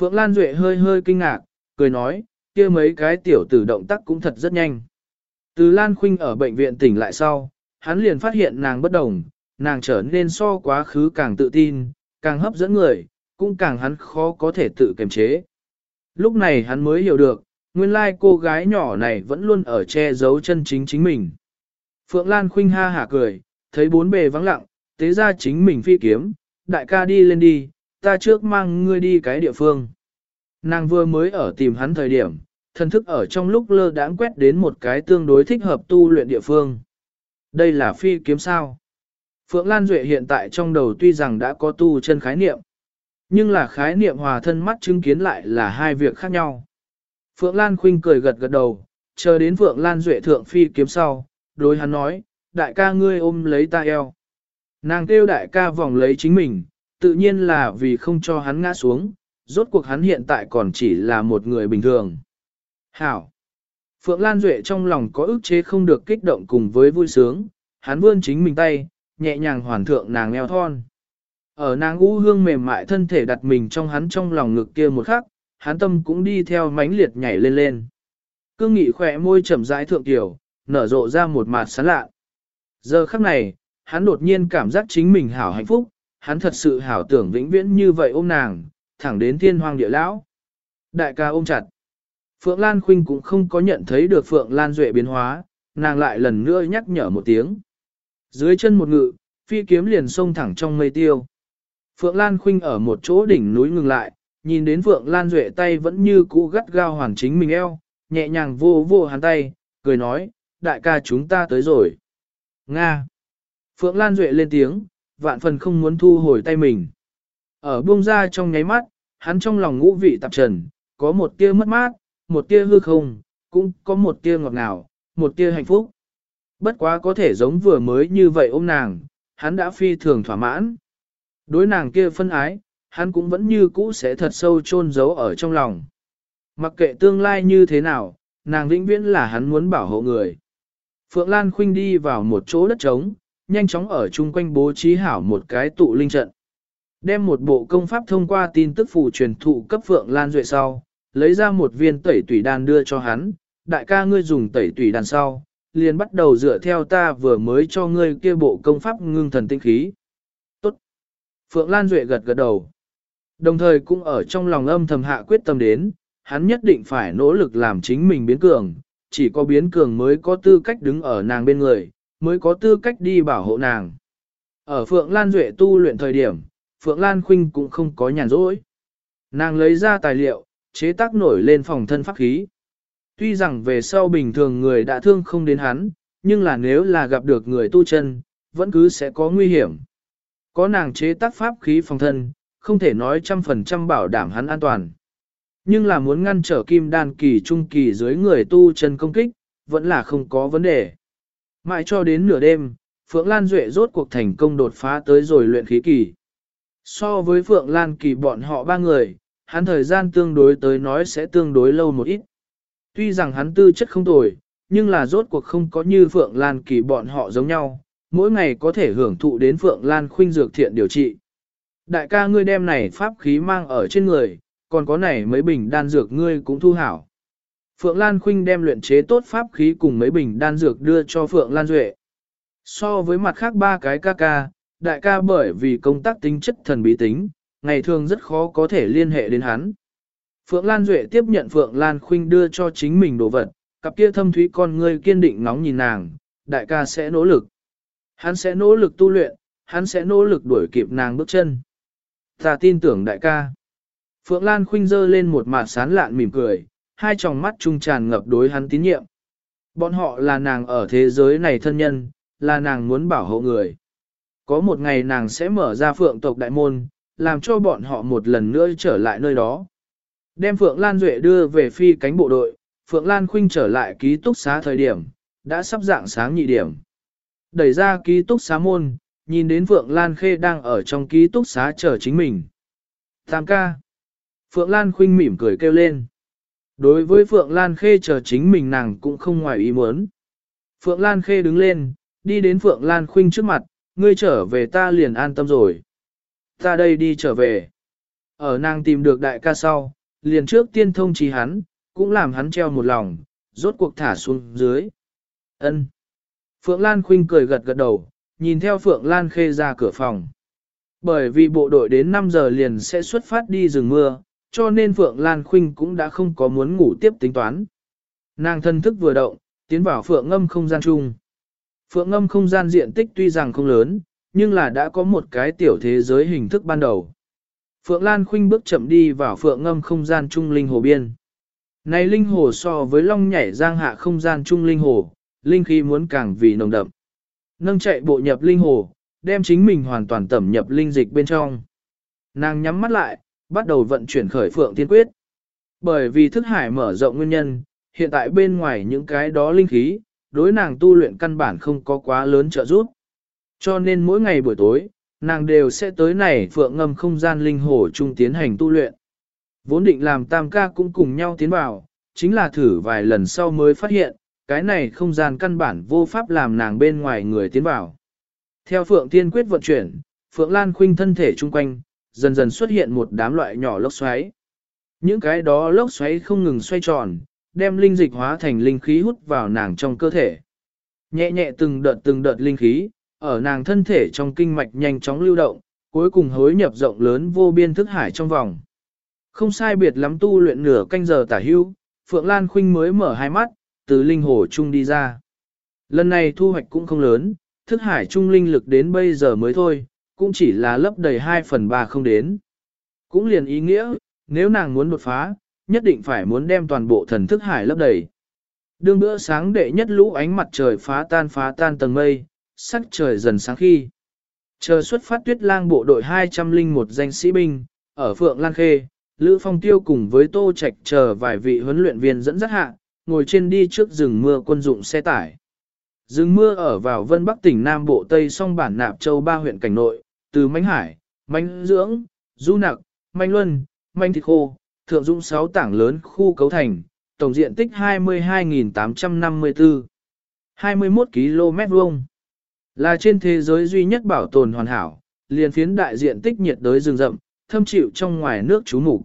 Phượng Lan Duệ hơi hơi kinh ngạc, cười nói, kia mấy cái tiểu tử động tác cũng thật rất nhanh. Từ Lan Khuynh ở bệnh viện tỉnh lại sau, hắn liền phát hiện nàng bất đồng, nàng trở nên so quá khứ càng tự tin, càng hấp dẫn người, cũng càng hắn khó có thể tự kiềm chế. Lúc này hắn mới hiểu được, nguyên lai cô gái nhỏ này vẫn luôn ở che giấu chân chính chính mình. Phượng Lan Khuynh ha hả cười, thấy bốn bề vắng lặng, tế ra chính mình phi kiếm, đại ca đi lên đi, ta trước mang ngươi đi cái địa phương. Nàng vừa mới ở tìm hắn thời điểm, thân thức ở trong lúc lơ đãng quét đến một cái tương đối thích hợp tu luyện địa phương. Đây là phi kiếm sao. Phượng Lan Duệ hiện tại trong đầu tuy rằng đã có tu chân khái niệm, nhưng là khái niệm hòa thân mắt chứng kiến lại là hai việc khác nhau. Phượng Lan Khuynh cười gật gật đầu, chờ đến Phượng Lan Duệ thượng phi kiếm sau, đối hắn nói, đại ca ngươi ôm lấy ta eo. Nàng kêu đại ca vòng lấy chính mình, tự nhiên là vì không cho hắn ngã xuống, rốt cuộc hắn hiện tại còn chỉ là một người bình thường. Hảo! Phượng Lan Duệ trong lòng có ức chế không được kích động cùng với vui sướng, hắn vươn chính mình tay, nhẹ nhàng hoàn thượng nàng eo thon. Ở nàng u hương mềm mại thân thể đặt mình trong hắn trong lòng ngực kia một khắc, hắn tâm cũng đi theo mánh liệt nhảy lên lên. Cương nghị khỏe môi chậm rãi thượng tiểu, nở rộ ra một mặt sán lạ. Giờ khắc này, hắn đột nhiên cảm giác chính mình hảo hạnh phúc, hắn thật sự hảo tưởng vĩnh viễn như vậy ôm nàng, thẳng đến thiên hoàng địa lão. Đại ca ôm chặt. Phượng Lan Khuynh cũng không có nhận thấy được Phượng Lan Duệ biến hóa, nàng lại lần nữa nhắc nhở một tiếng. Dưới chân một ngự, phi kiếm liền xông thẳng trong mây tiêu. Phượng Lan Khuynh ở một chỗ đỉnh núi ngừng lại, nhìn đến Phượng Lan Duệ tay vẫn như cũ gắt gao hoàn chính mình eo, nhẹ nhàng vô vô hắn tay, cười nói, đại ca chúng ta tới rồi. Nga. Phượng Lan Duệ lên tiếng, vạn phần không muốn thu hồi tay mình. Ở buông ra trong nháy mắt, hắn trong lòng ngũ vị tạp trần, có một tia mất mát, một tia hư không, cũng có một tia ngọt ngào, một tia hạnh phúc. Bất quá có thể giống vừa mới như vậy ôm nàng, hắn đã phi thường thỏa mãn. Đối nàng kia phân ái, hắn cũng vẫn như cũ sẽ thật sâu chôn giấu ở trong lòng. Mặc kệ tương lai như thế nào, nàng vĩnh viễn là hắn muốn bảo hộ người. Phượng Lan Khuynh đi vào một chỗ đất trống, nhanh chóng ở chung quanh bố trí hảo một cái tụ linh trận. Đem một bộ công pháp thông qua tin tức phù truyền thụ cấp Phượng Lan Duệ sau, lấy ra một viên tẩy tủy đan đưa cho hắn, đại ca ngươi dùng tẩy tủy đan sau, liền bắt đầu dựa theo ta vừa mới cho ngươi kia bộ công pháp ngưng thần tinh khí. Tốt. Phượng Lan Duệ gật gật đầu. Đồng thời cũng ở trong lòng âm thầm hạ quyết tâm đến, hắn nhất định phải nỗ lực làm chính mình biến cường, chỉ có biến cường mới có tư cách đứng ở nàng bên người, mới có tư cách đi bảo hộ nàng. Ở Phượng Lan Duệ tu luyện thời điểm, Phượng Lan Khuynh cũng không có nhàn rỗi. Nàng lấy ra tài liệu, chế tác nổi lên phòng thân pháp khí. Tuy rằng về sau bình thường người đã thương không đến hắn, nhưng là nếu là gặp được người tu chân, vẫn cứ sẽ có nguy hiểm. Có nàng chế tác pháp khí phòng thân, không thể nói trăm phần trăm bảo đảm hắn an toàn. Nhưng là muốn ngăn trở kim đan kỳ trung kỳ dưới người tu chân công kích, vẫn là không có vấn đề. Mãi cho đến nửa đêm, Phượng Lan Duệ rốt cuộc thành công đột phá tới rồi luyện khí kỳ. So với Phượng Lan kỳ bọn họ ba người, hắn thời gian tương đối tới nói sẽ tương đối lâu một ít. Tuy rằng hắn tư chất không tồi, nhưng là rốt cuộc không có như Phượng Lan kỳ bọn họ giống nhau, mỗi ngày có thể hưởng thụ đến Phượng Lan khuynh dược thiện điều trị. Đại ca ngươi đem này pháp khí mang ở trên người, còn có này mấy bình đan dược ngươi cũng thu hảo. Phượng Lan Khuynh đem luyện chế tốt pháp khí cùng mấy bình đan dược đưa cho Phượng Lan Duệ. So với mặt khác ba cái ca ca, đại ca bởi vì công tác tính chất thần bí tính, ngày thường rất khó có thể liên hệ đến hắn. Phượng Lan Duệ tiếp nhận Phượng Lan Khuynh đưa cho chính mình đồ vật, cặp kia thâm thúy con ngươi kiên định ngóng nhìn nàng, đại ca sẽ nỗ lực. Hắn sẽ nỗ lực tu luyện, hắn sẽ nỗ lực đuổi kịp nàng bước chân. Ta tin tưởng đại ca. Phượng Lan Khuynh dơ lên một mặt sán lạn mỉm cười, hai tròng mắt trung tràn ngập đối hắn tín nhiệm. Bọn họ là nàng ở thế giới này thân nhân, là nàng muốn bảo hộ người. Có một ngày nàng sẽ mở ra phượng tộc đại môn, làm cho bọn họ một lần nữa trở lại nơi đó. Đem Phượng Lan Duệ đưa về phi cánh bộ đội, Phượng Lan Khuynh trở lại ký túc xá thời điểm, đã sắp dạng sáng nhị điểm. Đẩy ra ký túc xá môn, nhìn đến Phượng Lan Khê đang ở trong ký túc xá chờ chính mình. Tam ca. Phượng Lan Khuynh mỉm cười kêu lên. Đối với Phượng Lan Khê chờ chính mình nàng cũng không ngoài ý muốn. Phượng Lan Khê đứng lên, đi đến Phượng Lan Khuynh trước mặt, ngươi trở về ta liền an tâm rồi. Ta đây đi trở về. Ở nàng tìm được đại ca sau, liền trước tiên thông trí hắn, cũng làm hắn treo một lòng, rốt cuộc thả xuống dưới. Ân. Phượng Lan Khuynh cười gật gật đầu, nhìn theo Phượng Lan Khê ra cửa phòng. Bởi vì bộ đội đến 5 giờ liền sẽ xuất phát đi rừng mưa, cho nên Phượng Lan Khuynh cũng đã không có muốn ngủ tiếp tính toán. Nàng thân thức vừa động, tiến vào Phượng ngâm không gian chung. Phượng ngâm không gian diện tích tuy rằng không lớn, nhưng là đã có một cái tiểu thế giới hình thức ban đầu. Phượng Lan Khuynh bước chậm đi vào Phượng ngâm không gian trung linh hồ biên. Này linh hồ so với long nhảy giang hạ không gian trung linh hồ, linh khí muốn càng vì nồng đậm. Nâng chạy bộ nhập linh hồ, đem chính mình hoàn toàn tẩm nhập linh dịch bên trong. Nàng nhắm mắt lại, bắt đầu vận chuyển khởi Phượng Thiên Quyết. Bởi vì thức hải mở rộng nguyên nhân, hiện tại bên ngoài những cái đó linh khí, đối nàng tu luyện căn bản không có quá lớn trợ giúp. Cho nên mỗi ngày buổi tối, nàng đều sẽ tới này phượng ngâm không gian linh hồ chung tiến hành tu luyện. Vốn định làm tam ca cũng cùng nhau tiến vào, chính là thử vài lần sau mới phát hiện, cái này không gian căn bản vô pháp làm nàng bên ngoài người tiến vào. Theo Phượng Tiên Quyết vận chuyển, Phượng Lan Khuynh thân thể chung quanh, dần dần xuất hiện một đám loại nhỏ lốc xoáy. Những cái đó lốc xoáy không ngừng xoay tròn, đem linh dịch hóa thành linh khí hút vào nàng trong cơ thể. Nhẹ nhẹ từng đợt từng đợt linh khí, ở nàng thân thể trong kinh mạch nhanh chóng lưu động, cuối cùng hối nhập rộng lớn vô biên thức hải trong vòng. Không sai biệt lắm tu luyện nửa canh giờ tả hưu, Phượng Lan Khuynh mới mở hai mắt, từ linh hồ trung đi ra. Lần này thu hoạch cũng không lớn, thức hải trung linh lực đến bây giờ mới thôi, cũng chỉ là lấp đầy 2 phần 3 không đến. Cũng liền ý nghĩa, nếu nàng muốn đột phá, nhất định phải muốn đem toàn bộ thần thức hải lấp đầy. Đương bữa sáng đệ nhất lũ ánh mặt trời phá tan phá tan tầng mây, sắc trời dần sáng khi. Chờ xuất phát tuyết lang bộ đội 201 danh sĩ binh, ở Phượng Lan Khê, Lữ Phong Tiêu cùng với Tô Trạch chờ vài vị huấn luyện viên dẫn dắt hạ, ngồi trên đi trước rừng mưa quân dụng xe tải. Rừng mưa ở vào vân bắc tỉnh Nam Bộ Tây song bản nạp châu ba huyện cảnh nội, từ Mánh Hải, Mánh Dưỡng, Du Nặc, Mánh Luân, Mánh Thịt Khô, Thượng Dũng 6 tảng lớn khu cấu thành, tổng diện tích 22.854, 21 km vuông. Là trên thế giới duy nhất bảo tồn hoàn hảo, liền phiến đại diện tích nhiệt đới rừng rậm, thâm chịu trong ngoài nước trú mục.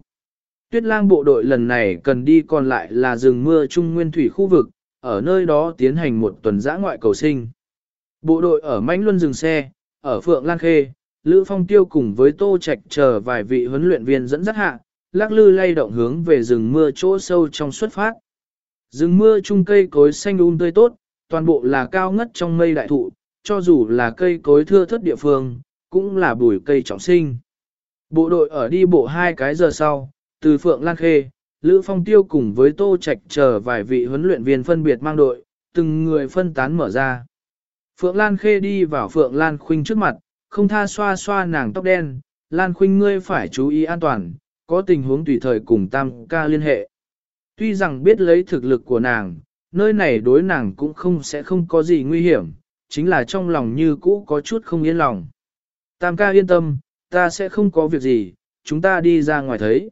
Tuyết lang bộ đội lần này cần đi còn lại là rừng mưa trung nguyên thủy khu vực, ở nơi đó tiến hành một tuần giã ngoại cầu sinh. Bộ đội ở Mãnh Luân dừng xe, ở Phượng Lan Khê, Lữ Phong Tiêu cùng với Tô Trạch chờ vài vị huấn luyện viên dẫn dắt hạ, lắc lư lay động hướng về rừng mưa chỗ sâu trong xuất phát. Rừng mưa chung cây cối xanh um tươi tốt, toàn bộ là cao ngất trong mây đại thụ, cho dù là cây cối thưa thất địa phương, cũng là bùi cây trọng sinh. Bộ đội ở đi bộ hai cái giờ sau, từ Phượng Lan Khê, Lữ Phong Tiêu cùng với Tô Trạch chờ vài vị huấn luyện viên phân biệt mang đội, từng người phân tán mở ra. Phượng Lan Khê đi vào Phượng Lan Khuynh trước mặt, không tha xoa xoa nàng tóc đen, Lan Khuynh ngươi phải chú ý an toàn, có tình huống tùy thời cùng Tam ca liên hệ. Tuy rằng biết lấy thực lực của nàng, nơi này đối nàng cũng không sẽ không có gì nguy hiểm, chính là trong lòng như cũ có chút không yên lòng. Tam ca yên tâm, ta sẽ không có việc gì, chúng ta đi ra ngoài thấy.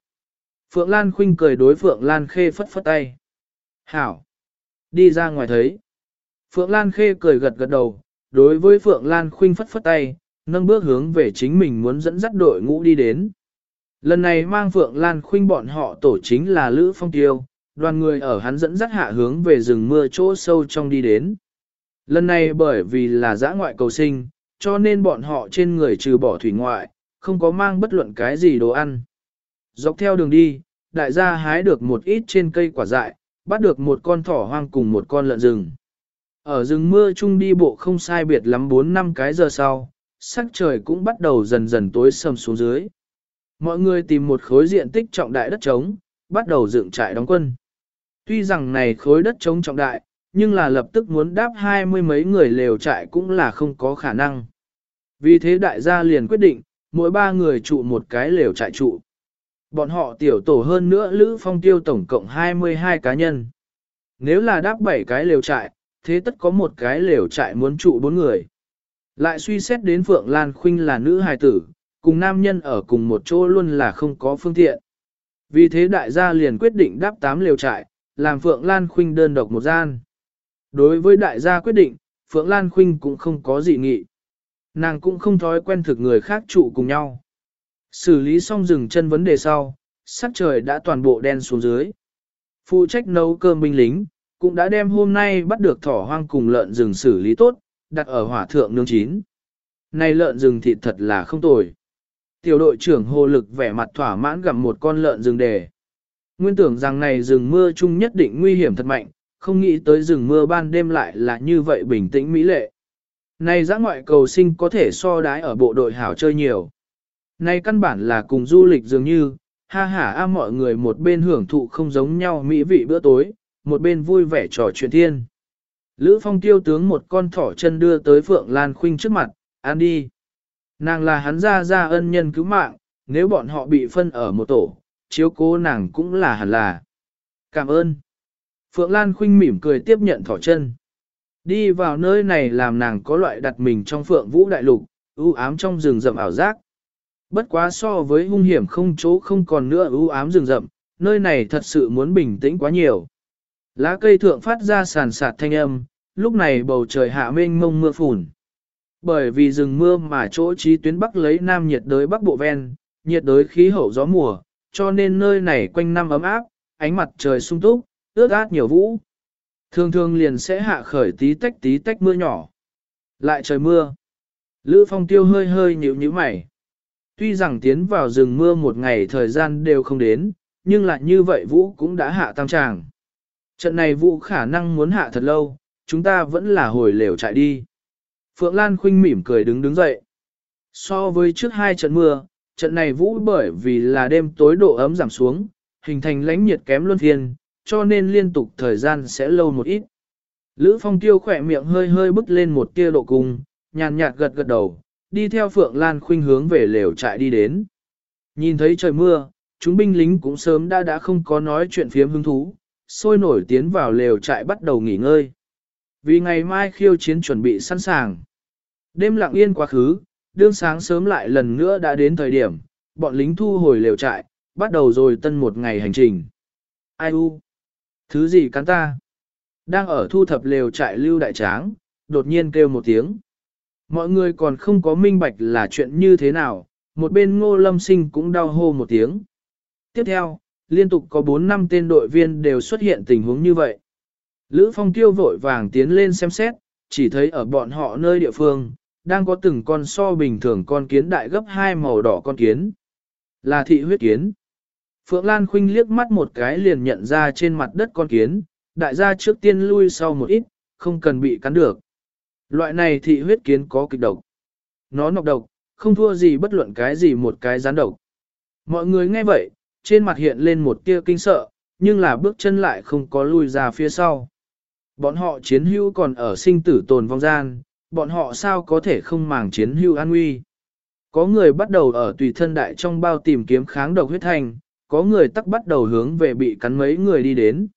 Phượng Lan Khuynh cười đối Phượng Lan Khê phất phất tay. Hảo! Đi ra ngoài thấy. Phượng Lan Khê cười gật gật đầu, đối với Phượng Lan Khuynh phất phất tay, nâng bước hướng về chính mình muốn dẫn dắt đội ngũ đi đến. Lần này mang Phượng Lan Khuynh bọn họ tổ chính là Lữ Phong Tiêu, đoàn người ở hắn dẫn dắt hạ hướng về rừng mưa chỗ sâu trong đi đến. Lần này bởi vì là giã ngoại cầu sinh, cho nên bọn họ trên người trừ bỏ thủy ngoại, không có mang bất luận cái gì đồ ăn. Dọc theo đường đi, đại gia hái được một ít trên cây quả dại, bắt được một con thỏ hoang cùng một con lợn rừng. Ở rừng mưa chung đi bộ không sai biệt lắm 4 năm cái giờ sau, sắc trời cũng bắt đầu dần dần tối sầm xuống dưới. Mọi người tìm một khối diện tích trọng đại đất trống, bắt đầu dựng trại đóng quân. Tuy rằng này khối đất trống trọng đại, nhưng là lập tức muốn đáp hai mươi mấy người lều trại cũng là không có khả năng. Vì thế đại gia liền quyết định, mỗi ba người trụ một cái lều trại trụ. Bọn họ tiểu tổ hơn nữa Lữ Phong tiêu tổng cộng 22 cá nhân. Nếu là đáp 7 cái lều trại, thế tất có một cái lều trại muốn trụ bốn người. Lại suy xét đến Phượng Lan Khuynh là nữ hài tử, cùng nam nhân ở cùng một chỗ luôn là không có phương tiện. Vì thế đại gia liền quyết định đáp tám liều trại, làm Phượng Lan Khuynh đơn độc một gian. Đối với đại gia quyết định, Phượng Lan Khuynh cũng không có gì nghị. Nàng cũng không thói quen thực người khác trụ cùng nhau. Xử lý xong rừng chân vấn đề sau, sắc trời đã toàn bộ đen xuống dưới. Phụ trách nấu cơm binh lính, cũng đã đem hôm nay bắt được thỏ hoang cùng lợn rừng xử lý tốt, đặt ở hỏa thượng nướng chín. Này lợn rừng thịt thật là không tồi. Tiểu đội trưởng hồ lực vẻ mặt thỏa mãn gặm một con lợn rừng đề. Nguyên tưởng rằng này rừng mưa chung nhất định nguy hiểm thật mạnh, không nghĩ tới rừng mưa ban đêm lại là như vậy bình tĩnh mỹ lệ. Này giã ngoại cầu sinh có thể so đái ở bộ đội hảo chơi nhiều. Này căn bản là cùng du lịch dường như, ha ha a mọi người một bên hưởng thụ không giống nhau mỹ vị bữa tối, một bên vui vẻ trò chuyện thiên. Lữ phong tiêu tướng một con thỏ chân đưa tới Phượng Lan Khuynh trước mặt, ăn đi. Nàng là hắn ra ra ân nhân cứu mạng, nếu bọn họ bị phân ở một tổ, chiếu cố nàng cũng là hẳn là. Cảm ơn. Phượng Lan Khuynh mỉm cười tiếp nhận thỏ chân. Đi vào nơi này làm nàng có loại đặt mình trong phượng vũ đại lục, ưu ám trong rừng rậm ảo giác. Bất quá so với hung hiểm không chỗ không còn nữa ưu ám rừng rậm, nơi này thật sự muốn bình tĩnh quá nhiều. Lá cây thượng phát ra sàn sạt thanh âm, lúc này bầu trời hạ mênh mông mưa phùn. Bởi vì rừng mưa mà chỗ trí tuyến bắc lấy nam nhiệt đới bắc bộ ven, nhiệt đới khí hậu gió mùa, cho nên nơi này quanh năm ấm áp, ánh mặt trời sung túc, ướt át nhiều vũ. Thường thường liền sẽ hạ khởi tí tách tí tách mưa nhỏ. Lại trời mưa. Lữ phong tiêu hơi hơi nhíu nhíu mày. Tuy rằng tiến vào rừng mưa một ngày thời gian đều không đến, nhưng lại như vậy vũ cũng đã hạ tam tràng. Trận này vũ khả năng muốn hạ thật lâu, chúng ta vẫn là hồi lều chạy đi. Phượng Lan Khinh mỉm cười đứng đứng dậy. So với trước hai trận mưa, trận này vũ bởi vì là đêm tối độ ấm giảm xuống, hình thành lãnh nhiệt kém luân phiên, cho nên liên tục thời gian sẽ lâu một ít. Lữ Phong Tiêu khỏe miệng hơi hơi bứt lên một tia độ cung, nhàn nhạt gật gật đầu, đi theo Phượng Lan Khuynh hướng về lều trại đi đến. Nhìn thấy trời mưa, chúng binh lính cũng sớm đã đã không có nói chuyện phiếm hứng thú, sôi nổi tiến vào lều trại bắt đầu nghỉ ngơi. Vì ngày mai khiêu chiến chuẩn bị sẵn sàng. Đêm lặng yên quá khứ, đương sáng sớm lại lần nữa đã đến thời điểm, bọn lính thu hồi lều trại, bắt đầu rồi tân một ngày hành trình. Ai u? Thứ gì cắn ta? Đang ở thu thập lều trại lưu đại tráng, đột nhiên kêu một tiếng. Mọi người còn không có minh bạch là chuyện như thế nào, một bên ngô lâm sinh cũng đau hô một tiếng. Tiếp theo, liên tục có 4 năm tên đội viên đều xuất hiện tình huống như vậy. Lữ Phong Tiêu vội vàng tiến lên xem xét, chỉ thấy ở bọn họ nơi địa phương, đang có từng con so bình thường con kiến đại gấp hai màu đỏ con kiến. Là thị huyết kiến. Phượng Lan Khuynh liếc mắt một cái liền nhận ra trên mặt đất con kiến, đại gia trước tiên lui sau một ít, không cần bị cắn được. Loại này thị huyết kiến có kịch độc. Nó nọc độc, không thua gì bất luận cái gì một cái gián độc. Mọi người nghe vậy, trên mặt hiện lên một tia kinh sợ, nhưng là bước chân lại không có lui ra phía sau. Bọn họ chiến hữu còn ở sinh tử tồn vong gian, bọn họ sao có thể không màng chiến hữu an nguy. Có người bắt đầu ở tùy thân đại trong bao tìm kiếm kháng độc huyết thanh, có người tắc bắt đầu hướng về bị cắn mấy người đi đến.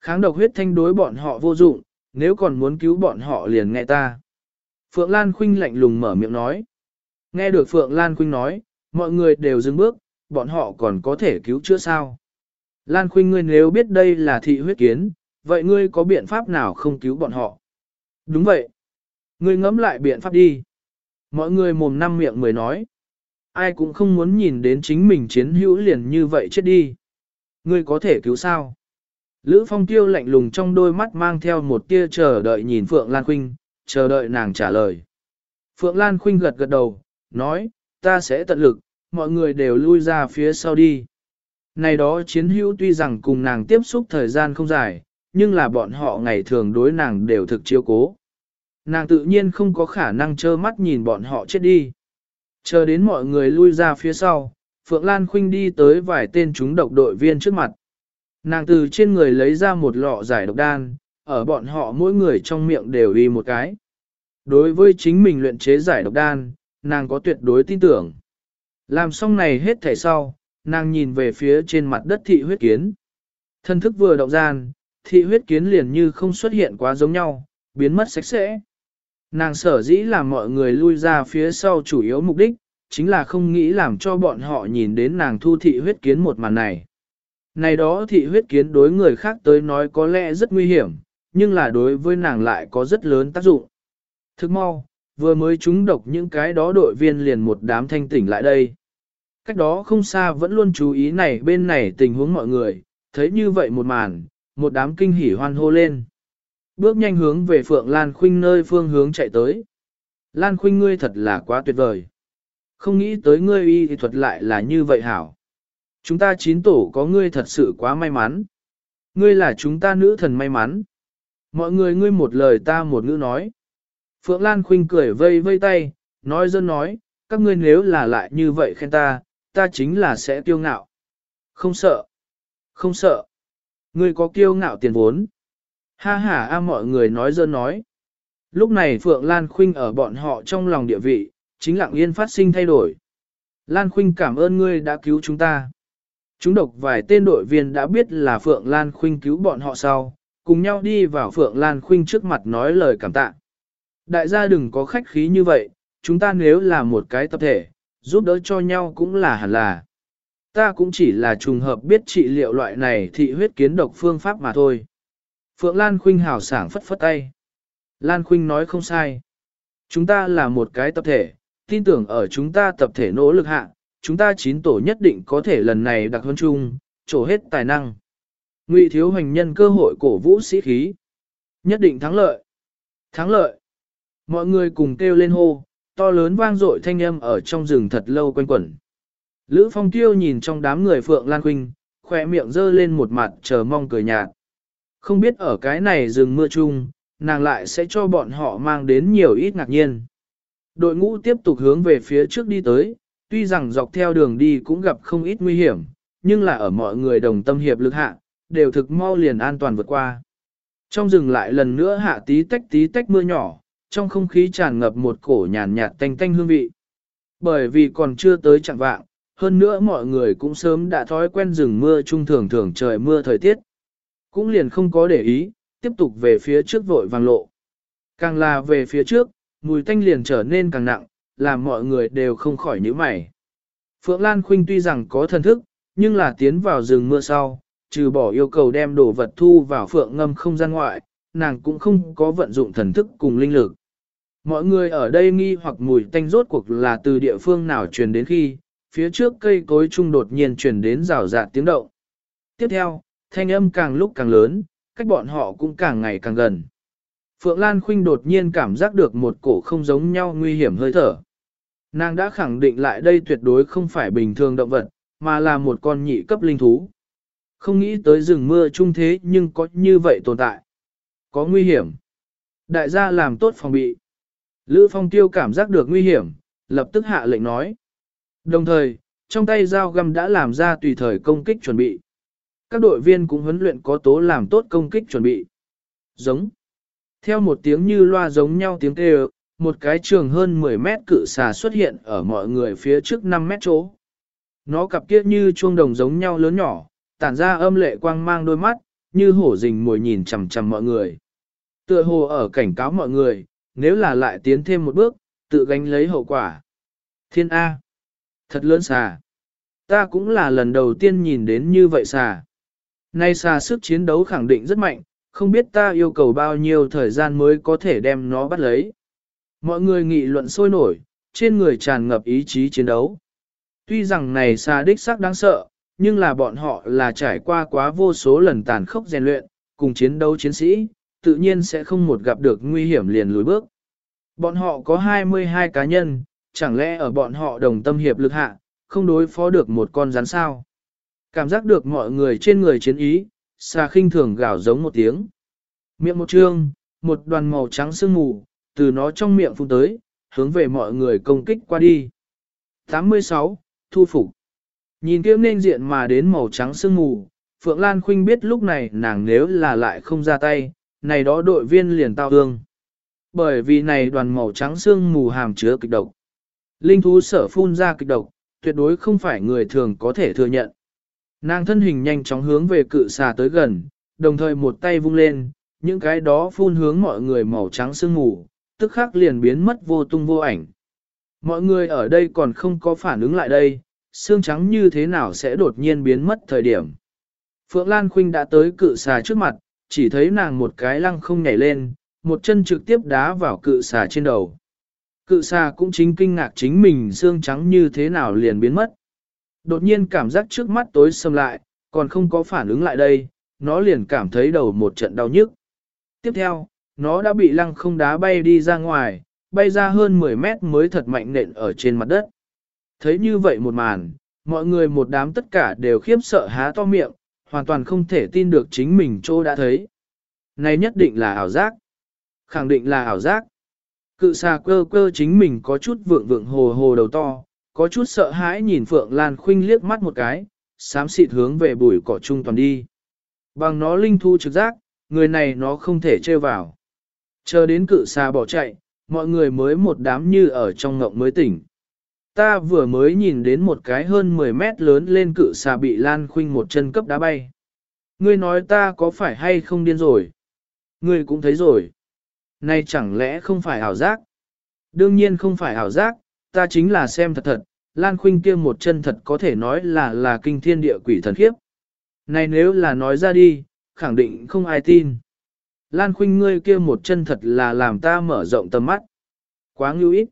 Kháng độc huyết thanh đối bọn họ vô dụng, nếu còn muốn cứu bọn họ liền nghe ta. Phượng Lan Khuynh lạnh lùng mở miệng nói. Nghe được Phượng Lan Khuynh nói, mọi người đều dừng bước, bọn họ còn có thể cứu chữa sao. Lan Khuynh ngươi nếu biết đây là thị huyết kiến, vậy ngươi có biện pháp nào không cứu bọn họ? Đúng vậy. Ngươi ngẫm lại biện pháp đi. Mọi người mồm năm miệng mới nói. Ai cũng không muốn nhìn đến chính mình chiến hữu liền như vậy chết đi. Ngươi có thể cứu sao? Lữ Phong Tiêu lạnh lùng trong đôi mắt mang theo một tia chờ đợi nhìn Phượng Lan Khuynh, chờ đợi nàng trả lời. Phượng Lan Khuynh gật gật đầu, nói, ta sẽ tận lực, mọi người đều lui ra phía sau đi. Này đó chiến hữu tuy rằng cùng nàng tiếp xúc thời gian không dài, nhưng là bọn họ ngày thường đối nàng đều thực chiếu cố. Nàng tự nhiên không có khả năng trơ mắt nhìn bọn họ chết đi. Chờ đến mọi người lui ra phía sau, Phượng Lan Khuynh đi tới vài tên chúng độc đội viên trước mặt. Nàng từ trên người lấy ra một lọ giải độc đan, ở bọn họ mỗi người trong miệng đều y một cái. Đối với chính mình luyện chế giải độc đan, nàng có tuyệt đối tin tưởng. Làm xong này hết thảy sau, nàng nhìn về phía trên mặt đất thị huyết kiến. Thân thức vừa động gian, thị huyết kiến liền như không xuất hiện quá giống nhau, biến mất sạch sẽ. Nàng sở dĩ làm mọi người lui ra phía sau chủ yếu mục đích, chính là không nghĩ làm cho bọn họ nhìn đến nàng thu thị huyết kiến một màn này. Này đó thị huyết kiến đối người khác tới nói có lẽ rất nguy hiểm, nhưng là đối với nàng lại có rất lớn tác dụng. Thức mau, vừa mới trúng độc những cái đó đội viên liền một đám thanh tỉnh lại đây. Cách đó không xa vẫn luôn chú ý này bên này tình huống mọi người, thấy như vậy một màn, một đám kinh hỉ hoan hô lên. Bước nhanh hướng về Phượng Lan Khuynh nơi phương hướng chạy tới. Lan Khuynh ngươi thật là quá tuyệt vời. Không nghĩ tới ngươi y thuật lại là như vậy hảo. Chúng ta chín tổ có ngươi thật sự quá may mắn. Ngươi là chúng ta nữ thần may mắn. Mọi người ngươi một lời ta một ngữ nói. Phượng Lan Khuynh cười vây vây tay, nói dân nói, các ngươi nếu là lại như vậy khen ta, ta chính là sẽ kiêu ngạo. Không sợ. Không sợ. Ngươi có kiêu ngạo tiền vốn. Ha ha a mọi người nói dân nói. Lúc này Phượng Lan Khuynh ở bọn họ trong lòng địa vị, chính lặng yên phát sinh thay đổi. Lan Khuynh cảm ơn ngươi đã cứu chúng ta. Chúng độc vài tên đội viên đã biết là Phượng Lan Khuynh cứu bọn họ sau, cùng nhau đi vào Phượng Lan Khuynh trước mặt nói lời cảm tạ. Đại gia đừng có khách khí như vậy, chúng ta nếu là một cái tập thể, giúp đỡ cho nhau cũng là hẳn là. Ta cũng chỉ là trùng hợp biết trị liệu loại này thị huyết kiến độc phương pháp mà thôi. Phượng Lan Khuynh hào sảng phất phất tay. Lan Khuynh nói không sai. Chúng ta là một cái tập thể, tin tưởng ở chúng ta tập thể nỗ lực hạ, chúng ta chín tổ nhất định có thể lần này đặc hơn chung, trổ hết tài năng. Ngụy thiếu hành nhân cơ hội cổ vũ sĩ khí. Nhất định thắng lợi. Thắng lợi. Mọi người cùng kêu lên hô, to lớn vang dội thanh âm ở trong rừng thật lâu quanh quẩn. Lữ Phong Tiêu nhìn trong đám người Phượng Lan Khuynh, khỏe miệng dơ lên một mặt chờ mong cười nhạt. Không biết ở cái này rừng mưa chung, nàng lại sẽ cho bọn họ mang đến nhiều ít ngạc nhiên. Đội ngũ tiếp tục hướng về phía trước đi tới, tuy rằng dọc theo đường đi cũng gặp không ít nguy hiểm, nhưng là ở mọi người đồng tâm hiệp lực hạ, đều thực mau liền an toàn vượt qua. Trong rừng lại lần nữa hạ tí tách tí tách mưa nhỏ, trong không khí tràn ngập một cổ nhàn nhạt tanh tanh hương vị. Bởi vì còn chưa tới chẳng vạng, hơn nữa mọi người cũng sớm đã thói quen rừng mưa trung thường thường trời mưa thời tiết. Cũng liền không có để ý, tiếp tục về phía trước vội vàng lộ. Càng là về phía trước, mùi tanh liền trở nên càng nặng, làm mọi người đều không khỏi nhíu mày. Phượng Lan Khuynh tuy rằng có thần thức, nhưng là tiến vào rừng mưa sau, trừ bỏ yêu cầu đem đồ vật thu vào phượng ngâm không gian ngoại, nàng cũng không có vận dụng thần thức cùng linh lực. Mọi người ở đây nghi hoặc mùi tanh rốt cuộc là từ địa phương nào truyền đến khi, phía trước cây cối trung đột nhiên truyền đến rào rạt tiếng động. Tiếp theo, thanh âm càng lúc càng lớn, cách bọn họ cũng càng ngày càng gần. Phượng Lan Khuynh đột nhiên cảm giác được một cổ không giống nhau nguy hiểm hơi thở. Nàng đã khẳng định lại đây tuyệt đối không phải bình thường động vật, mà là một con nhị cấp linh thú. Không nghĩ tới rừng mưa chung thế nhưng có như vậy tồn tại. Có nguy hiểm. Đại gia làm tốt phòng bị. Lữ Phong Tiêu cảm giác được nguy hiểm, lập tức hạ lệnh nói. Đồng thời, trong tay dao găm đã làm ra tùy thời công kích chuẩn bị. Các đội viên cũng huấn luyện có tố làm tốt công kích chuẩn bị. Giống. Theo một tiếng như loa giống nhau tiếng kêu, một cái trường hơn 10 mét cự xà xuất hiện ở mọi người phía trước 5 mét chỗ. Nó cặp kia như chuông đồng giống nhau lớn nhỏ, tản ra âm lệ quang mang đôi mắt, như hổ rình mồi nhìn chằm chằm mọi người. Tựa hồ ở cảnh cáo mọi người, nếu là lại tiến thêm một bước, tự gánh lấy hậu quả. Thiên A. Thật lớn xà. Ta cũng là lần đầu tiên nhìn đến như vậy xà. Nay xà sức chiến đấu khẳng định rất mạnh, không biết ta yêu cầu bao nhiêu thời gian mới có thể đem nó bắt lấy. Mọi người nghị luận sôi nổi, trên người tràn ngập ý chí chiến đấu. Tuy rằng này xà đích sắc đáng sợ, nhưng là bọn họ là trải qua quá vô số lần tàn khốc rèn luyện, cùng chiến đấu chiến sĩ, tự nhiên sẽ không một gặp được nguy hiểm liền lùi bước. Bọn họ có 22 cá nhân, chẳng lẽ ở bọn họ đồng tâm hiệp lực hạ, không đối phó được một con rắn sao? Cảm giác được mọi người trên người chiến ý, xà khinh thường gào giống một tiếng. Miệng một trương, một đoàn màu trắng sương mù, từ nó trong miệng phun tới, hướng về mọi người công kích qua đi. 86. Thu phục Nhìn kiếm nên diện mà đến màu trắng sương mù, Phượng Lan Khuynh biết lúc này nàng nếu là lại không ra tay, này đó đội viên liền tao hương, Bởi vì này đoàn màu trắng xương mù hàm chứa kịch độc. Linh thú sở phun ra kịch độc, tuyệt đối không phải người thường có thể thừa nhận. Nàng thân hình nhanh chóng hướng về cự xà tới gần, đồng thời một tay vung lên, những cái đó phun hướng mọi người màu trắng sương mù, tức khắc liền biến mất vô tung vô ảnh. Mọi người ở đây còn không có phản ứng lại đây, xương trắng như thế nào sẽ đột nhiên biến mất thời điểm. Phượng Lan Khuynh đã tới cự xà trước mặt, chỉ thấy nàng một cái lăng không nhảy lên, một chân trực tiếp đá vào cự xà trên đầu. Cự xà cũng chính kinh ngạc chính mình xương trắng như thế nào liền biến mất. Đột nhiên cảm giác trước mắt tối sầm lại, còn không có phản ứng lại đây, nó liền cảm thấy đầu một trận đau nhức. Tiếp theo, nó đã bị lăng không đá bay đi ra ngoài, bay ra hơn 10 mét mới thật mạnh nện ở trên mặt đất. Thấy như vậy một màn, mọi người một đám tất cả đều khiếp sợ há to miệng, hoàn toàn không thể tin được chính mình chỗ đã thấy. Này nhất định là ảo giác. Khẳng định là ảo giác. Cự xà cơ cơ chính mình có chút vượng vượng hồ hồ đầu to, có chút sợ hãi nhìn Phượng Lan Khuynh liếc mắt một cái, xám xịt hướng về bụi cỏ trung toàn đi. Bằng nó linh thu trực giác, người này nó không thể trêu vào. Chờ đến cự xà bỏ chạy, mọi người mới một đám như ở trong ngộng mới tỉnh. Ta vừa mới nhìn đến một cái hơn 10 mét lớn lên cự xà bị Lan Khuynh một chân cấp đá bay. Ngươi nói ta có phải hay không điên rồi? Ngươi cũng thấy rồi. Này chẳng lẽ không phải ảo giác? Đương nhiên không phải ảo giác, ta chính là xem thật thật, Lan Khuynh kia một chân thật có thể nói là là kinh thiên địa quỷ thần khiếp. Này nếu là nói ra đi, khẳng định không ai tin. Lan Khuynh ngươi kia một chân thật là làm ta mở rộng tầm mắt. Quá ngưu ít.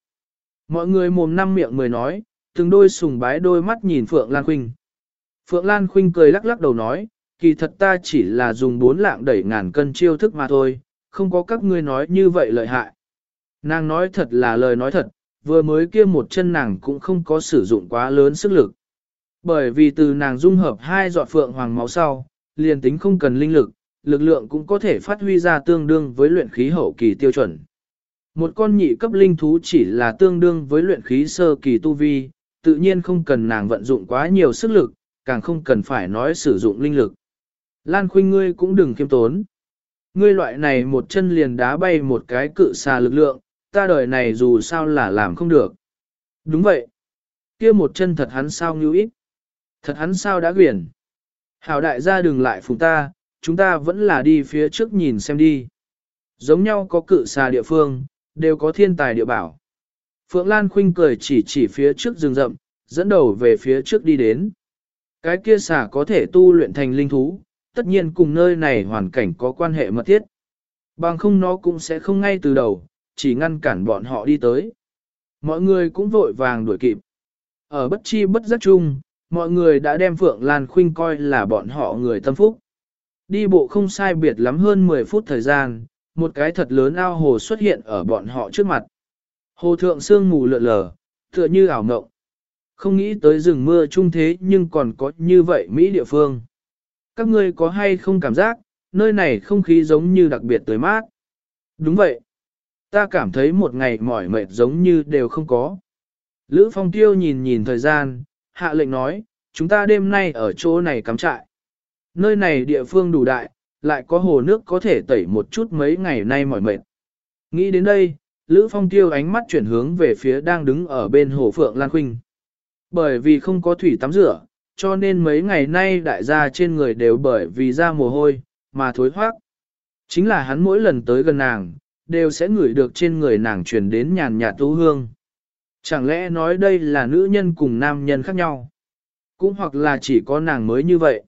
Mọi người mồm năm miệng mười nói, từng đôi sùng bái đôi mắt nhìn Phượng Lan Khuynh. Phượng Lan Khuynh cười lắc lắc đầu nói, kỳ thật ta chỉ là dùng bốn lạng đẩy ngàn cân chiêu thức mà thôi, không có các ngươi nói như vậy lợi hại. Nàng nói thật là lời nói thật, vừa mới kia một chân nàng cũng không có sử dụng quá lớn sức lực. Bởi vì từ nàng dung hợp hai giọt phượng hoàng máu sau, liền tính không cần linh lực, lực lượng cũng có thể phát huy ra tương đương với luyện khí hậu kỳ tiêu chuẩn. Một con nhị cấp linh thú chỉ là tương đương với luyện khí sơ kỳ tu vi, tự nhiên không cần nàng vận dụng quá nhiều sức lực, càng không cần phải nói sử dụng linh lực. Lan Khuynh ngươi cũng đừng kiêm tốn. Ngươi loại này một chân liền đá bay một cái cự xà lực lượng, ta đời này dù sao là làm không được. Đúng vậy. kia một chân thật hắn sao như ít. Thật hắn sao đã quyển. Hảo đại gia đừng lại phùng ta, chúng ta vẫn là đi phía trước nhìn xem đi. Giống nhau có cự xà địa phương, đều có thiên tài địa bảo. Phượng Lan Khuynh cười chỉ chỉ phía trước rừng rậm, dẫn đầu về phía trước đi đến. Cái kia xà có thể tu luyện thành linh thú, tất nhiên cùng nơi này hoàn cảnh có quan hệ mật thiết. Bằng không nó cũng sẽ không ngay từ đầu, chỉ ngăn cản bọn họ đi tới. Mọi người cũng vội vàng đuổi kịp. Ở bất chi bất giác chung, mọi người đã đem Phượng Lan Khuynh coi là bọn họ người tâm phúc. Đi bộ không sai biệt lắm hơn 10 phút thời gian, một cái thật lớn ao hồ xuất hiện ở bọn họ trước mặt. Hồ thượng sương mù lượn lờ, tựa như ảo mộng. Không nghĩ tới rừng mưa chung thế nhưng còn có như vậy Mỹ địa phương. Các ngươi có hay không cảm giác, nơi này không khí giống như đặc biệt tới mát. Đúng vậy. Ta cảm thấy một ngày mỏi mệt giống như đều không có. Lữ Phong Tiêu nhìn nhìn thời gian, hạ lệnh nói, chúng ta đêm nay ở chỗ này cắm trại. Nơi này địa phương đủ đại, lại có hồ nước có thể tẩy một chút mấy ngày nay mỏi mệt. Nghĩ đến đây, Lữ Phong Tiêu ánh mắt chuyển hướng về phía đang đứng ở bên hồ Phượng Lan Khuynh. Bởi vì không có thủy tắm rửa, cho nên mấy ngày nay đại gia trên người đều bởi vì ra mồ hôi, mà thối thoát. Chính là hắn mỗi lần tới gần nàng, đều sẽ ngửi được trên người nàng truyền đến nhàn nhạt tú hương. Chẳng lẽ nói đây là nữ nhân cùng nam nhân khác nhau? Cũng hoặc là chỉ có nàng mới như vậy.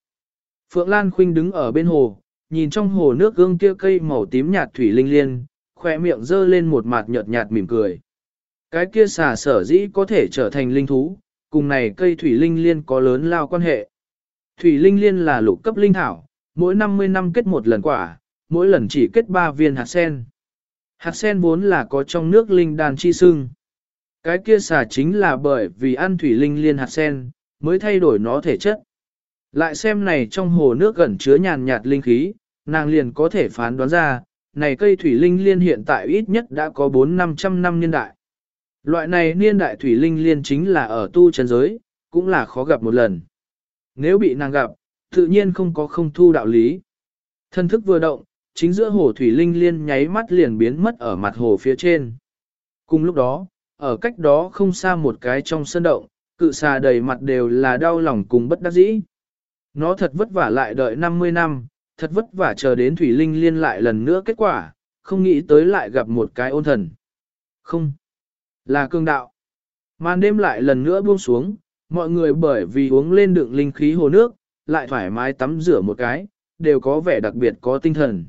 Phượng Lan Khuynh đứng ở bên hồ, nhìn trong hồ nước gương kia cây màu tím nhạt thủy linh liên, khoe miệng dơ lên một mặt nhợt nhạt mỉm cười. Cái kia xà sở dĩ có thể trở thành linh thú, cùng này cây thủy linh liên có lớn lao quan hệ. Thủy linh liên là lục cấp linh thảo, mỗi 50 năm kết một lần quả, mỗi lần chỉ kết 3 viên hạt sen. Hạt sen vốn là có trong nước linh đàn chi sưng. Cái kia xà chính là bởi vì ăn thủy linh liên hạt sen, mới thay đổi nó thể chất. Lại xem này trong hồ nước gần chứa nhàn nhạt linh khí, nàng liền có thể phán đoán ra, này cây thủy linh liên hiện tại ít nhất đã có 4-500 năm niên đại. Loại này niên đại thủy linh liên chính là ở tu chân giới, cũng là khó gặp một lần. Nếu bị nàng gặp, tự nhiên không có không thu đạo lý. Thân thức vừa động, chính giữa hồ thủy linh liên nháy mắt liền biến mất ở mặt hồ phía trên. Cùng lúc đó, ở cách đó không xa một cái trong sân động, cự xà đầy mặt đều là đau lòng cùng bất đắc dĩ. Nó thật vất vả lại đợi 50 năm, thật vất vả chờ đến thủy linh liên lại lần nữa kết quả, không nghĩ tới lại gặp một cái ôn thần. Không, là cương đạo. Màn đêm lại lần nữa buông xuống, mọi người bởi vì uống lên đựng linh khí hồ nước, lại thoải mái tắm rửa một cái, đều có vẻ đặc biệt có tinh thần.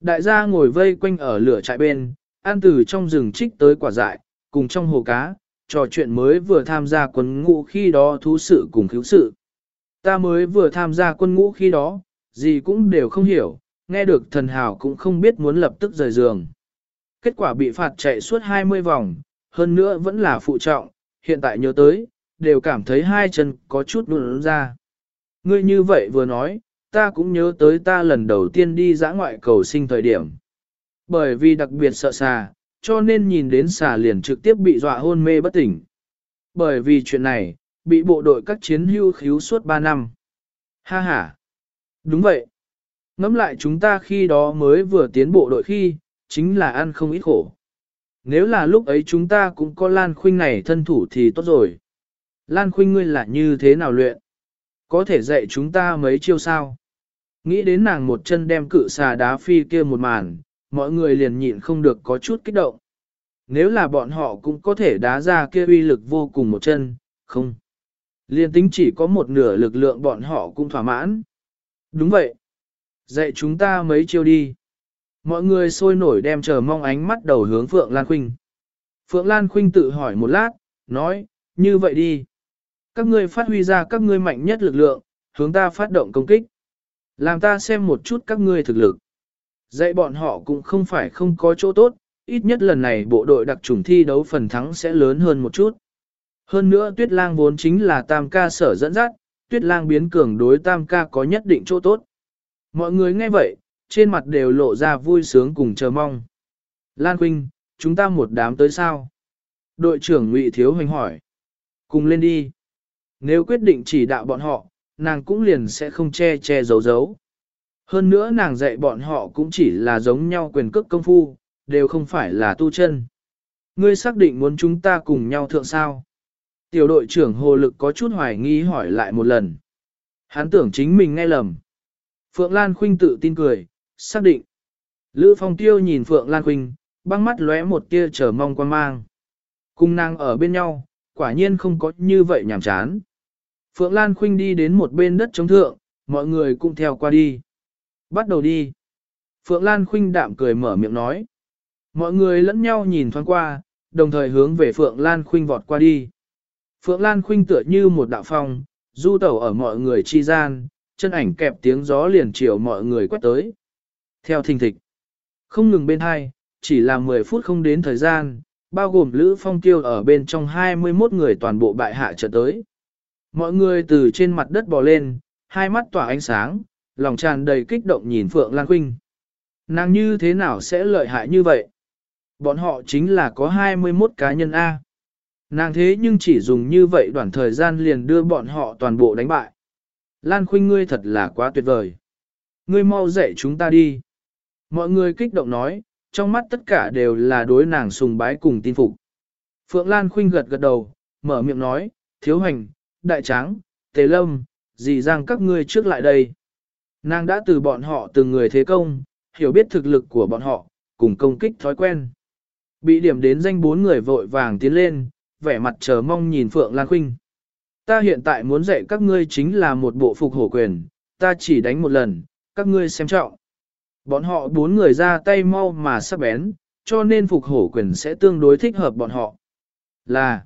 Đại gia ngồi vây quanh ở lửa trại bên, ăn từ trong rừng trích tới quả dại, cùng trong hồ cá, trò chuyện mới vừa tham gia quân ngũ khi đó thú sự cùng cứu sự. Ta mới vừa tham gia quân ngũ khi đó, gì cũng đều không hiểu, nghe được thần hào cũng không biết muốn lập tức rời giường. Kết quả bị phạt chạy suốt 20 vòng, hơn nữa vẫn là phụ trọng, hiện tại nhớ tới, đều cảm thấy hai chân có chút nụn ra. Ngươi như vậy vừa nói, ta cũng nhớ tới ta lần đầu tiên đi dã ngoại cầu sinh thời điểm. Bởi vì đặc biệt sợ xà, cho nên nhìn đến xà liền trực tiếp bị dọa hôn mê bất tỉnh. Bởi vì chuyện này, bị bộ đội các chiến hưu khíu suốt 3 năm. Ha ha! Đúng vậy. Ngắm lại chúng ta khi đó mới vừa tiến bộ đội khi, chính là ăn không ít khổ. Nếu là lúc ấy chúng ta cũng có Lan Khuynh này thân thủ thì tốt rồi. Lan Khuynh ngươi là như thế nào luyện? Có thể dạy chúng ta mấy chiêu sao? Nghĩ đến nàng một chân đem cự xà đá phi kia một màn, mọi người liền nhịn không được có chút kích động. Nếu là bọn họ cũng có thể đá ra kia uy lực vô cùng một chân, không. Liên tính chỉ có một nửa lực lượng bọn họ cũng thỏa mãn. Đúng vậy. Dạy chúng ta mấy chiêu đi. Mọi người sôi nổi đem chờ mong ánh mắt đầu hướng Phượng Lan Khuynh. Phượng Lan Khuynh tự hỏi một lát, nói, như vậy đi. Các ngươi phát huy ra các ngươi mạnh nhất lực lượng, hướng ta phát động công kích. Làm ta xem một chút các ngươi thực lực. Dạy bọn họ cũng không phải không có chỗ tốt, ít nhất lần này bộ đội đặc trùng thi đấu phần thắng sẽ lớn hơn một chút. Hơn nữa tuyết lang vốn chính là tam ca sở dẫn dắt, tuyết lang biến cường đối tam ca có nhất định chỗ tốt. Mọi người nghe vậy, trên mặt đều lộ ra vui sướng cùng chờ mong. Lan Quynh, chúng ta một đám tới sao? Đội trưởng Ngụy Thiếu Hoành hỏi. Cùng lên đi. Nếu quyết định chỉ đạo bọn họ, nàng cũng liền sẽ không che che giấu giấu. Hơn nữa nàng dạy bọn họ cũng chỉ là giống nhau quyền cước công phu, đều không phải là tu chân. Ngươi xác định muốn chúng ta cùng nhau thượng sao? Tiểu đội trưởng Hồ Lực có chút hoài nghi hỏi lại một lần. Hắn tưởng chính mình nghe lầm. Phượng Lan Khuynh tự tin cười, xác định. Lữ Phong Tiêu nhìn Phượng Lan Khuynh, băng mắt lóe một tia chờ mong quan mang. Cùng nàng ở bên nhau, quả nhiên không có như vậy nhảm chán. Phượng Lan Khuynh đi đến một bên đất chống thượng, mọi người cũng theo qua đi. Bắt đầu đi. Phượng Lan Khuynh đạm cười mở miệng nói. Mọi người lẫn nhau nhìn thoáng qua, đồng thời hướng về Phượng Lan Khuynh vọt qua đi. Phượng Lan Khuynh tựa như một đạo phong, du tẩu ở mọi người chi gian, chân ảnh kẹp tiếng gió liền chiều mọi người quét tới. Theo thình thịch, không ngừng bên hai, chỉ là 10 phút không đến thời gian, bao gồm Lữ Phong Tiêu ở bên trong 21 người toàn bộ bại hạ trở tới. Mọi người từ trên mặt đất bò lên, hai mắt tỏa ánh sáng, lòng tràn đầy kích động nhìn Phượng Lan Khuynh. Nàng như thế nào sẽ lợi hại như vậy? Bọn họ chính là có 21 cá nhân A. Nàng thế nhưng chỉ dùng như vậy đoạn thời gian liền đưa bọn họ toàn bộ đánh bại. Lan Khuynh ngươi thật là quá tuyệt vời. Ngươi mau dạy chúng ta đi. Mọi người kích động nói, trong mắt tất cả đều là đối nàng sùng bái cùng tin phục. Phượng Lan Khuynh gật gật đầu, mở miệng nói, thiếu hành, đại tráng, tế lâm, dì giang các ngươi trước lại đây. Nàng đã từ bọn họ từng người thế công, hiểu biết thực lực của bọn họ, cùng công kích thói quen. Bị điểm đến danh bốn người vội vàng tiến lên, vẻ mặt chờ mong nhìn Phượng Lan Khuynh. Ta hiện tại muốn dạy các ngươi chính là một bộ phục hổ quyền, ta chỉ đánh một lần, các ngươi xem trọng. Bọn họ bốn người ra tay mau mà sắc bén, cho nên phục hổ quyền sẽ tương đối thích hợp bọn họ. Là,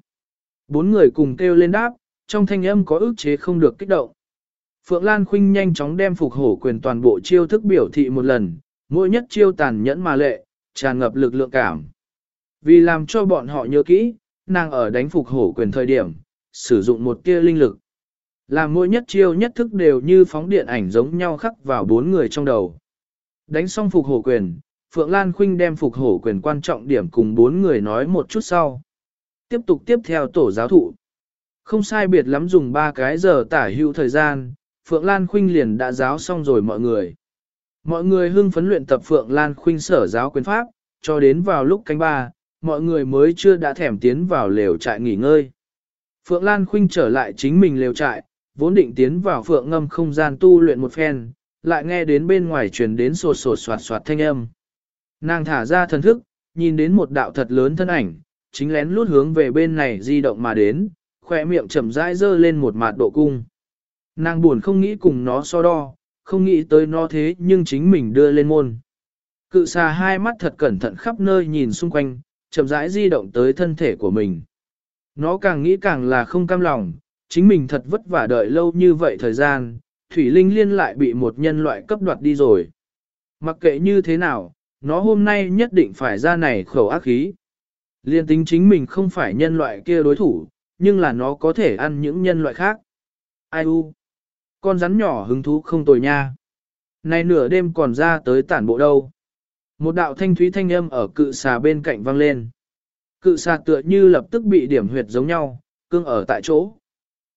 bốn người cùng kêu lên đáp, trong thanh âm có ức chế không được kích động. Phượng Lan Khuynh nhanh chóng đem phục hổ quyền toàn bộ chiêu thức biểu thị một lần, mỗi nhất chiêu tàn nhẫn mà lệ, tràn ngập lực lượng cảm. Vì làm cho bọn họ nhớ kỹ, nàng ở đánh phục hổ quyền thời điểm, sử dụng một tia linh lực. Làm mỗi nhất chiêu nhất thức đều như phóng điện ảnh giống nhau khắc vào bốn người trong đầu. Đánh xong phục hổ quyền, Phượng Lan Khuynh đem phục hổ quyền quan trọng điểm cùng bốn người nói một chút sau. Tiếp tục tiếp theo tổ giáo thụ. Không sai biệt lắm dùng ba cái giờ tả hữu thời gian, Phượng Lan Khuynh liền đã giáo xong rồi mọi người. Mọi người hưng phấn luyện tập Phượng Lan Khuynh sở giáo quyền pháp, cho đến vào lúc canh ba, mọi người mới chưa đã thèm tiến vào lều trại nghỉ ngơi. Phượng Lan Khuynh trở lại chính mình lều trại, vốn định tiến vào Phượng ngâm không gian tu luyện một phen, lại nghe đến bên ngoài truyền đến sột sột soạt soạt thanh âm. Nàng thả ra thần thức, nhìn đến một đạo thật lớn thân ảnh, chính lén lút hướng về bên này di động mà đến, khỏe miệng chậm rãi dơ lên một mạt độ cung. Nàng buồn không nghĩ cùng nó so đo, không nghĩ tới nó thế nhưng chính mình đưa lên môn. Cự xà hai mắt thật cẩn thận khắp nơi nhìn xung quanh, chậm rãi di động tới thân thể của mình. Nó càng nghĩ càng là không cam lòng, chính mình thật vất vả đợi lâu như vậy thời gian, Thủy Linh Liên lại bị một nhân loại cấp đoạt đi rồi. Mặc kệ như thế nào, nó hôm nay nhất định phải ra này khẩu ác khí. Liên tính chính mình không phải nhân loại kia đối thủ, nhưng là nó có thể ăn những nhân loại khác. Ai u? Con rắn nhỏ hứng thú không tồi nha. này nửa đêm còn ra tới tản bộ đâu. Một đạo thanh thúy thanh âm ở cự xà bên cạnh vang lên. Cự xà tựa như lập tức bị điểm huyệt giống nhau, cương ở tại chỗ.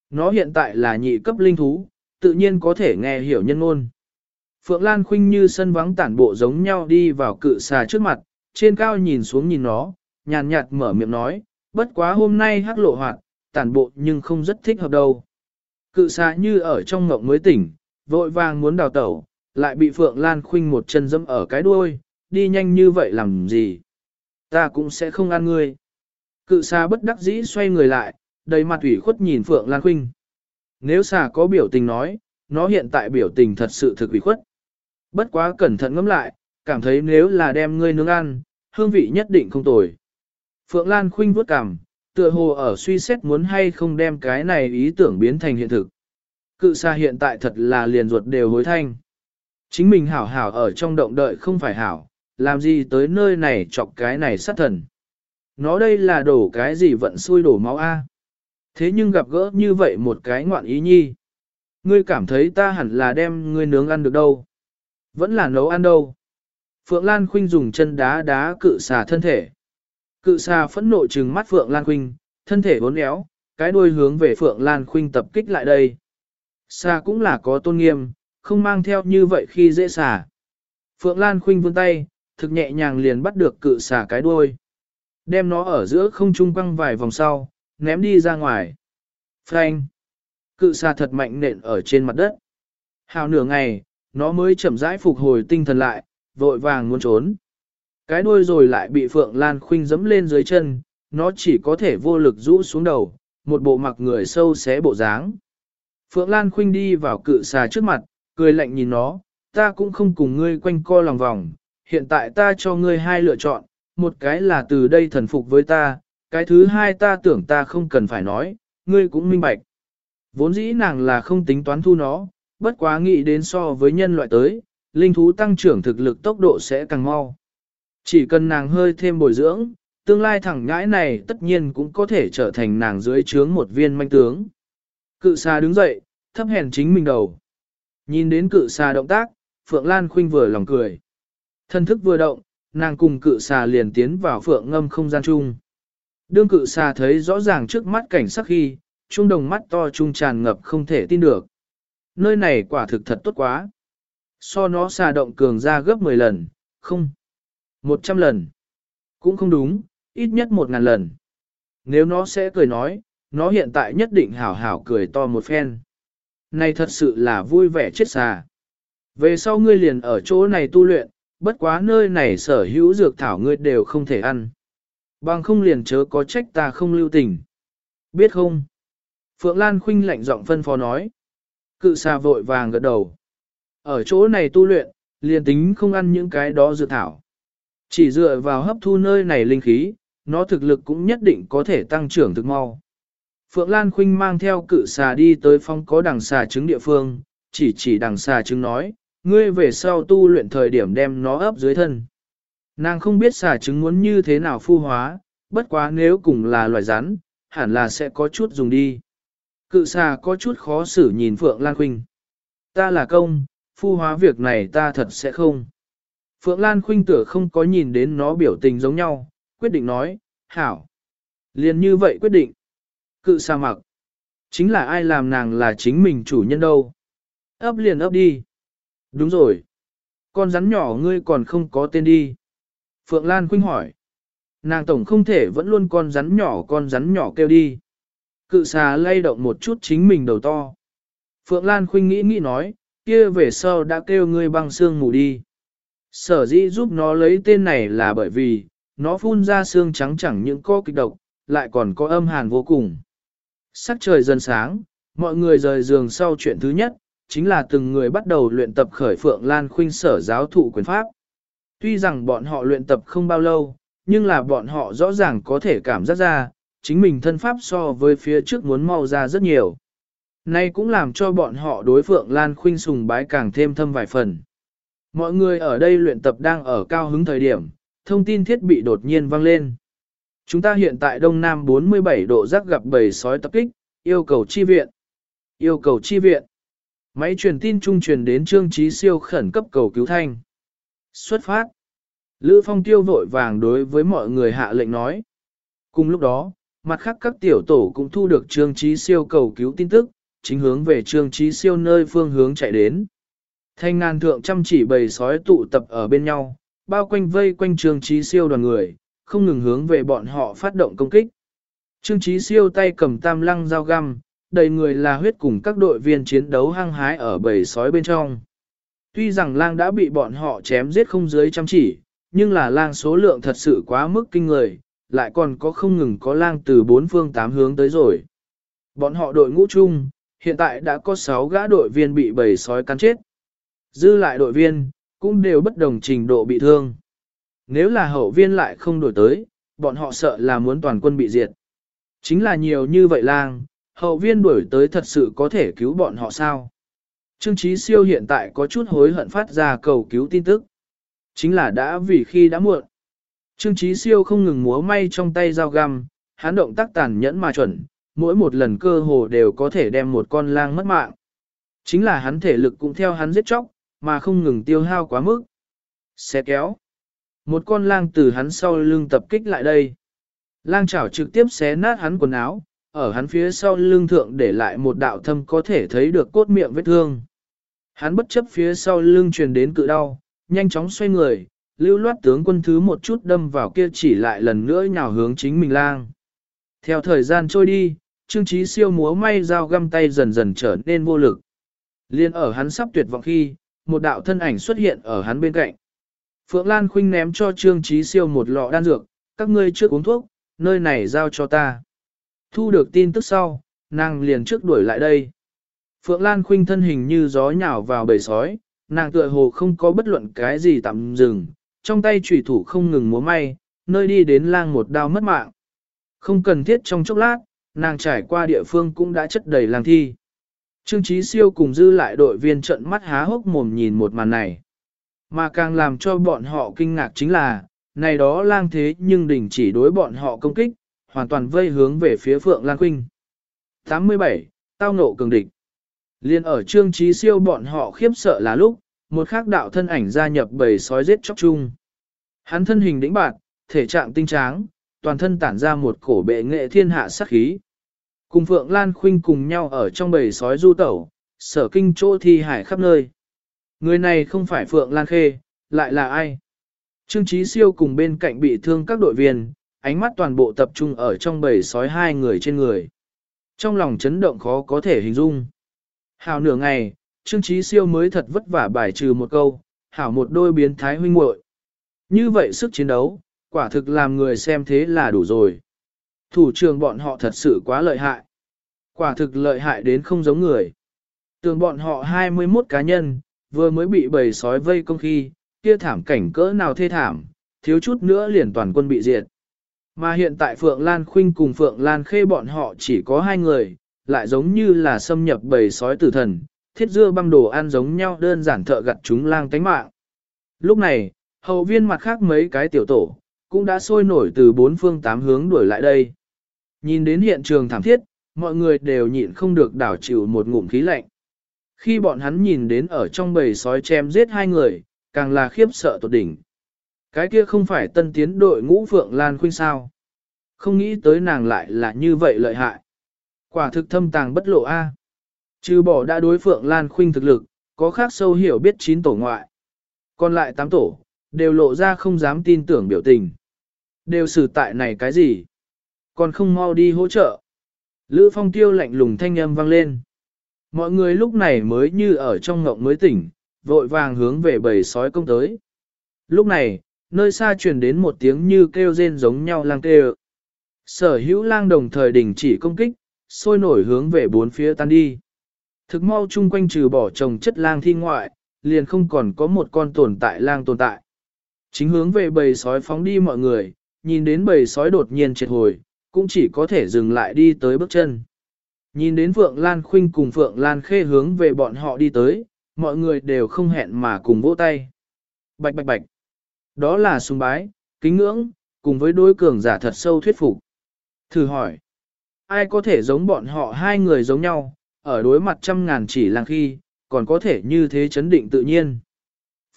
Nó hiện tại là nhị cấp linh thú, tự nhiên có thể nghe hiểu nhân ngôn. Phượng Lan Khuynh như sân vắng tản bộ giống nhau đi vào cự xà trước mặt, trên cao nhìn xuống nhìn nó, nhàn nhạt mở miệng nói, bất quá hôm nay hắc lộ hoạt, tản bộ nhưng không rất thích hợp đâu. Cự xà như ở trong ngộng mới tỉnh, vội vàng muốn đào tẩu, lại bị Phượng Lan Khuynh một chân dẫm ở cái đuôi, đi nhanh như vậy làm gì? Ta cũng sẽ không ăn ngươi. Cự xà bất đắc dĩ xoay người lại, đầy mặt ủy khuất nhìn Phượng Lan Khuynh. Nếu xà có biểu tình nói, nó hiện tại biểu tình thật sự thực ủy khuất. Bất quá cẩn thận ngẫm lại, cảm thấy nếu là đem ngươi nướng ăn, hương vị nhất định không tồi. Phượng Lan Khuynh vuốt cằm, tựa hồ ở suy xét muốn hay không đem cái này ý tưởng biến thành hiện thực. Cự xa hiện tại thật là liền ruột đều hối thanh. Chính mình hảo hảo ở trong động đợi không phải hảo, làm gì tới nơi này chọc cái này sát thần. Nó đây là đổ cái gì vận xui đổ máu a. Thế nhưng gặp gỡ như vậy một cái ngoạn ý nhi. Ngươi cảm thấy ta hẳn là đem ngươi nướng ăn được đâu. Vẫn là nấu ăn đâu. Phượng Lan Khuynh dùng chân đá đá cự xà thân thể. Cự xà phẫn nộ trừng mắt Phượng Lan Khuynh, thân thể bốn éo, cái đuôi hướng về Phượng Lan Khuynh tập kích lại đây. Xà cũng là có tôn nghiêm, không mang theo như vậy khi dễ xà. Phượng Lan Khuynh vươn tay, thực nhẹ nhàng liền bắt được cự xà cái đuôi. Đem nó ở giữa không trung quăng vài vòng sau, ném đi ra ngoài. Phanh! Cự xà thật mạnh nện ở trên mặt đất. Hào nửa ngày, nó mới chậm rãi phục hồi tinh thần lại, vội vàng muốn trốn. Cái đuôi rồi lại bị Phượng Lan Khuynh dẫm lên dưới chân, nó chỉ có thể vô lực rũ xuống đầu, một bộ mặc người sâu xé bộ dáng. Phượng Lan Khuynh đi vào cự xà trước mặt, cười lạnh nhìn nó, ta cũng không cùng ngươi quanh co lòng vòng, hiện tại ta cho ngươi hai lựa chọn, một cái là từ đây thần phục với ta, cái thứ hai ta tưởng ta không cần phải nói, ngươi cũng minh bạch. Vốn dĩ nàng là không tính toán thu nó, bất quá nghĩ đến so với nhân loại tới, linh thú tăng trưởng thực lực tốc độ sẽ càng mau. Chỉ cần nàng hơi thêm bồi dưỡng, tương lai thẳng ngãi này tất nhiên cũng có thể trở thành nàng dưới trướng một viên manh tướng. Cự xa đứng dậy, thấp hèn chính mình đầu. Nhìn đến cự xa động tác, Phượng Lan Khuynh vừa lòng cười. Thân thức vừa động, nàng cùng cự xà liền tiến vào Phượng ngâm không gian chung. Đương cự xà thấy rõ ràng trước mắt cảnh sắc khi, trung đồng mắt to trung tràn ngập không thể tin được. Nơi này quả thực thật tốt quá. So nó xà động cường ra gấp 10 lần, không. 100 lần. Cũng không đúng, ít nhất 1.000 lần. Nếu nó sẽ cười nói, nó hiện tại nhất định hảo hảo cười to một phen. Này thật sự là vui vẻ chết xà. Về sau ngươi liền ở chỗ này tu luyện, bất quá nơi này sở hữu dược thảo ngươi đều không thể ăn. Bằng không liền chớ có trách ta không lưu tình. Biết không? Phượng Lan Khuynh lạnh giọng phân phó nói. Cự xà vội vàng gật đầu. Ở chỗ này tu luyện, liền tính không ăn những cái đó dược thảo. Chỉ dựa vào hấp thu nơi này linh khí, nó thực lực cũng nhất định có thể tăng trưởng thực mau. Phượng Lan Khuynh mang theo cự xà đi tới phong có đằng xà trứng địa phương, chỉ chỉ đằng xà trứng nói, ngươi về sau tu luyện thời điểm đem nó ấp dưới thân. Nàng không biết xà trứng muốn như thế nào phu hóa, bất quá nếu cùng là loài rắn, hẳn là sẽ có chút dùng đi. Cự xà có chút khó xử nhìn Phượng Lan Khuynh. Ta là công, phu hóa việc này ta thật sẽ không. Phượng Lan Khuynh tựa không có nhìn đến nó biểu tình giống nhau, quyết định nói, hảo. Liền như vậy quyết định. Cự xà mặc. Chính là ai làm nàng là chính mình chủ nhân đâu. ấp liền ấp đi. Đúng rồi. Con rắn nhỏ ngươi còn không có tên đi. Phượng Lan Khuynh hỏi. Nàng tổng không thể vẫn luôn con rắn nhỏ con rắn nhỏ kêu đi. Cự xà lay động một chút chính mình đầu to. Phượng Lan Khuynh nghĩ nghĩ nói, kia về sau đã kêu ngươi băng xương ngủ đi. Sở dĩ giúp nó lấy tên này là bởi vì, nó phun ra xương trắng chẳng những có kịch độc, lại còn có âm hàn vô cùng. Sắc trời dần sáng, mọi người rời giường sau chuyện thứ nhất, chính là từng người bắt đầu luyện tập khởi Phượng Lan Khuynh sở giáo thụ quyền pháp. Tuy rằng bọn họ luyện tập không bao lâu, nhưng là bọn họ rõ ràng có thể cảm giác ra, chính mình thân pháp so với phía trước muốn mau ra rất nhiều. Nay cũng làm cho bọn họ đối Phượng Lan Khuynh sùng bái càng thêm thâm vài phần. Mọi người ở đây luyện tập đang ở cao hứng thời điểm, thông tin thiết bị đột nhiên vang lên. Chúng ta hiện tại Đông Nam 47 độ rắc gặp bầy sói tập kích, yêu cầu chi viện. Yêu cầu chi viện. Máy truyền tin trung truyền đến Trương Trí Siêu khẩn cấp cầu cứu thanh. Xuất phát. Lữ Phong tiêu vội vàng đối với mọi người hạ lệnh nói. Cùng lúc đó, mặt khác các tiểu tổ cũng thu được Trương Trí Siêu cầu cứu tin tức, chính hướng về Trương Trí Siêu nơi phương hướng chạy đến. Thanh ngàn thượng chăm chỉ bầy sói tụ tập ở bên nhau, bao quanh vây quanh Trương Trí Siêu đoàn người, không ngừng hướng về bọn họ phát động công kích. Trương Trí Siêu tay cầm tam lăng dao găm, đầy người là huyết cùng các đội viên chiến đấu hăng hái ở bầy sói bên trong. Tuy rằng lang đã bị bọn họ chém giết không dưới chăm chỉ, nhưng là lang số lượng thật sự quá mức kinh người, lại còn có không ngừng có lang từ bốn phương tám hướng tới rồi. Bọn họ đội ngũ chung, hiện tại đã có 6 gã đội viên bị bầy sói cắn chết. Dư lại đội viên, cũng đều bất đồng trình độ bị thương. Nếu là hậu viên lại không đổi tới, bọn họ sợ là muốn toàn quân bị diệt. Chính là nhiều như vậy lang, hậu viên đuổi tới thật sự có thể cứu bọn họ sao? Trương Chí Siêu hiện tại có chút hối hận phát ra cầu cứu tin tức. Chính là đã vì khi đã muộn. Trương Chí Siêu không ngừng múa may trong tay dao găm, hắn động tác tàn nhẫn mà chuẩn, mỗi một lần cơ hồ đều có thể đem một con lang mất mạng. Chính là hắn thể lực cũng theo hắn giết chóc, mà không ngừng tiêu hao quá mức. Xe kéo. Một con lang từ hắn sau lưng tập kích lại đây. Lang chảo trực tiếp xé nát hắn quần áo, ở hắn phía sau lưng thượng để lại một đạo thâm có thể thấy được cốt miệng vết thương. Hắn bất chấp phía sau lưng truyền đến cự đau, nhanh chóng xoay người, lưu loát tướng quân thứ một chút đâm vào kia chỉ lại lần nữa nhào hướng chính mình lang. Theo thời gian trôi đi, Trương Chí siêu múa may dao găm tay dần dần trở nên vô lực. Liên ở hắn sắp tuyệt vọng khi, một đạo thân ảnh xuất hiện ở hắn bên cạnh. Phượng Lan Khuynh ném cho Trương Chí siêu một lọ đan dược, các ngươi trước uống thuốc, nơi này giao cho ta. Thu được tin tức sau, nàng liền trước đuổi lại đây. Phượng Lan Khuynh thân hình như gió nhào vào bầy sói, nàng tựa hồ không có bất luận cái gì tạm dừng, trong tay chủy thủ không ngừng múa may, nơi đi đến lang một đao mất mạng. Không cần thiết trong chốc lát, nàng trải qua địa phương cũng đã chất đầy lang thi. Trương Chí Siêu cùng dư lại đội viên trận mắt há hốc mồm nhìn một màn này. Mà càng làm cho bọn họ kinh ngạc chính là, này đó lang thế nhưng đình chỉ đối bọn họ công kích, hoàn toàn vây hướng về phía Phượng Lan Khuynh. 87. Tao nộ cường địch. Liên ở trương trí siêu bọn họ khiếp sợ là lúc, một khác đạo thân ảnh gia nhập bầy sói giết chóc chung. Hắn thân hình đĩnh bạt, thể trạng tinh tráng, toàn thân tản ra một cổ bệ nghệ thiên hạ sắc khí. Cùng Phượng Lan Khuynh cùng nhau ở trong bầy sói du tẩu, sở kinh chỗ thi hải khắp nơi. Người này không phải Phượng Lan Khê, lại là ai? Trương Chí Siêu cùng bên cạnh bị thương các đội viên, ánh mắt toàn bộ tập trung ở trong bầy sói hai người trên người. Trong lòng chấn động khó có thể hình dung. Hảo nửa ngày, Trương Chí Siêu mới thật vất vả bài trừ một câu, hảo một đôi biến thái huynh muội. Như vậy sức chiến đấu, quả thực làm người xem thế là đủ rồi. Thủ trưởng bọn họ thật sự quá lợi hại. Quả thực lợi hại đến không giống người. Tường bọn họ 21 cá nhân, vừa mới bị bầy sói vây công khi, kia thảm cảnh cỡ nào thê thảm, thiếu chút nữa liền toàn quân bị diệt. Mà hiện tại Phượng Lan Khuynh cùng Phượng Lan Khê bọn họ chỉ có hai người, lại giống như là xâm nhập bầy sói tử thần, thiết dưa băng đồ ăn giống nhau đơn giản thợ gặt chúng lang tánh mạng. Lúc này, hậu viên mặt khác mấy cái tiểu tổ, cũng đã sôi nổi từ bốn phương tám hướng đuổi lại đây. Nhìn đến hiện trường thảm thiết, mọi người đều nhịn không được đảo chịu một ngụm khí lạnh. Khi bọn hắn nhìn đến ở trong bầy sói chém giết hai người, càng là khiếp sợ tột đỉnh. Cái kia không phải tân tiến đội ngũ Phượng Lan Khuynh sao. Không nghĩ tới nàng lại là như vậy lợi hại. Quả thực thâm tàng bất lộ A. Trừ bỏ đã đối Phượng Lan Khuynh thực lực, có khác sâu hiểu biết chín tổ ngoại. Còn lại tám tổ, đều lộ ra không dám tin tưởng biểu tình. Đều xử tại này cái gì? Còn không mau đi hỗ trợ. Lữ phong tiêu lạnh lùng thanh âm vang lên. Mọi người lúc này mới như ở trong ngộng mới tỉnh, vội vàng hướng về bầy sói công tới. Lúc này, nơi xa truyền đến một tiếng như kêu rên giống nhau lang kêu. Sở hữu lang đồng thời đình chỉ công kích, sôi nổi hướng về bốn phía tan đi. Thực mau chung quanh trừ bỏ trồng chất lang thi ngoại, liền không còn có một con tồn tại lang tồn tại. Chính hướng về bầy sói phóng đi mọi người, nhìn đến bầy sói đột nhiên triệt hồi, cũng chỉ có thể dừng lại đi tới bước chân. Nhìn đến Phượng Lan Khuynh cùng Phượng Lan Khê hướng về bọn họ đi tới, mọi người đều không hẹn mà cùng vỗ tay. Bạch bạch bạch. Đó là sùng bái, kính ngưỡng, cùng với đối cường giả thật sâu thuyết phục. Thử hỏi, ai có thể giống bọn họ hai người giống nhau, ở đối mặt trăm ngàn chỉ làng khi, còn có thể như thế chấn định tự nhiên.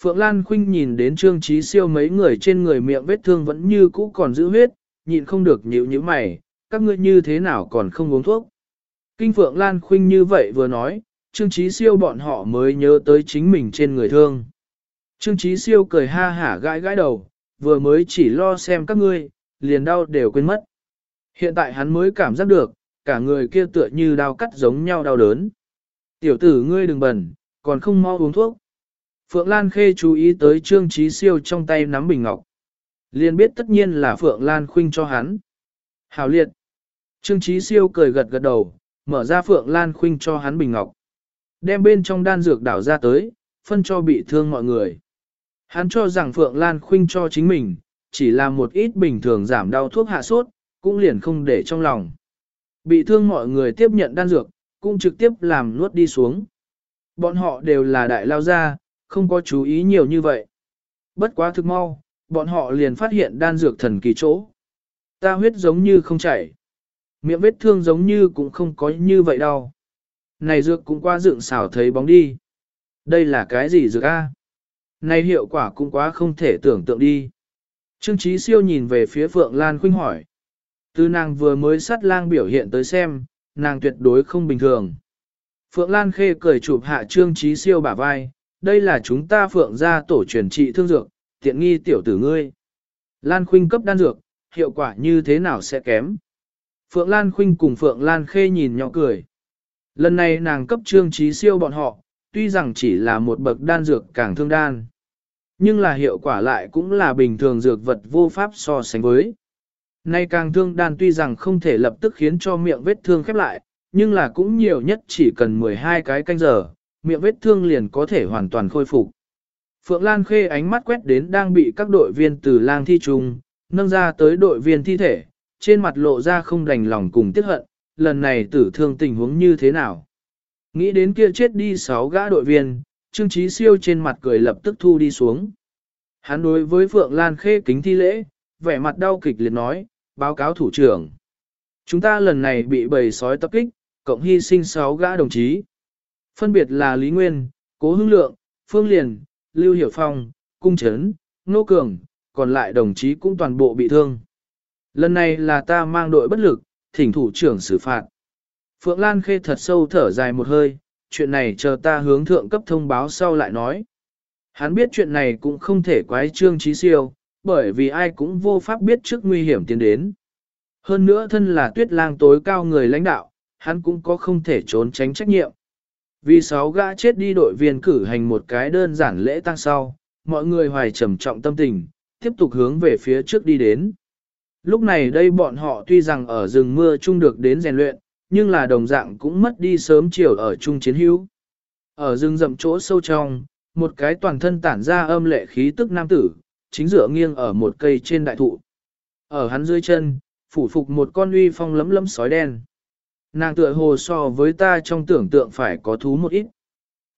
Phượng Lan Khuynh nhìn đến Trương Trí Siêu mấy người trên người miệng vết thương vẫn như cũ còn giữ huyết, nhịn không được nhíu nhíu mày, các ngươi như thế nào còn không uống thuốc. Kinh Phượng Lan Khuynh như vậy vừa nói, Trương Trí Siêu bọn họ mới nhớ tới chính mình trên người thương. Trương Chí Siêu cười ha hả gãi gãi đầu, vừa mới chỉ lo xem các ngươi, liền đau đều quên mất. Hiện tại hắn mới cảm giác được, cả người kia tựa như đau cắt giống nhau đau đớn. Tiểu tử ngươi đừng bẩn, còn không mau uống thuốc. Phượng Lan Khê chú ý tới Trương Chí Siêu trong tay nắm bình ngọc. Liền biết tất nhiên là Phượng Lan Khuynh cho hắn. Hào liệt. Trương Chí Siêu cười gật gật đầu, mở ra Phượng Lan Khuynh cho hắn bình ngọc. Đem bên trong đan dược đảo ra tới, phân cho bị thương mọi người. Hắn cho rằng Phượng Lan Khuynh cho chính mình, chỉ là một ít bình thường giảm đau thuốc hạ sốt, cũng liền không để trong lòng. Bị thương mọi người tiếp nhận đan dược, cũng trực tiếp làm nuốt đi xuống. Bọn họ đều là đại lao gia, không có chú ý nhiều như vậy. Bất quá thực mau, bọn họ liền phát hiện đan dược thần kỳ chỗ. Ta huyết giống như không chảy. Miệng vết thương giống như cũng không có như vậy đâu. Này dược cũng qua dựng xảo thấy bóng đi. Đây là cái gì dược a? Này hiệu quả cũng quá không thể tưởng tượng đi. Trương Chí Siêu nhìn về phía Phượng Lan Khuynh hỏi. Từ nàng vừa mới sát lang biểu hiện tới xem, nàng tuyệt đối không bình thường. Phượng Lan Khê cười chụp hạ Trương Chí Siêu bả vai, đây là chúng ta Phượng gia tổ truyền trị thương dược, tiện nghi tiểu tử ngươi. Lan Khuynh cấp đan dược, hiệu quả như thế nào sẽ kém. Phượng Lan Khuynh cùng Phượng Lan Khê nhìn nhỏ cười. Lần này nàng cấp Trương Chí Siêu bọn họ, tuy rằng chỉ là một bậc đan dược càng thương đan. Nhưng là hiệu quả lại cũng là bình thường dược vật vô pháp so sánh với. Nay càng thương đan tuy rằng không thể lập tức khiến cho miệng vết thương khép lại, nhưng là cũng nhiều nhất chỉ cần 12 cái canh giờ, miệng vết thương liền có thể hoàn toàn khôi phục. Phượng Lan Khê ánh mắt quét đến đang bị các đội viên từ lang thi trùng, nâng ra tới đội viên thi thể, trên mặt lộ ra không đành lòng cùng tiếc hận, lần này tử thương tình huống như thế nào. Nghĩ đến kia chết đi sáu gã đội viên, Trương Chí Siêu trên mặt cười lập tức thu đi xuống. Hắn đối với Phượng Lan Khê kính thi lễ, vẻ mặt đau kịch liệt nói, báo cáo thủ trưởng. Chúng ta lần này bị bầy sói tập kích, cộng hy sinh sáu gã đồng chí. Phân biệt là Lý Nguyên, Cố Hưng Lượng, Phương Liền, Lưu Hiểu Phong, Cung Trấn, Nô Cường, còn lại đồng chí cũng toàn bộ bị thương. Lần này là ta mang đội bất lực, thỉnh thủ trưởng xử phạt. Phượng Lan Khê thật sâu thở dài một hơi, chuyện này chờ ta hướng thượng cấp thông báo sau lại nói. Hắn biết chuyện này cũng không thể quái trương trí siêu, bởi vì ai cũng vô pháp biết trước nguy hiểm tiến đến. Hơn nữa thân là tuyết lang tối cao người lãnh đạo, hắn cũng có không thể trốn tránh trách nhiệm. Vì sáu gã chết đi đội viên cử hành một cái đơn giản lễ tăng sau, mọi người hoài trầm trọng tâm tình, tiếp tục hướng về phía trước đi đến. Lúc này đây bọn họ tuy rằng ở rừng mưa chung được đến rèn luyện, nhưng là đồng dạng cũng mất đi sớm chiều ở chung chiến hữu. Ở rừng rậm chỗ sâu trong, một cái toàn thân tản ra âm lệ khí tức nam tử, chính dựa nghiêng ở một cây trên đại thụ. Ở hắn dưới chân, phủ phục một con uy phong lấm lấm sói đen. Nàng tựa hồ so với ta trong tưởng tượng phải có thú một ít.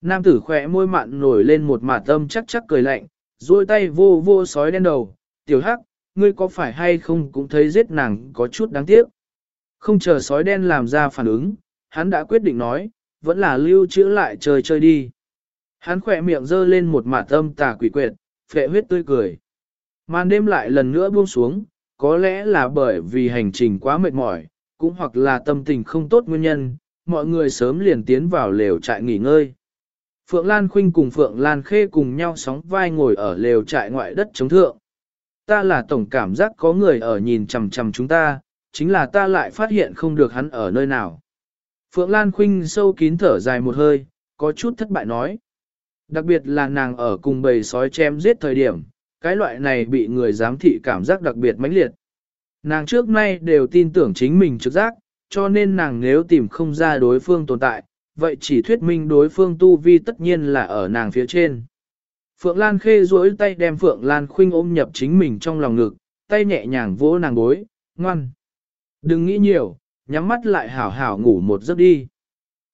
Nam tử khỏe môi mặn nổi lên một mạt tâm chắc chắc cười lạnh, duỗi tay vô vô sói đen đầu, tiểu hắc, ngươi có phải hay không cũng thấy giết nàng có chút đáng tiếc. Không chờ sói đen làm ra phản ứng, hắn đã quyết định nói, vẫn là lưu trữ lại chơi chơi đi. Hắn khỏe miệng dơ lên một mạt âm tà quỷ quyệt, phệ huyết tươi cười. Màn đêm lại lần nữa buông xuống, có lẽ là bởi vì hành trình quá mệt mỏi, cũng hoặc là tâm tình không tốt nguyên nhân, mọi người sớm liền tiến vào lều trại nghỉ ngơi. Phượng Lan Khuynh cùng Phượng Lan Khê cùng nhau sóng vai ngồi ở lều trại ngoại đất chống thượng. Ta là tổng cảm giác có người ở nhìn chằm chằm chúng ta, chính là ta lại phát hiện không được hắn ở nơi nào. Phượng Lan Khuynh sâu kín thở dài một hơi, có chút thất bại nói. Đặc biệt là nàng ở cùng bầy sói chém giết thời điểm, cái loại này bị người giám thị cảm giác đặc biệt mãnh liệt. Nàng trước nay đều tin tưởng chính mình trực giác, cho nên nàng nếu tìm không ra đối phương tồn tại, vậy chỉ thuyết minh đối phương tu vi tất nhiên là ở nàng phía trên. Phượng Lan khê duỗi tay đem Phượng Lan khuynh ôm nhập chính mình trong lòng ngực, tay nhẹ nhàng vỗ nàng bối, ngoan. Đừng nghĩ nhiều, nhắm mắt lại hảo hảo ngủ một giấc đi.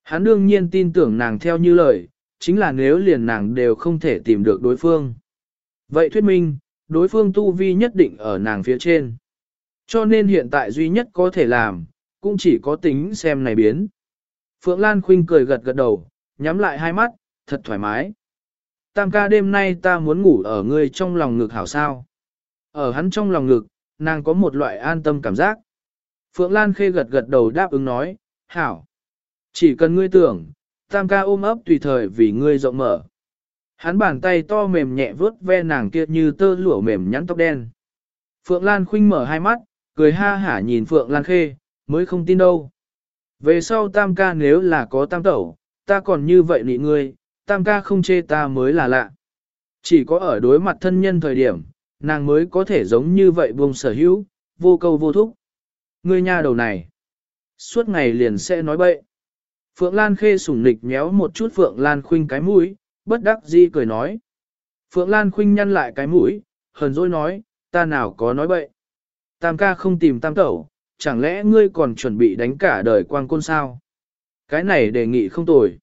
Hắn đương nhiên tin tưởng nàng theo như lời, chính là nếu liền nàng đều không thể tìm được đối phương. Vậy thuyết minh, đối phương tu vi nhất định ở nàng phía trên. Cho nên hiện tại duy nhất có thể làm, cũng chỉ có tính xem này biến. Phượng Lan Khuynh cười gật gật đầu, nhắm lại hai mắt, thật thoải mái. Tam ca đêm nay ta muốn ngủ ở ngươi trong lòng ngực hảo sao. Ở hắn trong lòng ngực, nàng có một loại an tâm cảm giác. Phượng Lan khê gật gật đầu đáp ứng nói, hảo. Chỉ cần ngươi tưởng, tam ca ôm ấp tùy thời vì ngươi rộng mở. Hắn bàn tay to mềm nhẹ vớt ve nàng kia như tơ lụa mềm nhắn tóc đen. Phượng Lan khinh mở hai mắt, cười ha hả nhìn Phượng Lan khê, mới không tin đâu. Về sau tam ca nếu là có tam tẩu, ta còn như vậy nị ngươi, tam ca không chê ta mới là lạ. Chỉ có ở đối mặt thân nhân thời điểm, nàng mới có thể giống như vậy buông sở hữu, vô câu vô thúc. Ngươi nha đầu này, suốt ngày liền sẽ nói bậy. Phượng Lan khê sủng nịch nhéo một chút Phượng Lan khuynh cái mũi, bất đắc dĩ cười nói. Phượng Lan khuynh nhăn lại cái mũi, hờn dỗi nói, ta nào có nói bậy. Tam ca không tìm tam tẩu, chẳng lẽ ngươi còn chuẩn bị đánh cả đời quang côn sao? Cái này đề nghị không tồi.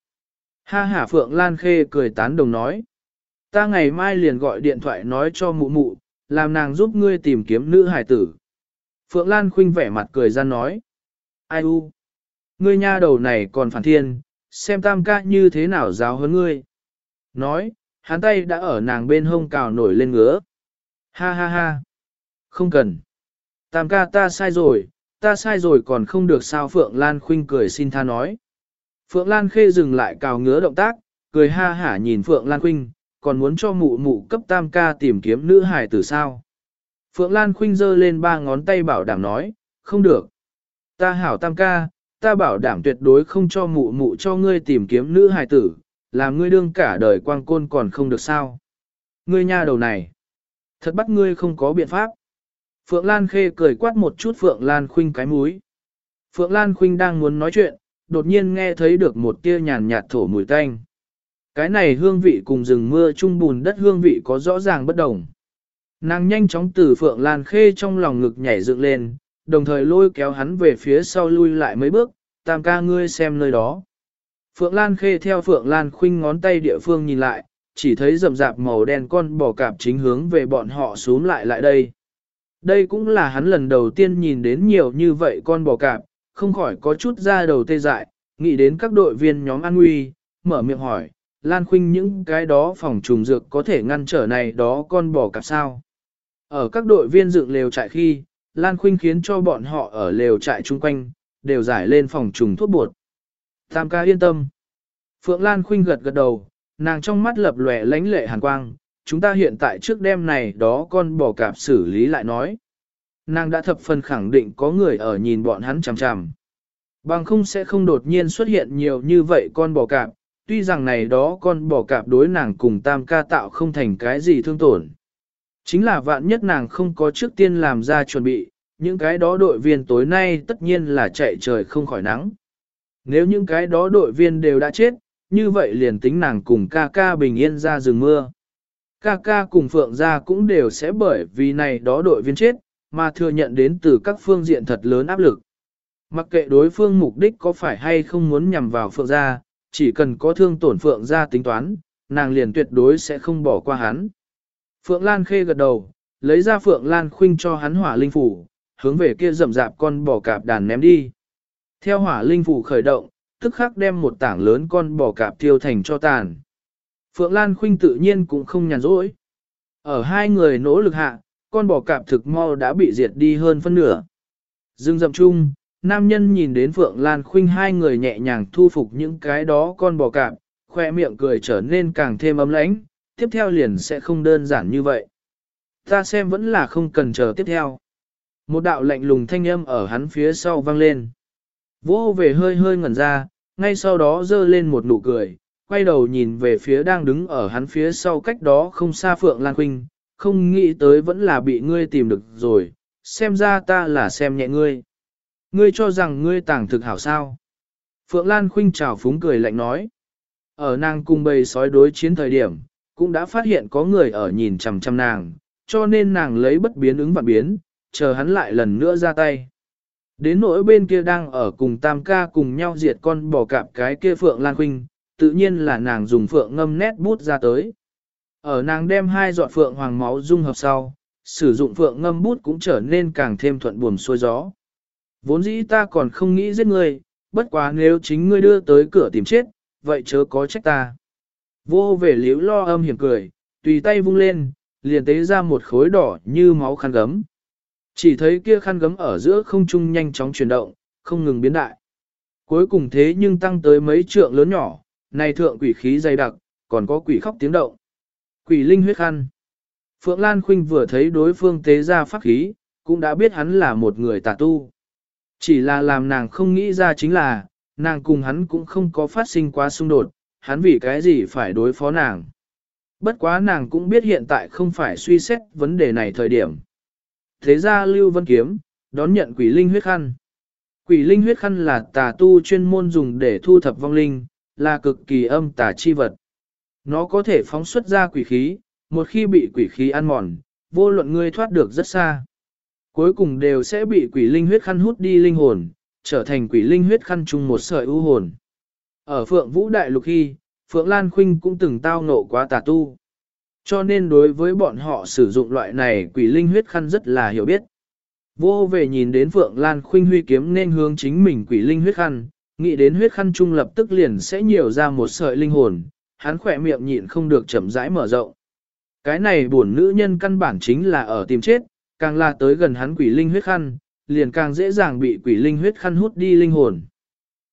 Ha ha Phượng Lan Khê cười tán đồng nói. Ta ngày mai liền gọi điện thoại nói cho mụ mụ, làm nàng giúp ngươi tìm kiếm nữ hải tử. Phượng Lan khinh vẻ mặt cười ra nói. Ai u? Ngươi nha đầu này còn phản thiên, xem tam ca như thế nào giáo hơn ngươi. Nói, hắn tay đã ở nàng bên hông cào nổi lên ngứa. Ha ha ha. Không cần. Tam ca ta sai rồi, ta sai rồi còn không được sao Phượng Lan khinh cười xin tha nói. Phượng Lan khê dừng lại cào ngứa động tác, cười ha hả nhìn Phượng Lan khinh, còn muốn cho mụ mụ cấp tam ca tìm kiếm nữ hài tử sao. Phượng Lan khinh giơ lên ba ngón tay bảo đảm nói, không được. Ta hảo tam ca, ta bảo đảm tuyệt đối không cho mụ mụ cho ngươi tìm kiếm nữ hài tử, làm ngươi đương cả đời quang côn còn không được sao. Ngươi nha đầu này, thật bắt ngươi không có biện pháp. Phượng Lan khê cười quát một chút Phượng Lan khuynh cái múi. Phượng Lan khuynh đang muốn nói chuyện, đột nhiên nghe thấy được một tia nhàn nhạt thổ mùi tanh. Cái này hương vị cùng rừng mưa trung bùn đất hương vị có rõ ràng bất đồng. Nàng nhanh chóng từ Phượng Lan khê trong lòng ngực nhảy dựng lên, đồng thời lôi kéo hắn về phía sau lui lại mấy bước, tam ca ngươi xem nơi đó. Phượng Lan khê theo Phượng Lan khuynh ngón tay địa phương nhìn lại, chỉ thấy rậm rạp màu đen con bò cạp chính hướng về bọn họ xuống lại lại đây. Đây cũng là hắn lần đầu tiên nhìn đến nhiều như vậy con bò cạp, không khỏi có chút ra đầu tê dại, nghĩ đến các đội viên nhóm an nguy, mở miệng hỏi, Lan Khuynh những cái đó phòng trùng dược có thể ngăn trở này đó con bò cạp sao. Ở các đội viên dựng lều trại khi, Lan Khuynh khiến cho bọn họ ở lều trại chung quanh, đều giải lên phòng trùng thuốc bột. Tam ca yên tâm. Phượng Lan Khuynh gật gật đầu, nàng trong mắt lập lòe lánh lệ hàn quang, chúng ta hiện tại trước đêm này đó con bò cạp xử lý lại nói. Nàng đã thập phần khẳng định có người ở nhìn bọn hắn chằm chằm. Bằng không sẽ không đột nhiên xuất hiện nhiều như vậy con bò cạp, tuy rằng này đó con bò cạp đối nàng cùng tam ca tạo không thành cái gì thương tổn. Chính là vạn nhất nàng không có trước tiên làm ra chuẩn bị, những cái đó đội viên tối nay tất nhiên là chạy trời không khỏi nắng. Nếu những cái đó đội viên đều đã chết, như vậy liền tính nàng cùng ca ca bình yên ra rừng mưa. Ca ca cùng Phượng gia cũng đều sẽ bởi vì này đó đội viên chết, mà thừa nhận đến từ các phương diện thật lớn áp lực. Mặc kệ đối phương mục đích có phải hay không muốn nhằm vào Phượng gia, chỉ cần có thương tổn Phượng gia tính toán, nàng liền tuyệt đối sẽ không bỏ qua hắn. Phượng Lan khê gật đầu, lấy ra Phượng Lan khuynh cho hắn hỏa linh phủ, hướng về kia rậm rạp con bò cạp đàn ném đi. Theo hỏa linh phủ khởi động, tức khắc đem một tảng lớn con bò cạp tiêu thành cho tàn. Phượng Lan khuynh tự nhiên cũng không nhàn rỗi. Ở hai người nỗ lực hạ, con bò cạp thực mau đã bị diệt đi hơn phân nửa. Dương dậm chung, nam nhân nhìn đến Phượng Lan khuynh hai người nhẹ nhàng thu phục những cái đó con bò cạp, khoe miệng cười trở nên càng thêm ấm lãnh, tiếp theo liền sẽ không đơn giản như vậy. Ta xem vẫn là không cần chờ tiếp theo. Một đạo lạnh lùng thanh âm ở hắn phía sau vang lên. Vô về hơi hơi ngẩn ra, ngay sau đó dơ lên một nụ cười, quay đầu nhìn về phía đang đứng ở hắn phía sau cách đó không xa Phượng Lan Quynh, không nghĩ tới vẫn là bị ngươi tìm được rồi, xem ra ta là xem nhẹ ngươi. Ngươi cho rằng ngươi tàng thực hảo sao. Phượng Lan Khuynh chào phúng cười lạnh nói. Ở nàng cùng bầy sói đối chiến thời điểm, cũng đã phát hiện có người ở nhìn chằm chằm nàng, cho nên nàng lấy bất biến ứng và biến, chờ hắn lại lần nữa ra tay. Đến nỗi bên kia đang ở cùng tam ca cùng nhau diệt con bò cạp cái kia Phượng Lan Khuynh, tự nhiên là nàng dùng phượng ngâm nét bút ra tới. Ở nàng đem hai giọt phượng hoàng máu dung hợp sau, sử dụng phượng ngâm bút cũng trở nên càng thêm thuận buồm xuôi gió. Vốn dĩ ta còn không nghĩ giết ngươi, bất quá nếu chính ngươi đưa tới cửa tìm chết, vậy chớ có trách ta. Vô về liễu lo âm hiểm cười, tùy tay vung lên, liền tế ra một khối đỏ như máu khăn gấm. Chỉ thấy kia khăn gấm ở giữa không trung nhanh chóng chuyển động, không ngừng biến đại. Cuối cùng thế nhưng tăng tới mấy trượng lớn nhỏ, này thượng quỷ khí dày đặc, còn có quỷ khóc tiếng động. Quỷ linh huyết khăn. Phượng Lan Khuynh vừa thấy đối phương tế ra pháp khí, cũng đã biết hắn là một người tà tu. Chỉ là làm nàng không nghĩ ra chính là, nàng cùng hắn cũng không có phát sinh quá xung đột, hắn vì cái gì phải đối phó nàng. Bất quá nàng cũng biết hiện tại không phải suy xét vấn đề này thời điểm. Thế ra Lưu Vân Kiếm, đón nhận quỷ linh huyết khăn. Quỷ linh huyết khăn là tà tu chuyên môn dùng để thu thập vong linh, là cực kỳ âm tà chi vật. Nó có thể phóng xuất ra quỷ khí, một khi bị quỷ khí ăn mòn, vô luận ngươi thoát được rất xa. Cuối cùng đều sẽ bị quỷ linh huyết khăn hút đi linh hồn, trở thành quỷ linh huyết khăn chung một sợi ưu hồn. Ở Phượng Vũ Đại Lục khi, Phượng Lan Khuynh cũng từng tao ngộ quá tà tu. Cho nên đối với bọn họ sử dụng loại này quỷ linh huyết khăn rất là hiểu biết. Vô về nhìn đến Phượng Lan Khuynh huy kiếm nên hướng chính mình quỷ linh huyết khăn, nghĩ đến huyết khăn trung lập tức liền sẽ nhiều ra một sợi linh hồn, hắn khỏe miệng nhịn không được chậm rãi mở rộng. Cái này buồn nữ nhân căn bản chính là ở tìm chết, càng là tới gần hắn quỷ linh huyết khăn, liền càng dễ dàng bị quỷ linh huyết khăn hút đi linh hồn.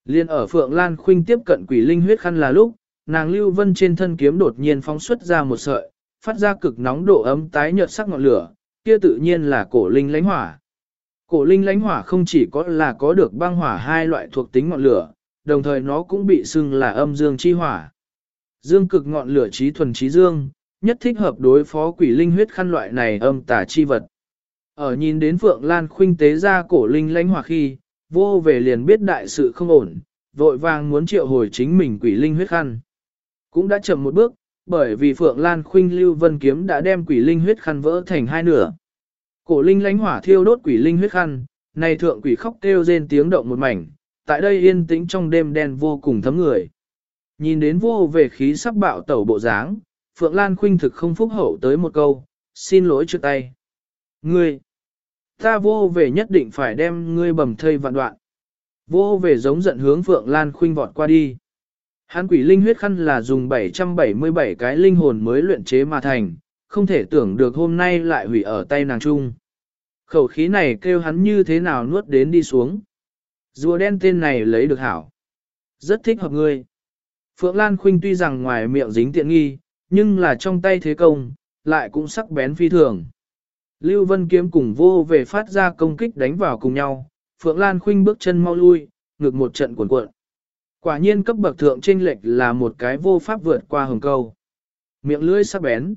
Liên ở Phượng Lan Khuynh tiếp cận quỷ linh huyết khăn là lúc, nàng Lưu Vân trên thân kiếm đột nhiên phóng xuất ra một sợi, phát ra cực nóng độ ấm tái nhợt sắc ngọn lửa, kia tự nhiên là cổ linh lánh hỏa. Cổ linh lánh hỏa không chỉ có là có được băng hỏa hai loại thuộc tính ngọn lửa, đồng thời nó cũng bị xưng là âm dương chi hỏa. Dương cực ngọn lửa trí thuần trí dương, nhất thích hợp đối phó quỷ linh huyết khăn loại này âm tà chi vật. Ở nhìn đến Phượng Lan khuynh tế ra cổ linh lánh hỏa khi, vô về liền biết đại sự không ổn, vội vàng muốn triệu hồi chính mình quỷ linh huyết khăn. Cũng đã chậm một bước, bởi vì Phượng Lan khuynh lưu vân kiếm đã đem quỷ linh huyết khăn vỡ thành hai nửa. Cổ linh lánh hỏa thiêu đốt quỷ linh huyết khăn, này thượng quỷ khóc kêu rên tiếng động một mảnh, tại đây yên tĩnh trong đêm đen vô cùng thấm người. Nhìn đến vô về khí sắp bạo tẩu bộ dáng, Phượng Lan khuynh thực không phúc hậu tới một câu, xin lỗi trước tay. Ngươi, ta vô về nhất định phải đem ngươi bầm thây vạn đoạn. Vô về giống giận hướng Phượng Lan khuynh vọt qua đi. Hán quỷ linh huyết khăn là dùng 777 cái linh hồn mới luyện chế mà thành, không thể tưởng được hôm nay lại hủy ở tay nàng trung. Khẩu khí này kêu hắn như thế nào nuốt đến đi xuống. Rùa đen tên này lấy được hảo. Rất thích hợp ngươi. Phượng Lan Khuynh tuy rằng ngoài miệng dính tiện nghi, nhưng là trong tay thế công, lại cũng sắc bén phi thường. Lưu Vân Kiếm cùng vô về phát ra công kích đánh vào cùng nhau, Phượng Lan Khuynh bước chân mau lui, ngược một trận cuộn cuộn. Quả nhiên cấp bậc thượng chênh lệch là một cái vô pháp vượt qua hồng câu. Miệng lưỡi sắc bén.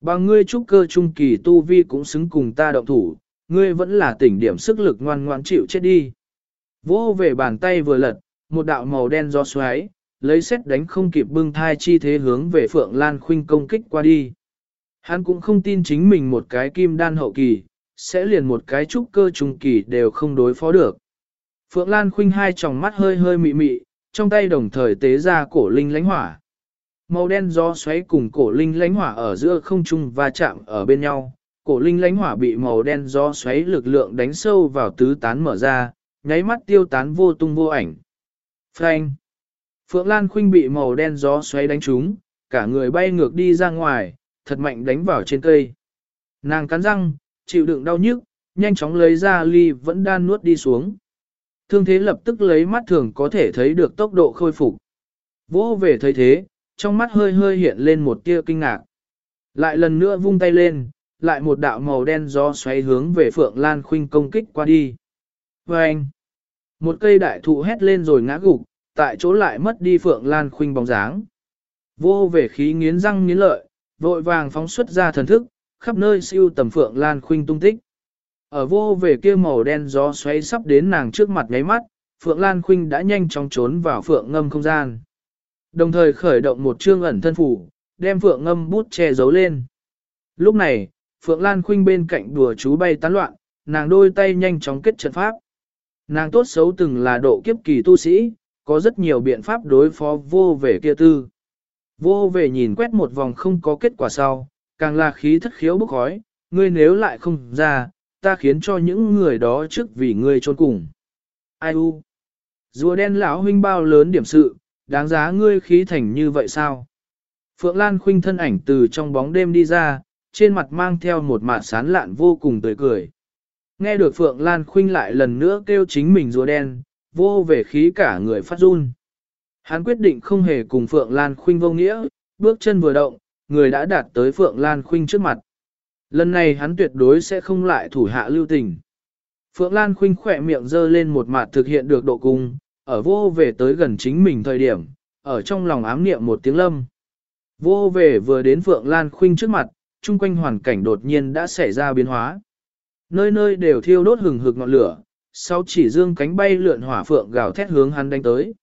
Bằng ngươi trúc cơ trung kỳ tu vi cũng xứng cùng ta động thủ, ngươi vẫn là tỉnh điểm sức lực ngoan ngoan chịu chết đi. Vô về bàn tay vừa lật, một đạo màu đen do xoáy, lấy xét đánh không kịp bưng thai chi thế hướng về Phượng Lan Khuynh công kích qua đi. Hắn cũng không tin chính mình một cái kim đan hậu kỳ, sẽ liền một cái trúc cơ trung kỳ đều không đối phó được. Phượng Lan Khinh hai tròng mắt hơi hơi mị mị, trong tay đồng thời tế ra cổ linh lánh hỏa. Màu đen gió xoáy cùng cổ linh lánh hỏa ở giữa không trung va chạm ở bên nhau, cổ linh lánh hỏa bị màu đen gió xoáy lực lượng đánh sâu vào tứ tán mở ra, nháy mắt tiêu tán vô tung vô ảnh. Phanh! Phượng Lan Khinh bị màu đen gió xoáy đánh trúng, cả người bay ngược đi ra ngoài, thật mạnh đánh vào trên cây. Nàng cắn răng, chịu đựng đau nhức, nhanh chóng lấy ra ly vẫn đan nuốt đi xuống. Thương thế lập tức lấy mắt thường có thể thấy được tốc độ khôi phục. Vô về thấy thế, trong mắt hơi hơi hiện lên một tia kinh ngạc. Lại lần nữa vung tay lên, lại một đạo màu đen gió xoáy hướng về Phượng Lan Khuynh công kích qua đi. Và anh, một cây đại thụ hét lên rồi ngã gục, tại chỗ lại mất đi Phượng Lan Khuynh bóng dáng. Vô về khí nghiến răng nghiến lợi, vội vàng phóng xuất ra thần thức, khắp nơi siêu tầm Phượng Lan Khuynh tung tích. Ở vô về kia màu đen gió xoáy sắp đến nàng trước mặt ngáy mắt, Phượng Lan Khuynh đã nhanh chóng trốn vào Phượng ngâm không gian. Đồng thời khởi động một chương ẩn thân phủ, đem Phượng ngâm bút che giấu lên. Lúc này, Phượng Lan Khuynh bên cạnh đùa chú bay tán loạn, nàng đôi tay nhanh chóng kết trận pháp. Nàng tốt xấu từng là độ kiếp kỳ tu sĩ, có rất nhiều biện pháp đối phó vô về kia tư. Vô về nhìn quét một vòng không có kết quả sau, càng là khí thất khiếu bốc khói, ngươi nếu lại không ra, ta khiến cho những người đó trước vì ngươi trôn cùng. Ai u? Rùa đen lão huynh bao lớn điểm sự, đáng giá ngươi khí thành như vậy sao? Phượng Lan khuynh thân ảnh từ trong bóng đêm đi ra, trên mặt mang theo một mạt sán lạn vô cùng tươi cười. Nghe được Phượng Lan khuynh lại lần nữa kêu chính mình rùa đen, vô về khí cả người phát run. Hắn quyết định không hề cùng Phượng Lan khuynh vô nghĩa, bước chân vừa động, người đã đạt tới Phượng Lan khuynh trước mặt. Lần này hắn tuyệt đối sẽ không lại thủ hạ lưu tình. Phượng Lan khuynh khỏe miệng dơ lên một mặt thực hiện được độ cung, ở vô về tới gần chính mình thời điểm, ở trong lòng ám niệm một tiếng lâm. Vô về vừa đến Phượng Lan khuynh trước mặt, chung quanh hoàn cảnh đột nhiên đã xảy ra biến hóa. Nơi nơi đều thiêu đốt hừng hực ngọn lửa, sau chỉ dương cánh bay lượn hỏa phượng gào thét hướng hắn đánh tới.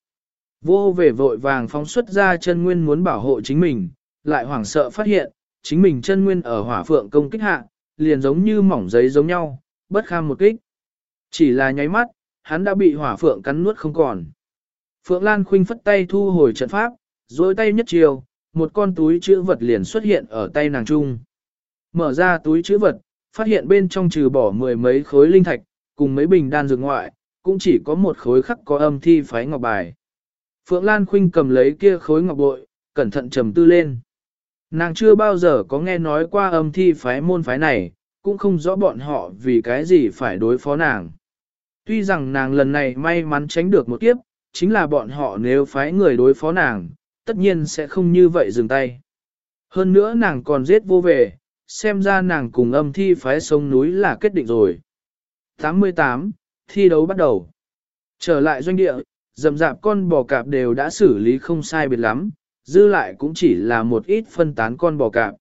Vô về vội vàng phóng xuất ra chân nguyên muốn bảo hộ chính mình, lại hoảng sợ phát hiện, chính mình chân nguyên ở hỏa phượng công kích hạ, liền giống như mỏng giấy giống nhau, bất kham một kích. Chỉ là nháy mắt, hắn đã bị hỏa phượng cắn nuốt không còn. Phượng Lan khuynh phất tay thu hồi trận pháp, dối tay nhất chiều, một con túi chữ vật liền xuất hiện ở tay nàng trung. Mở ra túi chữ vật, phát hiện bên trong trừ bỏ mười mấy khối linh thạch, cùng mấy bình đan dược ngoại, cũng chỉ có một khối khắc có âm thi phái ngọc bài. Phượng Lan Khuynh cầm lấy kia khối ngọc bội, cẩn thận trầm tư lên. Nàng chưa bao giờ có nghe nói qua âm thi phái môn phái này, cũng không rõ bọn họ vì cái gì phải đối phó nàng. Tuy rằng nàng lần này may mắn tránh được một kiếp, chính là bọn họ nếu phái người đối phó nàng, tất nhiên sẽ không như vậy dừng tay. Hơn nữa nàng còn giết vô về, xem ra nàng cùng âm thi phái sông núi là kết định rồi. 88. Thi đấu bắt đầu. Trở lại doanh địa, dầm dạp con bò cạp đều đã xử lý không sai biệt lắm, dư lại cũng chỉ là một ít phân tán con bò cạp.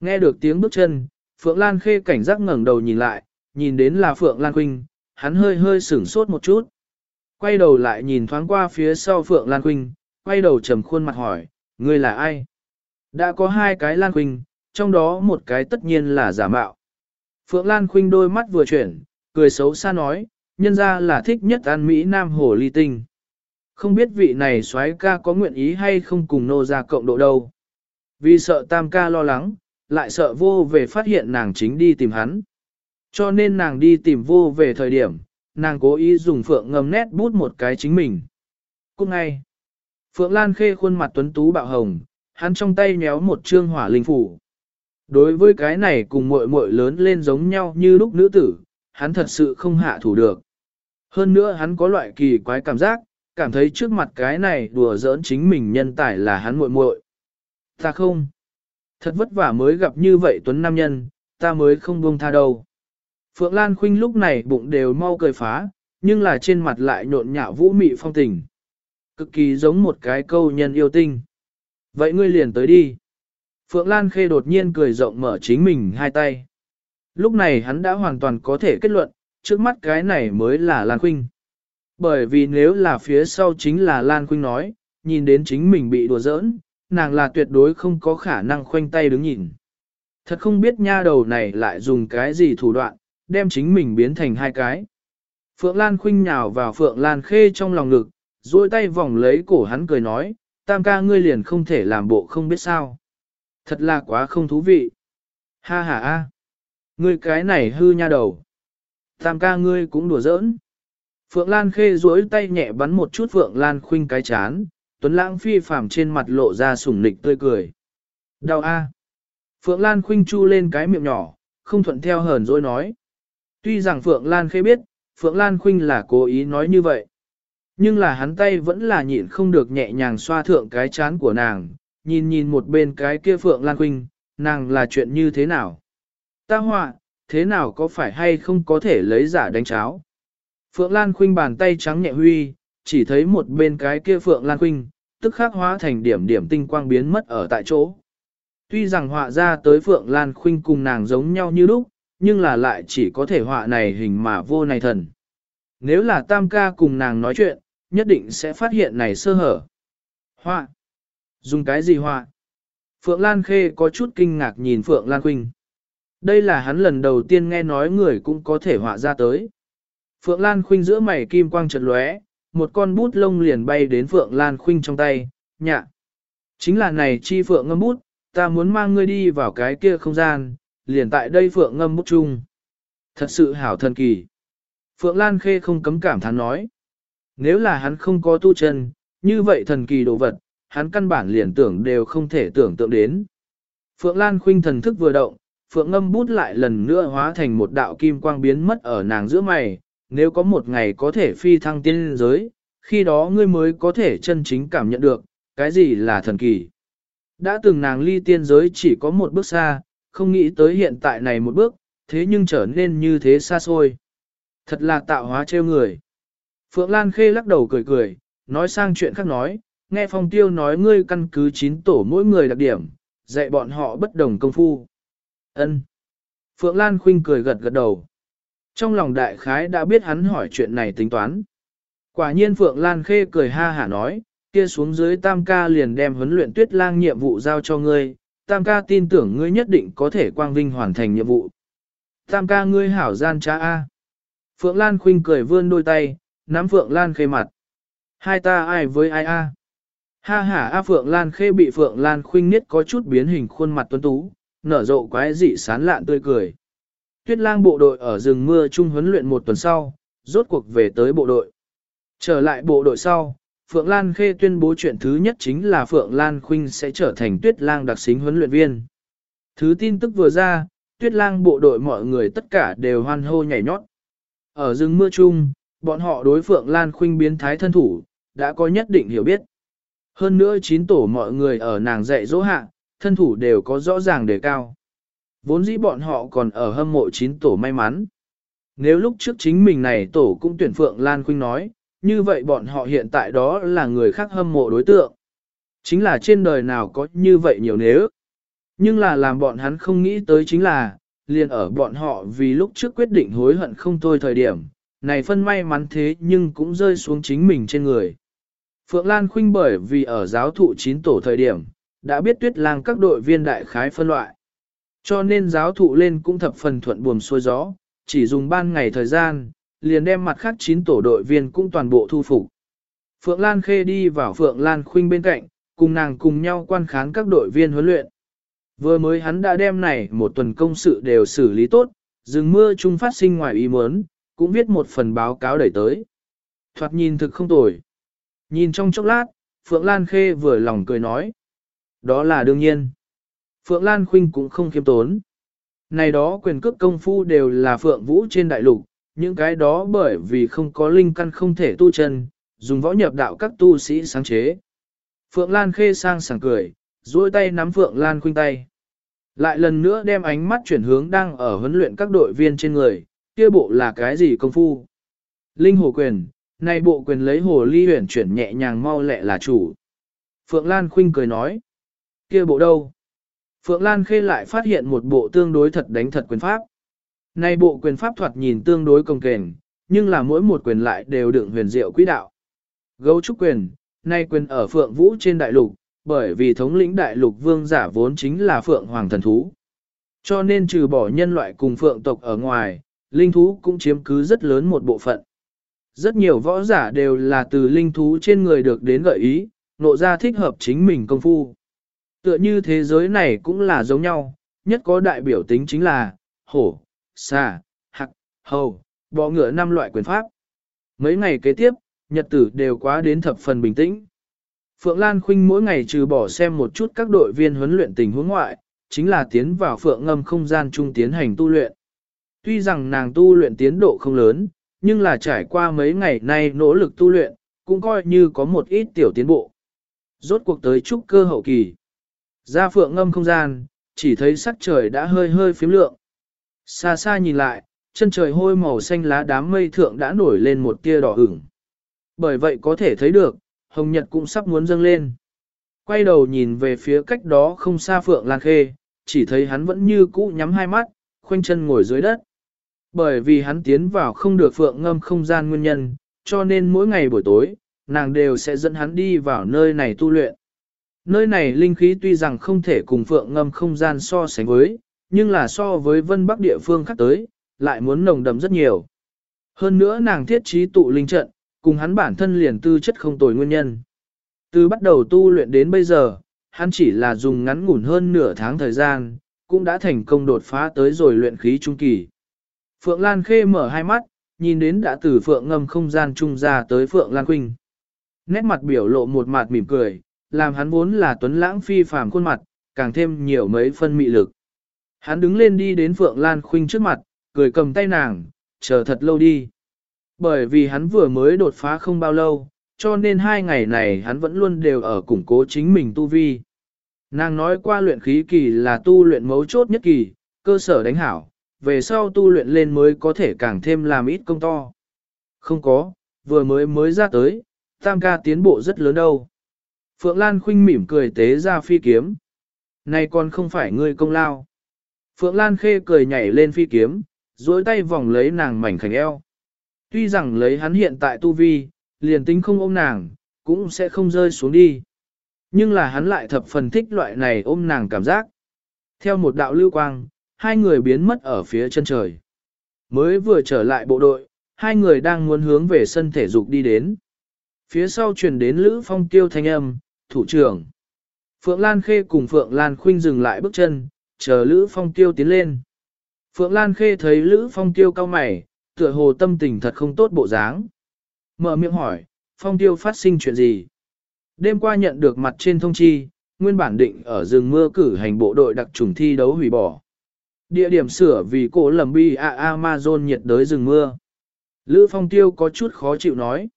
Nghe được tiếng bước chân, Phượng Lan Khê cảnh giác ngẩng đầu nhìn lại, nhìn đến là Phượng Lan Quynh, hắn hơi hơi sửng sốt một chút. Quay đầu lại nhìn thoáng qua phía sau Phượng Lan Quynh, quay đầu trầm khuôn mặt hỏi, ngươi là ai? Đã có hai cái Lan Quynh, trong đó một cái tất nhiên là giả mạo. Phượng Lan Khuynh đôi mắt vừa chuyển, cười xấu xa nói, nhân ra là thích nhất ăn Mỹ Nam Hồ Ly Tinh. Không biết vị này soái ca có nguyện ý hay không cùng nô ra cộng độ đâu. Vì sợ tam ca lo lắng, lại sợ vô về phát hiện nàng chính đi tìm hắn. Cho nên nàng đi tìm vô về thời điểm, nàng cố ý dùng phượng ngầm nét bút một cái chính mình. Cũng ngay, Phượng Lan khê khuôn mặt tuấn tú bạo hồng, hắn trong tay nhéo một trương hỏa linh phủ. Đối với cái này cùng muội muội lớn lên giống nhau như lúc nữ tử, hắn thật sự không hạ thủ được. Hơn nữa hắn có loại kỳ quái cảm giác, cảm thấy trước mặt cái này đùa giỡn chính mình nhân tài là hắn muội muội. Ta không. Thật vất vả mới gặp như vậy tuấn nam nhân, ta mới không buông tha đâu. Phượng Lan Khuynh lúc này bụng đều mau cười phá, nhưng là trên mặt lại nhộn nhạo vũ mị phong tình. Cực kỳ giống một cái câu nhân yêu tinh. Vậy ngươi liền tới đi. Phượng Lan Khê đột nhiên cười rộng mở chính mình hai tay. Lúc này hắn đã hoàn toàn có thể kết luận, trước mắt cái này mới là Lan Khuynh. Bởi vì nếu là phía sau chính là Lan Khuynh nói, nhìn đến chính mình bị đùa giỡn, nàng là tuyệt đối không có khả năng khoanh tay đứng nhìn. Thật không biết nha đầu này lại dùng cái gì thủ đoạn, đem chính mình biến thành hai cái. Phượng Lan Khuynh nhào vào Phượng Lan Khê trong lòng ngực, duỗi tay vòng lấy cổ hắn cười nói, tam ca ngươi liền không thể làm bộ không biết sao. Thật là quá không thú vị. Ha ha a, Ngươi cái này hư nha đầu. Tam ca ngươi cũng đùa giỡn. Phượng Lan khê duỗi tay nhẹ bắn một chút Phượng Lan khuynh cái chán, Tuấn Lãng phi phàm trên mặt lộ ra sủng nịch tươi cười. Đau a. Phượng Lan khuynh chu lên cái miệng nhỏ, không thuận theo hờn dỗi nói. Tuy rằng Phượng Lan khê biết, Phượng Lan khuynh là cố ý nói như vậy. Nhưng là hắn tay vẫn là nhịn không được nhẹ nhàng xoa thượng cái chán của nàng, nhìn nhìn một bên cái kia Phượng Lan Khuynh, nàng là chuyện như thế nào? Ta họa, thế nào có phải hay không có thể lấy giả đánh cháo? Phượng Lan Khuynh bàn tay trắng nhẹ huy, chỉ thấy một bên cái kia Phượng Lan Khuynh, tức khắc hóa thành điểm điểm tinh quang biến mất ở tại chỗ. Tuy rằng họa ra tới Phượng Lan Khuynh cùng nàng giống nhau như lúc, nhưng là lại chỉ có thể họa này hình mà vô này thần. Nếu là tam ca cùng nàng nói chuyện, nhất định sẽ phát hiện này sơ hở. Họa. Dùng cái gì họa? Phượng Lan Khê có chút kinh ngạc nhìn Phượng Lan Khuynh. Đây là hắn lần đầu tiên nghe nói người cũng có thể họa ra tới. Phượng Lan Khuynh giữa mày kim quang chợt lóe, một con bút lông liền bay đến Phượng Lan Khuynh trong tay, nhạ. Chính là này chi Phượng ngâm bút, ta muốn mang ngươi đi vào cái kia không gian, liền tại đây Phượng ngâm bút chung. Thật sự hảo thần kỳ. Phượng Lan Khê không cấm cảm thán nói. Nếu là hắn không có tu chân, như vậy thần kỳ đồ vật, hắn căn bản liền tưởng đều không thể tưởng tượng đến. Phượng Lan Khuynh thần thức vừa động, Phượng ngâm bút lại lần nữa hóa thành một đạo kim quang biến mất ở nàng giữa mày, nếu có một ngày có thể phi thăng tiên giới, khi đó ngươi mới có thể chân chính cảm nhận được, cái gì là thần kỳ. Đã từng nàng ly tiên giới chỉ có một bước xa, không nghĩ tới hiện tại này một bước, thế nhưng trở nên như thế xa xôi. Thật là tạo hóa trêu người. Phượng Lan Khê lắc đầu cười cười, nói sang chuyện khác nói, nghe phong tiêu nói ngươi căn cứ chín tổ mỗi người đặc điểm, dạy bọn họ bất đồng công phu. Ân. Phượng Lan Khuynh cười gật gật đầu. Trong lòng đại khái đã biết hắn hỏi chuyện này tính toán. Quả nhiên Phượng Lan Khê cười ha hả nói, kia xuống dưới Tam ca liền đem huấn luyện tuyết lang nhiệm vụ giao cho ngươi, Tam ca tin tưởng ngươi nhất định có thể quang vinh hoàn thành nhiệm vụ. Tam ca ngươi hảo gian cha A. Phượng Lan Khuynh cười vươn đôi tay, nắm Phượng Lan Khê mặt. Hai ta ai với ai A. Ha ha A Phượng Lan Khê bị Phượng Lan Khuynh niết có chút biến hình khuôn mặt tuấn tú, nở rộ quái dị sán lạn tươi cười. Tuyết lang bộ đội ở rừng mưa chung huấn luyện một tuần sau, rốt cuộc về tới bộ đội. Trở lại bộ đội sau, Phượng Lan Khê tuyên bố chuyện thứ nhất chính là Phượng Lan Khuynh sẽ trở thành tuyết lang đặc xính huấn luyện viên. Thứ tin tức vừa ra, tuyết lang bộ đội mọi người tất cả đều hoan hô nhảy nhót. Ở rừng mưa chung, bọn họ đối Phượng Lan Khuynh biến thái thân thủ, đã có nhất định hiểu biết. Hơn nữa chín tổ mọi người ở nàng dạy dỗ hạ, thân thủ đều có rõ ràng đề cao. Vốn dĩ bọn họ còn ở hâm mộ chín tổ may mắn. Nếu lúc trước chính mình này tổ cũng tuyển Phượng Lan Khuynh nói, như vậy bọn họ hiện tại đó là người khác hâm mộ đối tượng. Chính là trên đời nào có như vậy nhiều nếu. Nhưng là làm bọn hắn không nghĩ tới chính là, liền ở bọn họ vì lúc trước quyết định hối hận không thôi thời điểm, này phân may mắn thế nhưng cũng rơi xuống chính mình trên người. Phượng Lan Khuynh bởi vì ở giáo thụ chín tổ thời điểm, đã biết tuyết lang các đội viên đại khái phân loại. Cho nên giáo thụ lên cũng thập phần thuận buồm xuôi gió, chỉ dùng ban ngày thời gian, liền đem mặt khác chín tổ đội viên cũng toàn bộ thu phục. Phượng Lan Khê đi vào Phượng Lan Khuynh bên cạnh, cùng nàng cùng nhau quan khán các đội viên huấn luyện. Vừa mới hắn đã đem này một tuần công sự đều xử lý tốt, rừng mưa chung phát sinh ngoài ý muốn, cũng viết một phần báo cáo đẩy tới. Thoạt nhìn thực không tồi. Nhìn trong chốc lát, Phượng Lan Khê vừa lòng cười nói. Đó là đương nhiên. Phượng Lan Khuynh cũng không khiêm tốn. Này đó quyền cước công phu đều là Phượng Vũ trên đại lục, những cái đó bởi vì không có linh căn không thể tu chân, dùng võ nhập đạo các tu sĩ sáng chế. Phượng Lan khê sang sảng cười, duỗi tay nắm Phượng Lan khuynh tay. Lại lần nữa đem ánh mắt chuyển hướng đang ở huấn luyện các đội viên trên người, kia bộ là cái gì công phu? Linh hồ quyền, này bộ quyền lấy hồ ly huyền chuyển nhẹ nhàng mau lẹ là chủ. Phượng Lan khuynh cười nói, kia bộ đâu? Phượng Lan khê lại phát hiện một bộ tương đối thật đánh thật quyền pháp. Này bộ quyền pháp thoạt nhìn tương đối công kềnh, nhưng là mỗi một quyền lại đều đựng huyền diệu quỹ đạo. Gấu trúc quyền, nay quyền ở Phượng Vũ trên đại lục, bởi vì thống lĩnh đại lục vương giả vốn chính là Phượng Hoàng thần thú. Cho nên trừ bỏ nhân loại cùng Phượng tộc ở ngoài, linh thú cũng chiếm cứ rất lớn một bộ phận. Rất nhiều võ giả đều là từ linh thú trên người được đến gợi ý, nộ ra thích hợp chính mình công phu. Tựa như thế giới này cũng là giống nhau, nhất có đại biểu tính chính là, hổ, xà, hạc, hầu, bọ ngựa năm loại quyền pháp. Mấy ngày kế tiếp, nhật tử đều quá đến thập phần bình tĩnh. Phượng Lan Khuynh mỗi ngày trừ bỏ xem một chút các đội viên huấn luyện tình huống ngoại, chính là tiến vào phượng ngâm không gian trung tiến hành tu luyện. Tuy rằng nàng tu luyện tiến độ không lớn, nhưng là trải qua mấy ngày nay nỗ lực tu luyện, cũng coi như có một ít tiểu tiến bộ. Rốt cuộc tới trúc cơ hậu kỳ. Ra phượng ngâm không gian, chỉ thấy sắc trời đã hơi hơi phím lượng. Xa xa nhìn lại, chân trời hôi màu xanh lá đám mây thượng đã nổi lên một tia đỏ ửng. Bởi vậy có thể thấy được, hồng nhật cũng sắp muốn dâng lên. Quay đầu nhìn về phía cách đó không xa Phượng Lan Khê, chỉ thấy hắn vẫn như cũ nhắm hai mắt, khoanh chân ngồi dưới đất. Bởi vì hắn tiến vào không được Phượng ngâm không gian nguyên nhân, cho nên mỗi ngày buổi tối, nàng đều sẽ dẫn hắn đi vào nơi này tu luyện. Nơi này linh khí tuy rằng không thể cùng Phượng ngâm không gian so sánh với, nhưng là so với vân bắc địa phương khác tới, lại muốn nồng đậm rất nhiều. Hơn nữa nàng thiết trí tụ linh trận, cùng hắn bản thân liền tư chất không tồi nguyên nhân. Từ bắt đầu tu luyện đến bây giờ, hắn chỉ là dùng ngắn ngủn hơn nửa tháng thời gian, cũng đã thành công đột phá tới rồi luyện khí trung kỳ. Phượng Lan Khê mở hai mắt, nhìn đến đã từ Phượng ngâm không gian trung ra tới Phượng Lan Khuynh. Nét mặt biểu lộ một mặt mỉm cười, làm hắn vốn là tuấn lãng phi phàm khuôn mặt, càng thêm nhiều mấy phân mị lực. Hắn đứng lên đi đến Phượng Lan Khuynh trước mặt, cười cầm tay nàng, chờ thật lâu đi. Bởi vì hắn vừa mới đột phá không bao lâu, cho nên hai ngày này hắn vẫn luôn đều ở củng cố chính mình tu vi. Nàng nói qua luyện khí kỳ là tu luyện mấu chốt nhất kỳ, cơ sở đánh hảo, về sau tu luyện lên mới có thể càng thêm làm ít công to. Không có, vừa mới mới ra tới, tam ca tiến bộ rất lớn đâu. Phượng Lan khinh mỉm cười tế ra phi kiếm. Này còn không phải ngươi công lao. Phượng Lan khê cười nhảy lên phi kiếm, duỗi tay vòng lấy nàng mảnh khảnh eo. Tuy rằng lấy hắn hiện tại tu vi, liền tính không ôm nàng, cũng sẽ không rơi xuống đi. Nhưng là hắn lại thập phần thích loại này ôm nàng cảm giác. Theo một đạo lưu quang, hai người biến mất ở phía chân trời. Mới vừa trở lại bộ đội, hai người đang muốn hướng về sân thể dục đi đến. Phía sau truyền đến Lữ Phong tiêu thanh âm, thủ trưởng. Phượng Lan Khê cùng Phượng Lan Khuynh dừng lại bước chân, chờ Lữ Phong tiêu tiến lên. Phượng Lan Khê thấy Lữ Phong tiêu cao mày, tựa hồ tâm tình thật không tốt bộ dáng. Mở miệng hỏi, Phong tiêu phát sinh chuyện gì? Đêm qua nhận được mặt trên thông chi, nguyên bản định ở rừng mưa cử hành bộ đội đặc trùng thi đấu hủy bỏ. Địa điểm sửa vì cổ lầm bi a Amazon nhiệt đới rừng mưa. Lữ Phong Tiêu có chút khó chịu nói.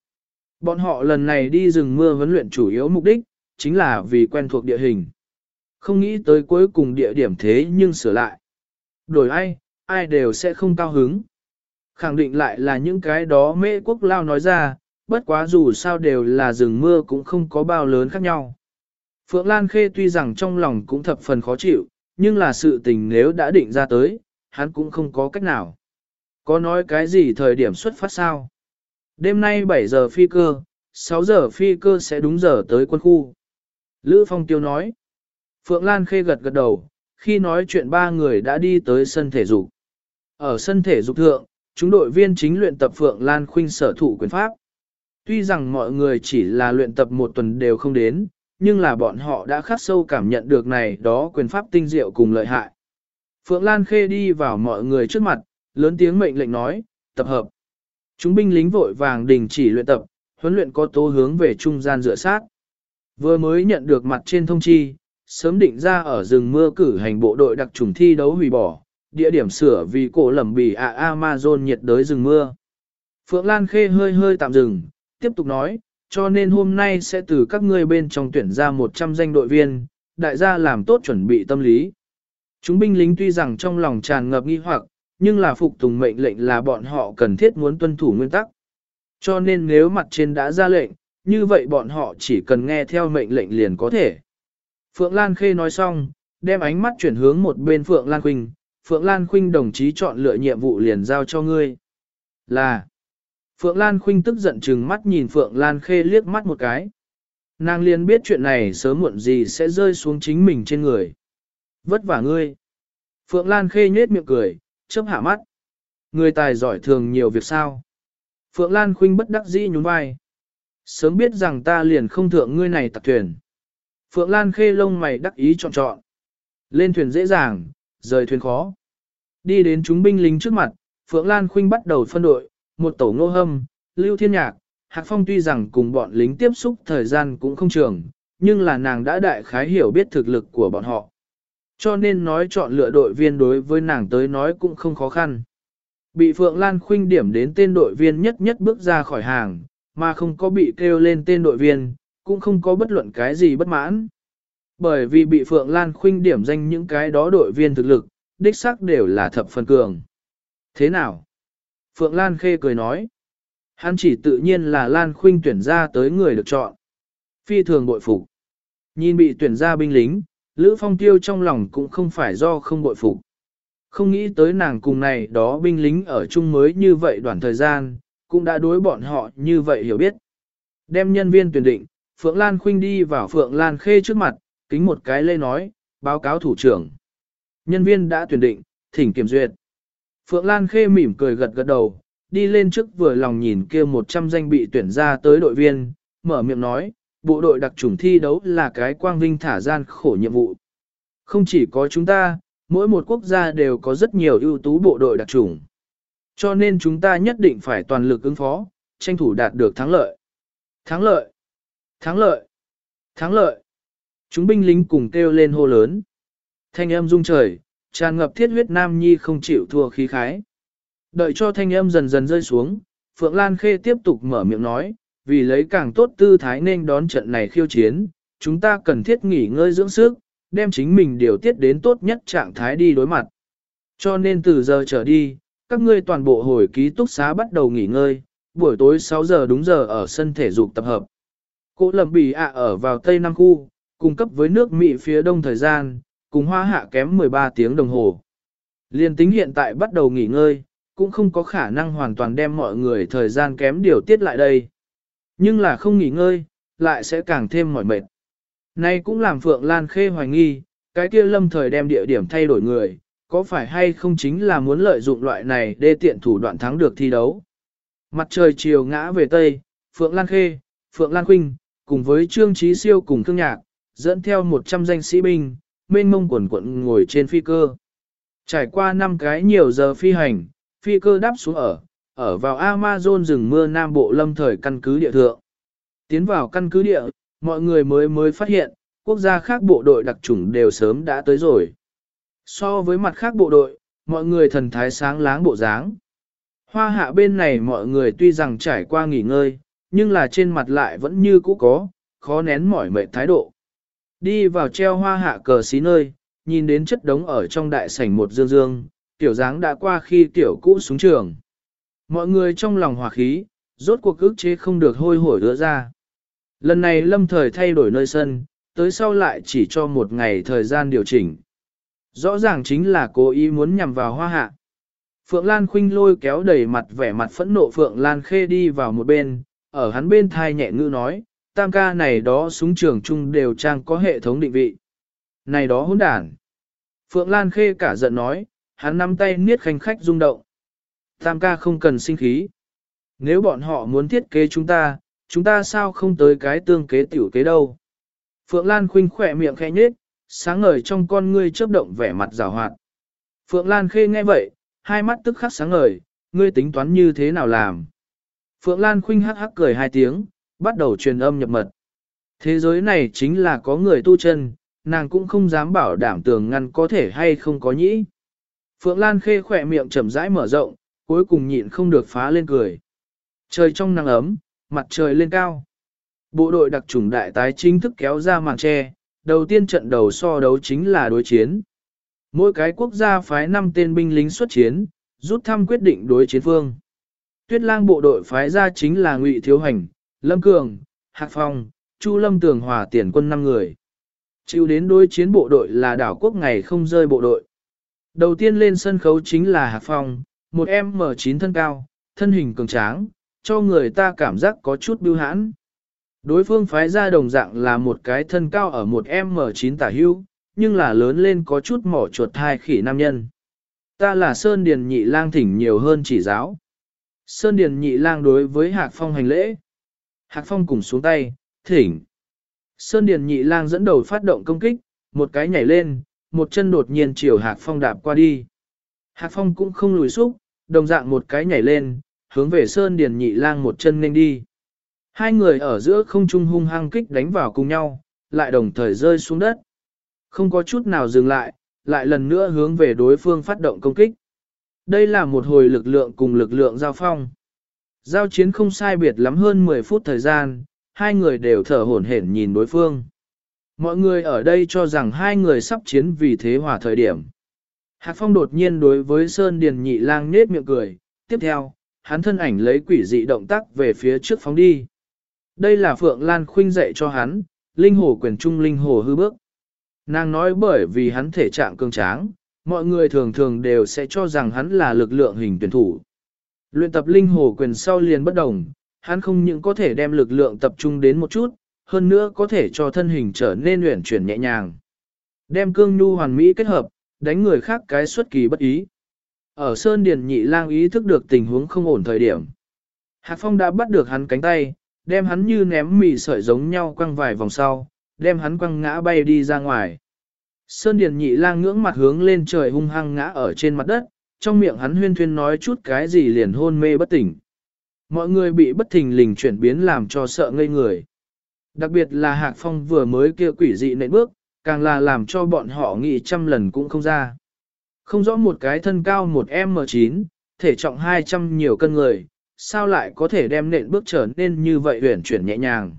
Bọn họ lần này đi rừng mưa huấn luyện chủ yếu mục đích, chính là vì quen thuộc địa hình. Không nghĩ tới cuối cùng địa điểm thế nhưng sửa lại. Đổi ai, ai đều sẽ không cao hứng. Khẳng định lại là những cái đó mê quốc lao nói ra, bất quá dù sao đều là rừng mưa cũng không có bao lớn khác nhau. Phượng Lan Khê tuy rằng trong lòng cũng thập phần khó chịu, nhưng là sự tình nếu đã định ra tới, hắn cũng không có cách nào. Có nói cái gì thời điểm xuất phát sao? Đêm nay 7 giờ phi cơ, 6 giờ phi cơ sẽ đúng giờ tới quân khu. Lữ Phong Tiêu nói. Phượng Lan Khê gật gật đầu, khi nói chuyện ba người đã đi tới sân thể dục. Ở sân thể dục thượng, chúng đội viên chính luyện tập Phượng Lan Khuynh sở thủ quyền pháp. Tuy rằng mọi người chỉ là luyện tập một tuần đều không đến, nhưng là bọn họ đã khắc sâu cảm nhận được này đó quyền pháp tinh diệu cùng lợi hại. Phượng Lan Khê đi vào mọi người trước mặt, lớn tiếng mệnh lệnh nói, tập hợp. Chúng binh lính vội vàng đình chỉ luyện tập, huấn luyện có tố hướng về trung gian dựa sát. Vừa mới nhận được mặt trên thông chi, sớm định ra ở rừng mưa cử hành bộ đội đặc trùng thi đấu hủy bỏ, địa điểm sửa vì cổ lầm bì à Amazon nhiệt đới rừng mưa. Phượng Lan Khê hơi hơi tạm dừng, tiếp tục nói, cho nên hôm nay sẽ từ các ngươi bên trong tuyển ra 100 danh đội viên, đại gia làm tốt chuẩn bị tâm lý. Chúng binh lính tuy rằng trong lòng tràn ngập nghi hoặc, nhưng là phục tùng mệnh lệnh là bọn họ cần thiết muốn tuân thủ nguyên tắc. Cho nên nếu mặt trên đã ra lệnh, như vậy bọn họ chỉ cần nghe theo mệnh lệnh liền có thể. Phượng Lan Khê nói xong, đem ánh mắt chuyển hướng một bên Phượng Lan Khuynh, Phượng Lan Khuynh đồng chí chọn lựa nhiệm vụ liền giao cho ngươi. Là Phượng Lan Khuynh tức giận chừng mắt nhìn Phượng Lan Khê liếc mắt một cái. Nàng liền biết chuyện này sớm muộn gì sẽ rơi xuống chính mình trên người. Vất vả ngươi. Phượng Lan Khê nhếch miệng cười, chớp hạ mắt. Người tài giỏi thường nhiều việc sao. Phượng Lan Khuynh bất đắc dĩ nhún vai. Sớm biết rằng ta liền không thượng ngươi này tặc thuyền. Phượng Lan Khê lông mày đắc ý chọn chọn. Lên thuyền dễ dàng, rời thuyền khó. Đi đến chúng binh lính trước mặt, Phượng Lan Khuynh bắt đầu phân đội, một tổ ngô hâm, lưu thiên nhạc, Hạc Phong tuy rằng cùng bọn lính tiếp xúc thời gian cũng không trường, nhưng là nàng đã đại khái hiểu biết thực lực của bọn họ. Cho nên nói chọn lựa đội viên đối với nàng tới nói cũng không khó khăn. Bị Phượng Lan khuynh điểm đến tên đội viên nhất nhất bước ra khỏi hàng, mà không có bị kêu lên tên đội viên, cũng không có bất luận cái gì bất mãn. Bởi vì bị Phượng Lan khuynh điểm danh những cái đó đội viên thực lực, đích xác đều là thập phần cường. Thế nào? Phượng Lan Khê cười nói. Hắn chỉ tự nhiên là Lan Khuynh tuyển ra tới người được chọn. Phi thường bội phục. Nhìn bị tuyển ra binh lính, Lữ Phong Tiêu trong lòng cũng không phải do không bội phục. Không nghĩ tới nàng cùng này đó binh lính ở chung mới như vậy đoạn thời gian, cũng đã đối bọn họ như vậy hiểu biết. Đem nhân viên tuyển định, Phượng Lan Khuynh đi vào Phượng Lan Khê trước mặt, kính một cái lê nói, báo cáo thủ trưởng. Nhân viên đã tuyển định, thỉnh kiểm duyệt. Phượng Lan Khê mỉm cười gật gật đầu, đi lên trước vừa lòng nhìn kia 100 danh bị tuyển ra tới đội viên, mở miệng nói, bộ đội đặc chủng thi đấu là cái quang vinh thả gian khổ nhiệm vụ. Không chỉ có chúng ta, mỗi một quốc gia đều có rất nhiều ưu tú bộ đội đặc chủng. Cho nên chúng ta nhất định phải toàn lực ứng phó, tranh thủ đạt được thắng lợi. Thắng lợi! Thắng lợi! Thắng lợi! Chúng binh lính cùng kêu lên hô lớn. Thanh âm rung trời, tràn ngập thiết huyết nam nhi không chịu thua khí khái. Đợi cho thanh âm dần dần rơi xuống, Phượng Lan Khê tiếp tục mở miệng nói, vì lấy càng tốt tư thái nên đón trận này khiêu chiến, chúng ta cần thiết nghỉ ngơi dưỡng sức, đem chính mình điều tiết đến tốt nhất trạng thái đi đối mặt. Cho nên từ giờ trở đi, các ngươi toàn bộ hồi ký túc xá bắt đầu nghỉ ngơi, buổi tối 6 giờ đúng giờ ở sân thể dục tập hợp. Cô lầm bì ạ ở vào Tây Nam Khu, cung cấp với nước Mỹ phía đông thời gian, cùng hoa hạ kém 13 tiếng đồng hồ. Liên tính hiện tại bắt đầu nghỉ ngơi, cũng không có khả năng hoàn toàn đem mọi người thời gian kém điều tiết lại đây. Nhưng là không nghỉ ngơi, lại sẽ càng thêm mỏi mệt. Nay cũng làm Phượng Lan Khê hoài nghi, cái kia lâm thời đem địa điểm thay đổi người, có phải hay không chính là muốn lợi dụng loại này để tiện thủ đoạn thắng được thi đấu. Mặt trời chiều ngã về Tây, Phượng Lan Khê, Phượng Lan Quynh, cùng với Trương Trí Siêu cùng Thương Nhạc, dẫn theo 100 danh sĩ binh, mênh mông quần quận ngồi trên phi cơ. Trải qua 5 cái nhiều giờ phi hành, phi cơ đáp xuống ở, ở vào Amazon rừng mưa Nam Bộ lâm thời căn cứ địa thượng. Tiến vào căn cứ địa, mọi người mới mới phát hiện, quốc gia khác bộ đội đặc chủng đều sớm đã tới rồi. So với mặt khác bộ đội, mọi người thần thái sáng láng bộ dáng. Hoa hạ bên này mọi người tuy rằng trải qua nghỉ ngơi, nhưng là trên mặt lại vẫn như cũ có, khó nén mỏi mệt thái độ. Đi vào treo hoa hạ cờ xí nơi, nhìn đến chất đống ở trong đại sảnh một dương dương, tiểu dáng đã qua khi tiểu cũ xuống trường. Mọi người trong lòng hòa khí, rốt cuộc ức chế không được hôi hổi đưa ra. Lần này lâm thời thay đổi nơi sân, tới sau lại chỉ cho một ngày thời gian điều chỉnh. Rõ ràng chính là cố ý muốn nhằm vào hoa hạ. Phượng Lan Khuynh lôi kéo đầy mặt vẻ mặt phẫn nộ Phượng Lan Khê đi vào một bên, ở hắn bên thai nhẹ ngữ nói, tam ca này đó súng trường chung đều trang có hệ thống định vị. Này đó hỗn đản. Phượng Lan Khê cả giận nói, hắn nắm tay niết khanh khách rung động. Tam ca không cần sinh khí. Nếu bọn họ muốn thiết kế chúng ta, chúng ta sao không tới cái tương kế tiểu kế đâu. Phượng Lan khinh khỏe miệng khẽ nhếch, sáng ngời trong con ngươi chớp động vẻ mặt rào hoạt. Phượng Lan khê nghe vậy, hai mắt tức khắc sáng ngời, ngươi tính toán như thế nào làm. Phượng Lan khinh hắc hắc cười hai tiếng, bắt đầu truyền âm nhập mật. Thế giới này chính là có người tu chân, nàng cũng không dám bảo đảm tường ngăn có thể hay không có nhĩ. Phượng Lan khê khỏe miệng chậm rãi mở rộng, cuối cùng nhịn không được phá lên cười. Trời trong nắng ấm, mặt trời lên cao. Bộ đội đặc chủng đại tái chính thức kéo ra màn tre, đầu tiên trận đầu so đấu chính là đối chiến. Mỗi cái quốc gia phái 5 tên binh lính xuất chiến, rút thăm quyết định đối chiến phương. Tuyết lang bộ đội phái ra chính là Ngụy Thiếu Hành, Lâm Cường, Hạc Phong, Chu Lâm Tường Hòa tiền quân 5 người. Chịu đến đối chiến bộ đội là đảo quốc ngày không rơi bộ đội. Đầu tiên lên sân khấu chính là Hạc Phong, một em M9 thân cao, thân hình cường tráng, cho người ta cảm giác có chút bưu hãn. Đối phương phái ra đồng dạng là một cái thân cao ở một M9 tả hưu, nhưng là lớn lên có chút mỏ chuột hai khỉ nam nhân. Ta là Sơn Điền Nhị Lang thỉnh nhiều hơn chỉ giáo. Sơn Điền Nhị Lang đối với Hạc Phong hành lễ. Hạc Phong cùng xuống tay, thỉnh. Sơn Điền Nhị Lang dẫn đầu phát động công kích, một cái nhảy lên, một chân đột nhiên chiều Hạc Phong đạp qua đi. Hạc Phong cũng không lùi xúc, đồng dạng một cái nhảy lên, hướng về Sơn Điền Nhị Lang một chân nên đi. Hai người ở giữa không trung hung hăng kích đánh vào cùng nhau, lại đồng thời rơi xuống đất. Không có chút nào dừng lại, lại lần nữa hướng về đối phương phát động công kích. Đây là một hồi lực lượng cùng lực lượng giao phong. Giao chiến không sai biệt lắm hơn 10 phút thời gian, hai người đều thở hổn hển nhìn đối phương. Mọi người ở đây cho rằng hai người sắp chiến vì thế hòa thời điểm. Hạc Phong đột nhiên đối với Sơn Điền Nhị Lang nết miệng cười, tiếp theo, hắn thân ảnh lấy quỷ dị động tác về phía trước phóng đi. Đây là Phượng Lan Khuynh dạy cho hắn, linh hồ quyền trung linh hồ hư bước. Nàng nói bởi vì hắn thể trạng cường tráng, mọi người thường thường đều sẽ cho rằng hắn là lực lượng hình tuyển thủ. Luyện tập linh hồ quyền sau liền bất đồng, hắn không những có thể đem lực lượng tập trung đến một chút, hơn nữa có thể cho thân hình trở nên luyện chuyển nhẹ nhàng. Đem cương nhu hoàn mỹ kết hợp, đánh người khác cái xuất kỳ bất ý. Ở Sơn Điền nhị lang ý thức được tình huống không ổn thời điểm. Hạc Phong đã bắt được hắn cánh tay, đem hắn như ném mì sợi giống nhau quăng vài vòng sau, đem hắn quăng ngã bay đi ra ngoài. Sơn Điền nhị lang ngưỡng mặt hướng lên trời hung hăng ngã ở trên mặt đất, trong miệng hắn huyên thuyên nói chút cái gì liền hôn mê bất tỉnh. Mọi người bị bất thình lình chuyển biến làm cho sợ ngây người. Đặc biệt là Hạc Phong vừa mới kia quỷ dị nện bước, càng là làm cho bọn họ nghĩ trăm lần cũng không ra. Không rõ một cái thân cao một M9, thể trọng 200 nhiều cân người, sao lại có thể đem nện bước trở nên như vậy huyển chuyển nhẹ nhàng.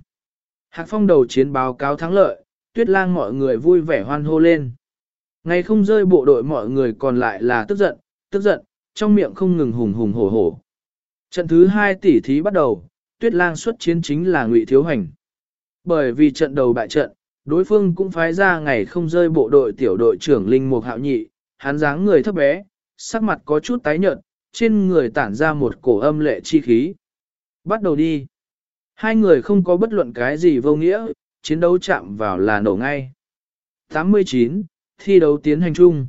Hạc Phong đầu chiến báo cáo thắng lợi, tuyết lang mọi người vui vẻ hoan hô lên. Ngày không rơi bộ đội mọi người còn lại là tức giận, tức giận, trong miệng không ngừng hùng hùng hổ hổ. Trận thứ hai tỷ thí bắt đầu, tuyết lang xuất chiến chính là ngụy thiếu hành. Bởi vì trận đầu bại trận, đối phương cũng phái ra ngày không rơi bộ đội tiểu đội trưởng Linh Mục Hạo Nhị, hắn dáng người thấp bé, sắc mặt có chút tái nhợt, trên người tản ra một cổ âm lệ chi khí. Bắt đầu đi. Hai người không có bất luận cái gì vô nghĩa, chiến đấu chạm vào là nổ ngay. 89. Thi đấu tiến hành chung.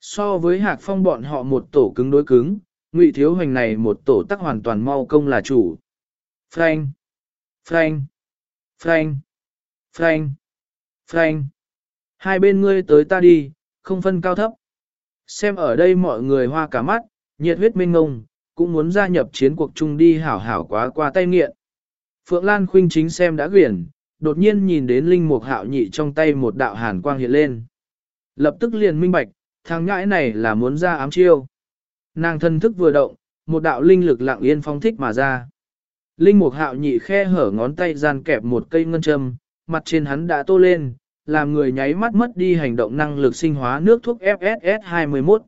So với Hạc Phong bọn họ một tổ cứng đối cứng, Ngụy Thiếu Hoành này một tổ tắc hoàn toàn mau công là chủ. Frank! Frank! Frank! Frank! Frank! Hai bên ngươi tới ta đi, không phân cao thấp. Xem ở đây mọi người hoa cả mắt, nhiệt huyết minh ngông, cũng muốn gia nhập chiến cuộc chung đi hảo hảo quá qua tay nghiện. Phượng Lan Khuynh chính xem đã quyển, đột nhiên nhìn đến Linh Mục Hạo nhị trong tay một đạo hàn quang hiện lên. Lập tức liền minh bạch, thằng nhãi này là muốn ra ám chiêu. Nàng thân thức vừa động, một đạo linh lực lặng yên phong thích mà ra. Linh Mục Hạo nhị khe hở ngón tay gian kẹp một cây ngân châm, mặt trên hắn đã tô lên, làm người nháy mắt mất đi hành động năng lực sinh hóa nước thuốc FSS 21.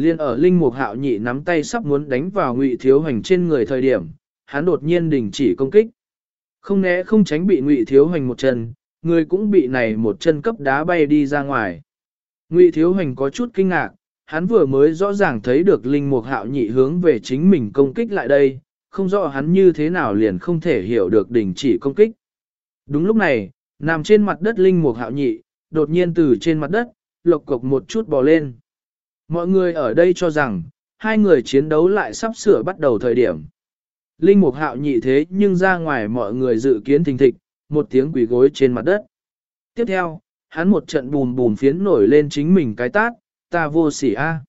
Liên ở Linh Mục Hạo nhị nắm tay sắp muốn đánh vào Ngụy Thiếu Hoành trên người thời điểm, hắn đột nhiên đình chỉ công kích. Không né không tránh bị Ngụy Thiếu Hoành một chân, người cũng bị này một chân cấp đá bay đi ra ngoài. Ngụy Thiếu Hoành có chút kinh ngạc, hắn vừa mới rõ ràng thấy được Linh Mục Hạo nhị hướng về chính mình công kích lại đây, không rõ hắn như thế nào liền không thể hiểu được đình chỉ công kích. Đúng lúc này, nằm trên mặt đất Linh Mục Hạo nhị, đột nhiên từ trên mặt đất, lộc cục một chút bò lên. Mọi người ở đây cho rằng, hai người chiến đấu lại sắp sửa bắt đầu thời điểm. Linh mục hạo nhị thế nhưng ra ngoài mọi người dự kiến thình thịch, một tiếng quỷ gối trên mặt đất. Tiếp theo, hắn một trận bùn bùn phiến nổi lên chính mình cái tát, ta vô sỉ a.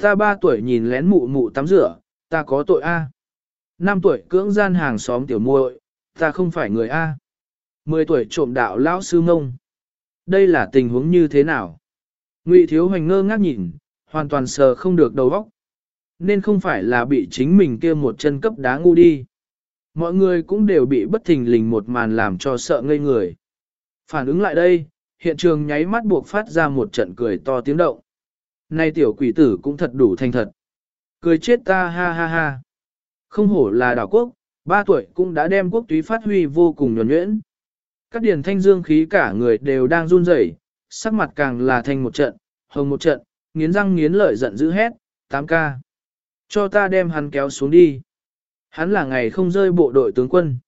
Ta ba tuổi nhìn lén mụ mụ tắm rửa, ta có tội a. Năm tuổi cưỡng gian hàng xóm tiểu muội, ta không phải người a. Mười tuổi trộm đạo lão sư ngông. Đây là tình huống như thế nào? Ngụy thiếu hoành ngơ ngác nhìn, hoàn toàn sờ không được đầu óc. Nên không phải là bị chính mình kia một chân cấp đá ngu đi. Mọi người cũng đều bị bất thình lình một màn làm cho sợ ngây người. Phản ứng lại đây, hiện trường nháy mắt buộc phát ra một trận cười to tiếng động. Nay tiểu quỷ tử cũng thật đủ thành thật. Cười chết ta ha ha ha. Không hổ là đảo quốc, ba tuổi cũng đã đem quốc túy phát huy vô cùng nhuẩn nhuyễn. Các điển thanh dương khí cả người đều đang run rẩy, sắc mặt càng là thành một trận, hồng một trận, nghiến răng nghiến lợi giận dữ hét, tám ca. Cho ta đem hắn kéo xuống đi. Hắn là ngày không rơi bộ đội tướng quân.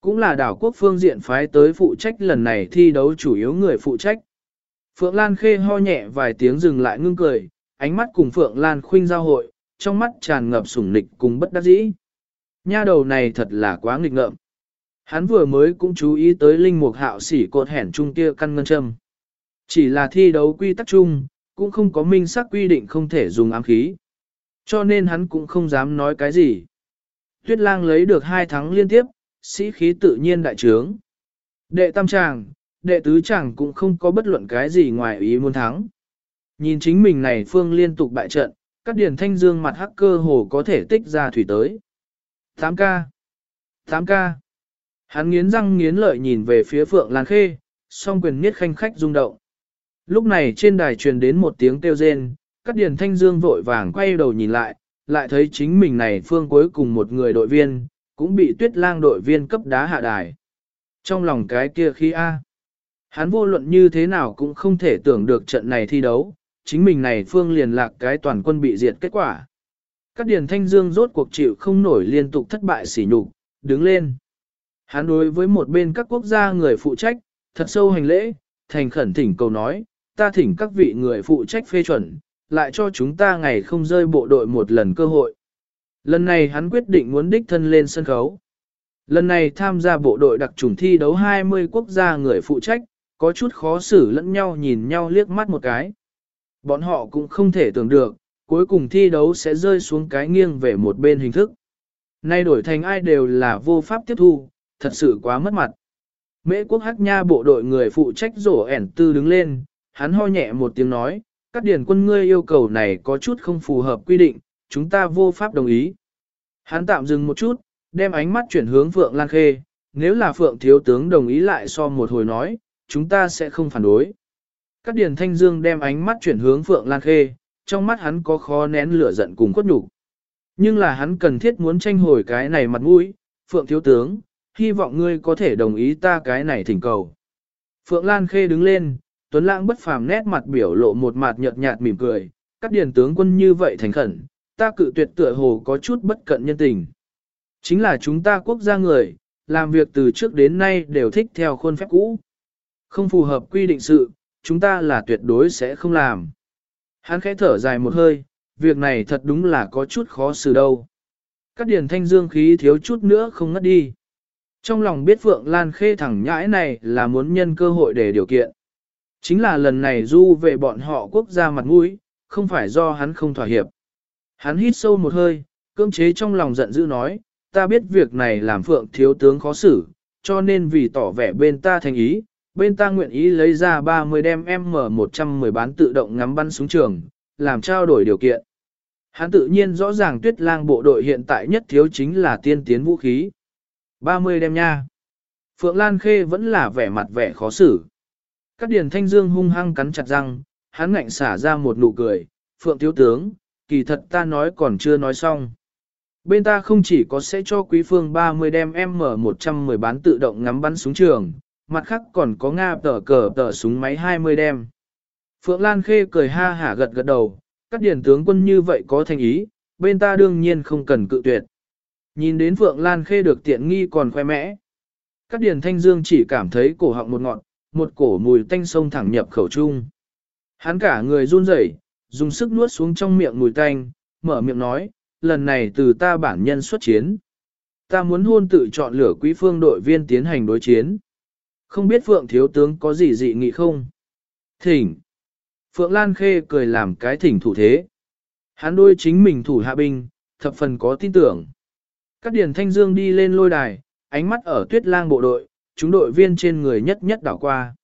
Cũng là đảo quốc phương diện phái tới phụ trách lần này thi đấu chủ yếu người phụ trách. Phượng Lan khê ho nhẹ vài tiếng dừng lại ngưng cười, ánh mắt cùng Phượng Lan khuynh giao hội, trong mắt tràn ngập sủng nịch cùng bất đắc dĩ. Nha đầu này thật là quá nghịch ngợm. Hắn vừa mới cũng chú ý tới linh mục hạo sỉ cột hẻn trung kia căn ngân châm. Chỉ là thi đấu quy tắc chung, cũng không có minh xác quy định không thể dùng ám khí. Cho nên hắn cũng không dám nói cái gì. Tuyết lang lấy được hai thắng liên tiếp, sĩ khí tự nhiên đại trướng. Đệ tam tràng, đệ tứ tràng cũng không có bất luận cái gì ngoài ý muốn thắng. Nhìn chính mình này phương liên tục bại trận, các điển thanh dương mặt hắc cơ hồ có thể tích ra thủy tới. 8K 8K Hắn nghiến răng nghiến lợi nhìn về phía Phượng Lan Khê, song quyền niết khanh khách rung động. Lúc này trên đài truyền đến một tiếng kêu rên, các điền thanh dương vội vàng quay đầu nhìn lại, lại thấy chính mình này phương cuối cùng một người đội viên, cũng bị tuyết lang đội viên cấp đá hạ đài. Trong lòng cái kia khi A, hắn vô luận như thế nào cũng không thể tưởng được trận này thi đấu, chính mình này phương liền lạc cái toàn quân bị diệt kết quả. Các điền thanh dương rốt cuộc chịu không nổi liên tục thất bại sỉ nhục, đứng lên. Hắn đối với một bên các quốc gia người phụ trách, thật sâu hành lễ, thành khẩn thỉnh cầu nói, ta thỉnh các vị người phụ trách phê chuẩn, lại cho chúng ta ngày không rơi bộ đội một lần cơ hội. Lần này hắn quyết định muốn đích thân lên sân khấu. Lần này tham gia bộ đội đặc trùng thi đấu 20 quốc gia người phụ trách, có chút khó xử lẫn nhau nhìn nhau liếc mắt một cái. Bọn họ cũng không thể tưởng được, cuối cùng thi đấu sẽ rơi xuống cái nghiêng về một bên hình thức. Nay đổi thành ai đều là vô pháp tiếp thu, thật sự quá mất mặt. Mễ quốc hắc nha bộ đội người phụ trách rổ ẻn tư đứng lên, hắn ho nhẹ một tiếng nói, các điển quân ngươi yêu cầu này có chút không phù hợp quy định, chúng ta vô pháp đồng ý. Hắn tạm dừng một chút, đem ánh mắt chuyển hướng Phượng Lan Khê, nếu là Phượng Thiếu Tướng đồng ý lại so một hồi nói, chúng ta sẽ không phản đối. Các điển thanh dương đem ánh mắt chuyển hướng Phượng Lan Khê, trong mắt hắn có khó nén lửa giận cùng khuất nhục. Nhưng là hắn cần thiết muốn tranh hồi cái này mặt mũi, Phượng Thiếu Tướng, hy vọng ngươi có thể đồng ý ta cái này thỉnh cầu. Phượng Lan Khê đứng lên, Tuấn Lãng bất phàm nét mặt biểu lộ một mặt nhợt nhạt mỉm cười, các điền tướng quân như vậy thành khẩn, ta cự tuyệt tựa hồ có chút bất cận nhân tình. Chính là chúng ta quốc gia người, làm việc từ trước đến nay đều thích theo khuôn phép cũ. Không phù hợp quy định sự, chúng ta là tuyệt đối sẽ không làm. Hắn khẽ thở dài một hơi, việc này thật đúng là có chút khó xử đâu. Các điển thanh dương khí thiếu chút nữa không ngất đi. Trong lòng biết Phượng Lan Khê thẳng nhãi này là muốn nhân cơ hội để điều kiện. Chính là lần này du về bọn họ quốc gia mặt mũi, không phải do hắn không thỏa hiệp. Hắn hít sâu một hơi, cưỡng chế trong lòng giận dữ nói, ta biết việc này làm Phượng thiếu tướng khó xử, cho nên vì tỏ vẻ bên ta thành ý, bên ta nguyện ý lấy ra 30 đem M110 bán tự động ngắm bắn súng trường, làm trao đổi điều kiện. Hắn tự nhiên rõ ràng tuyết lang bộ đội hiện tại nhất thiếu chính là tiên tiến vũ khí. 30 đem nha. Phượng Lan Khê vẫn là vẻ mặt vẻ khó xử. Các điển thanh dương hung hăng cắn chặt răng, hắn ngạnh xả ra một nụ cười. Phượng thiếu tướng, kỳ thật ta nói còn chưa nói xong. Bên ta không chỉ có sẽ cho quý phương 30 đem M110 bán tự động ngắm bắn súng trường, mặt khác còn có Nga tờ cờ tờ súng máy 20 đem. Phượng Lan Khê cười ha hả gật gật đầu, các điển tướng quân như vậy có thành ý, bên ta đương nhiên không cần cự tuyệt. Nhìn đến Phượng Lan Khê được tiện nghi còn khoe mẽ. Các điển thanh dương chỉ cảm thấy cổ họng một ngọn, một cổ mùi tanh sông thẳng nhập khẩu trung. Hắn cả người run rẩy, dùng sức nuốt xuống trong miệng mùi tanh, mở miệng nói, lần này từ ta bản nhân xuất chiến. Ta muốn hôn tự chọn lửa quý phương đội viên tiến hành đối chiến. Không biết Phượng Thiếu Tướng có gì dị nghị không? Thỉnh. Phượng Lan Khê cười làm cái thỉnh thủ thế. Hắn đôi chính mình thủ hạ binh, thập phần có tin tưởng. Các điển thanh dương đi lên lôi đài, ánh mắt ở tuyết lang bộ đội, chúng đội viên trên người nhất nhất đảo qua.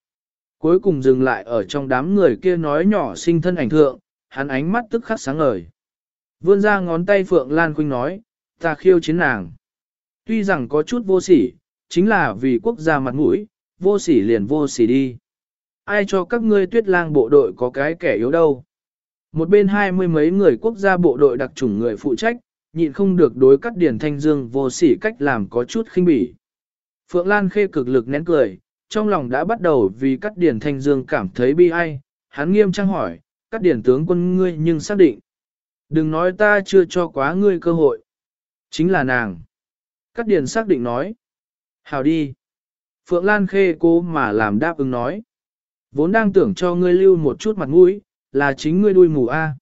Cuối cùng dừng lại ở trong đám người kia nói nhỏ sinh thân ảnh thượng, hắn ánh mắt tức khắc sáng ngời. Vươn ra ngón tay Phượng Lan Khuynh nói, ta khiêu chiến nàng. Tuy rằng có chút vô sỉ, chính là vì quốc gia mặt mũi, vô sỉ liền vô sỉ đi. Ai cho các ngươi tuyết lang bộ đội có cái kẻ yếu đâu. Một bên hai mươi mấy người quốc gia bộ đội đặc chủng người phụ trách, nhịn không được đối cắt điển thanh dương vô sỉ cách làm có chút khinh bỉ. Phượng Lan khê cực lực nén cười, trong lòng đã bắt đầu vì cắt điển thanh dương cảm thấy bi ai, hắn nghiêm trang hỏi, cắt điển tướng quân ngươi nhưng xác định. Đừng nói ta chưa cho quá ngươi cơ hội. Chính là nàng. Cắt điển xác định nói. Hào đi. Phượng Lan khê cố mà làm đáp ứng nói. Vốn đang tưởng cho ngươi lưu một chút mặt mũi, là chính ngươi đuôi mù A.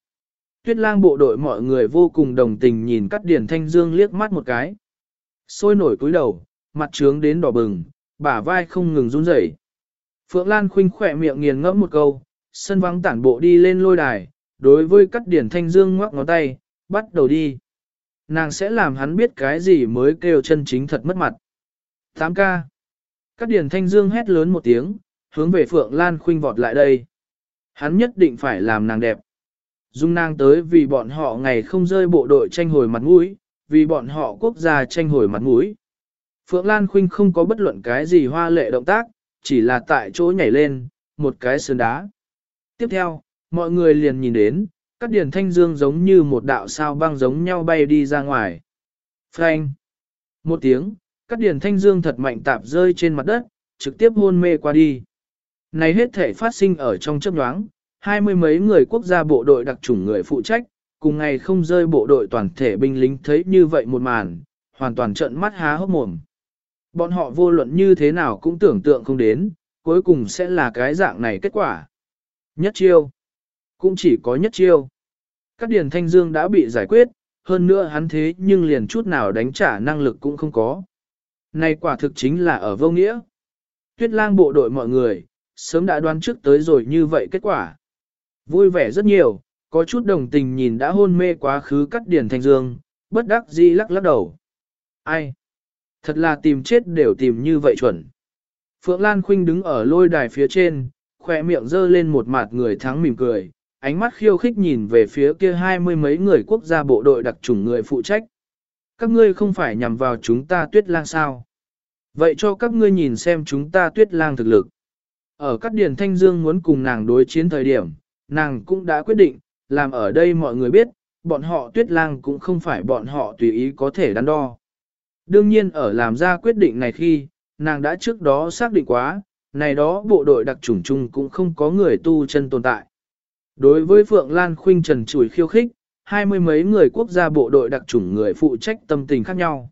Tuyết lang bộ đội mọi người vô cùng đồng tình nhìn cắt điển thanh dương liếc mắt một cái. Sôi nổi cúi đầu, mặt trướng đến đỏ bừng, bả vai không ngừng run rẩy. Phượng Lan khinh khỏe miệng nghiền ngẫm một câu, sân vắng tản bộ đi lên lôi đài, đối với cắt điển thanh dương ngoắc ngón tay, bắt đầu đi. Nàng sẽ làm hắn biết cái gì mới kêu chân chính thật mất mặt. 8 ca. Cắt điển thanh dương hét lớn một tiếng, hướng về Phượng Lan khinh vọt lại đây. Hắn nhất định phải làm nàng đẹp. Dung nàng tới vì bọn họ ngày không rơi bộ đội tranh hồi mặt mũi, vì bọn họ quốc gia tranh hồi mặt mũi. Phượng Lan Khuynh không có bất luận cái gì hoa lệ động tác, chỉ là tại chỗ nhảy lên, một cái sườn đá. Tiếp theo, mọi người liền nhìn đến, các điển thanh dương giống như một đạo sao băng giống nhau bay đi ra ngoài. Phanh! Một tiếng, các điển thanh dương thật mạnh tạp rơi trên mặt đất, trực tiếp hôn mê qua đi. Này hết thể phát sinh ở trong chấp nhoáng, hai mươi mấy người quốc gia bộ đội đặc chủng người phụ trách, cùng ngày không rơi bộ đội toàn thể binh lính thấy như vậy một màn, hoàn toàn trợn mắt há hốc mồm. Bọn họ vô luận như thế nào cũng tưởng tượng không đến, cuối cùng sẽ là cái dạng này kết quả. Nhất chiêu. Cũng chỉ có nhất chiêu. Các điển thanh dương đã bị giải quyết, hơn nữa hắn thế nhưng liền chút nào đánh trả năng lực cũng không có. Này quả thực chính là ở vô nghĩa. Tuyết lang bộ đội mọi người, sớm đã đoán trước tới rồi như vậy kết quả. Vui vẻ rất nhiều, có chút đồng tình nhìn đã hôn mê quá khứ cắt điển thanh dương, bất đắc dĩ lắc lắc đầu. Ai? Thật là tìm chết đều tìm như vậy chuẩn. Phượng Lan Khuynh đứng ở lôi đài phía trên, khỏe miệng dơ lên một mặt người thắng mỉm cười, ánh mắt khiêu khích nhìn về phía kia hai mươi mấy người quốc gia bộ đội đặc chủng người phụ trách. Các ngươi không phải nhằm vào chúng ta tuyết lang sao? Vậy cho các ngươi nhìn xem chúng ta tuyết lang thực lực. Ở các điển thanh dương muốn cùng nàng đối chiến thời điểm, nàng cũng đã quyết định, làm ở đây mọi người biết, bọn họ tuyết lang cũng không phải bọn họ tùy ý có thể đắn đo. Đương nhiên ở làm ra quyết định này khi, nàng đã trước đó xác định quá, này đó bộ đội đặc chủng chung cũng không có người tu chân tồn tại. Đối với Phượng Lan Khuynh Trần chùi khiêu khích, hai mươi mấy người quốc gia bộ đội đặc chủng người phụ trách tâm tình khác nhau.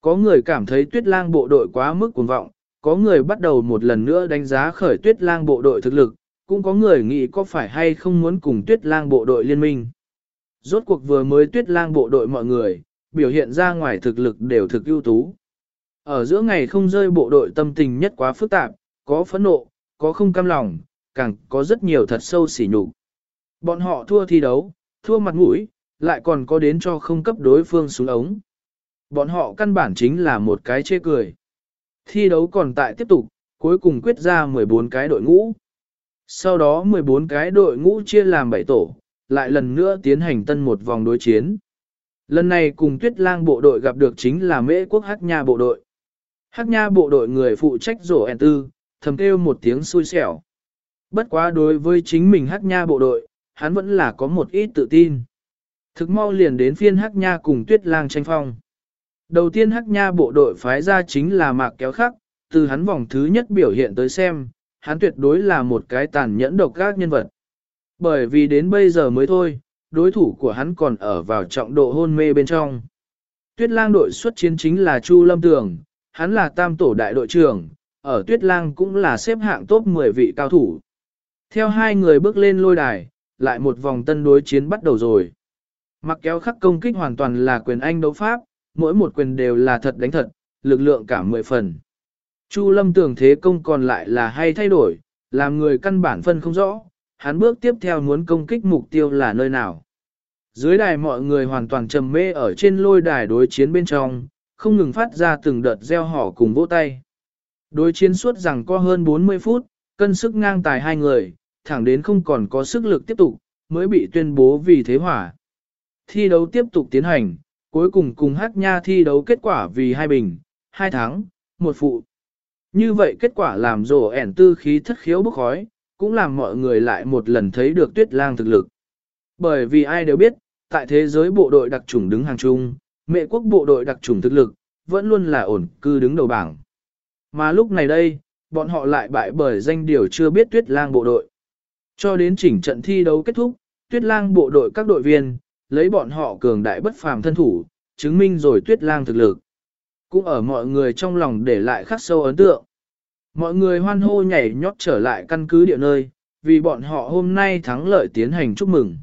Có người cảm thấy tuyết lang bộ đội quá mức cuồng vọng, có người bắt đầu một lần nữa đánh giá khởi tuyết lang bộ đội thực lực, cũng có người nghĩ có phải hay không muốn cùng tuyết lang bộ đội liên minh. Rốt cuộc vừa mới tuyết lang bộ đội mọi người, biểu hiện ra ngoài thực lực đều thực ưu tú. Ở giữa ngày không rơi bộ đội tâm tình nhất quá phức tạp, có phẫn nộ, có không cam lòng, càng có rất nhiều thật sâu sỉ nhục. Bọn họ thua thi đấu, thua mặt mũi, lại còn có đến cho không cấp đối phương xuống ống. Bọn họ căn bản chính là một cái chê cười. Thi đấu còn tại tiếp tục, cuối cùng quyết ra 14 cái đội ngũ. Sau đó 14 cái đội ngũ chia làm 7 tổ, lại lần nữa tiến hành tân một vòng đối chiến. Lần này cùng tuyết lang bộ đội gặp được chính là mễ quốc Hắc Nha bộ đội. Hắc Nha bộ đội người phụ trách rổ ẻn tư, thầm kêu một tiếng xui xẻo. Bất quá đối với chính mình Hắc Nha bộ đội, hắn vẫn là có một ít tự tin. Thực mau liền đến phiên Hắc Nha cùng tuyết lang tranh phong. Đầu tiên Hắc Nha bộ đội phái ra chính là mạc kéo khắc, từ hắn vòng thứ nhất biểu hiện tới xem, hắn tuyệt đối là một cái tàn nhẫn độc gác nhân vật. Bởi vì đến bây giờ mới thôi, đối thủ của hắn còn ở vào trọng độ hôn mê bên trong. Tuyết lang đội xuất chiến chính là Chu Lâm Tường, hắn là tam tổ đại đội trưởng, ở Tuyết lang cũng là xếp hạng top 10 vị cao thủ. Theo hai người bước lên lôi đài, lại một vòng tân đối chiến bắt đầu rồi. Mặc kéo khắc công kích hoàn toàn là quyền anh đấu pháp, mỗi một quyền đều là thật đánh thật, lực lượng cả mười phần. Chu lâm tưởng thế công còn lại là hay thay đổi, làm người căn bản phân không rõ, hắn bước tiếp theo muốn công kích mục tiêu là nơi nào. Dưới đài mọi người hoàn toàn trầm mê ở trên lôi đài đối chiến bên trong, không ngừng phát ra từng đợt gieo họ cùng vỗ tay. Đối chiến suốt rằng có hơn 40 phút, cân sức ngang tài hai người, thẳng đến không còn có sức lực tiếp tục, mới bị tuyên bố vì thế hỏa. Thi đấu tiếp tục tiến hành, cuối cùng cùng hát nha thi đấu kết quả vì hai bình, hai thắng, một phụ. Như vậy kết quả làm rổ ẻn tư khí thất khiếu bốc khói, cũng làm mọi người lại một lần thấy được tuyết lang thực lực. Bởi vì ai đều biết, tại thế giới bộ đội đặc chủng đứng hàng chung, mẹ quốc bộ đội đặc chủng thực lực, vẫn luôn là ổn cư đứng đầu bảng. Mà lúc này đây, bọn họ lại bại bởi danh điều chưa biết tuyết lang bộ đội. Cho đến chỉnh trận thi đấu kết thúc, tuyết lang bộ đội các đội viên, lấy bọn họ cường đại bất phàm thân thủ, chứng minh rồi tuyết lang thực lực. Cũng ở mọi người trong lòng để lại khắc sâu ấn tượng. Mọi người hoan hô nhảy nhót trở lại căn cứ địa nơi, vì bọn họ hôm nay thắng lợi tiến hành chúc mừng.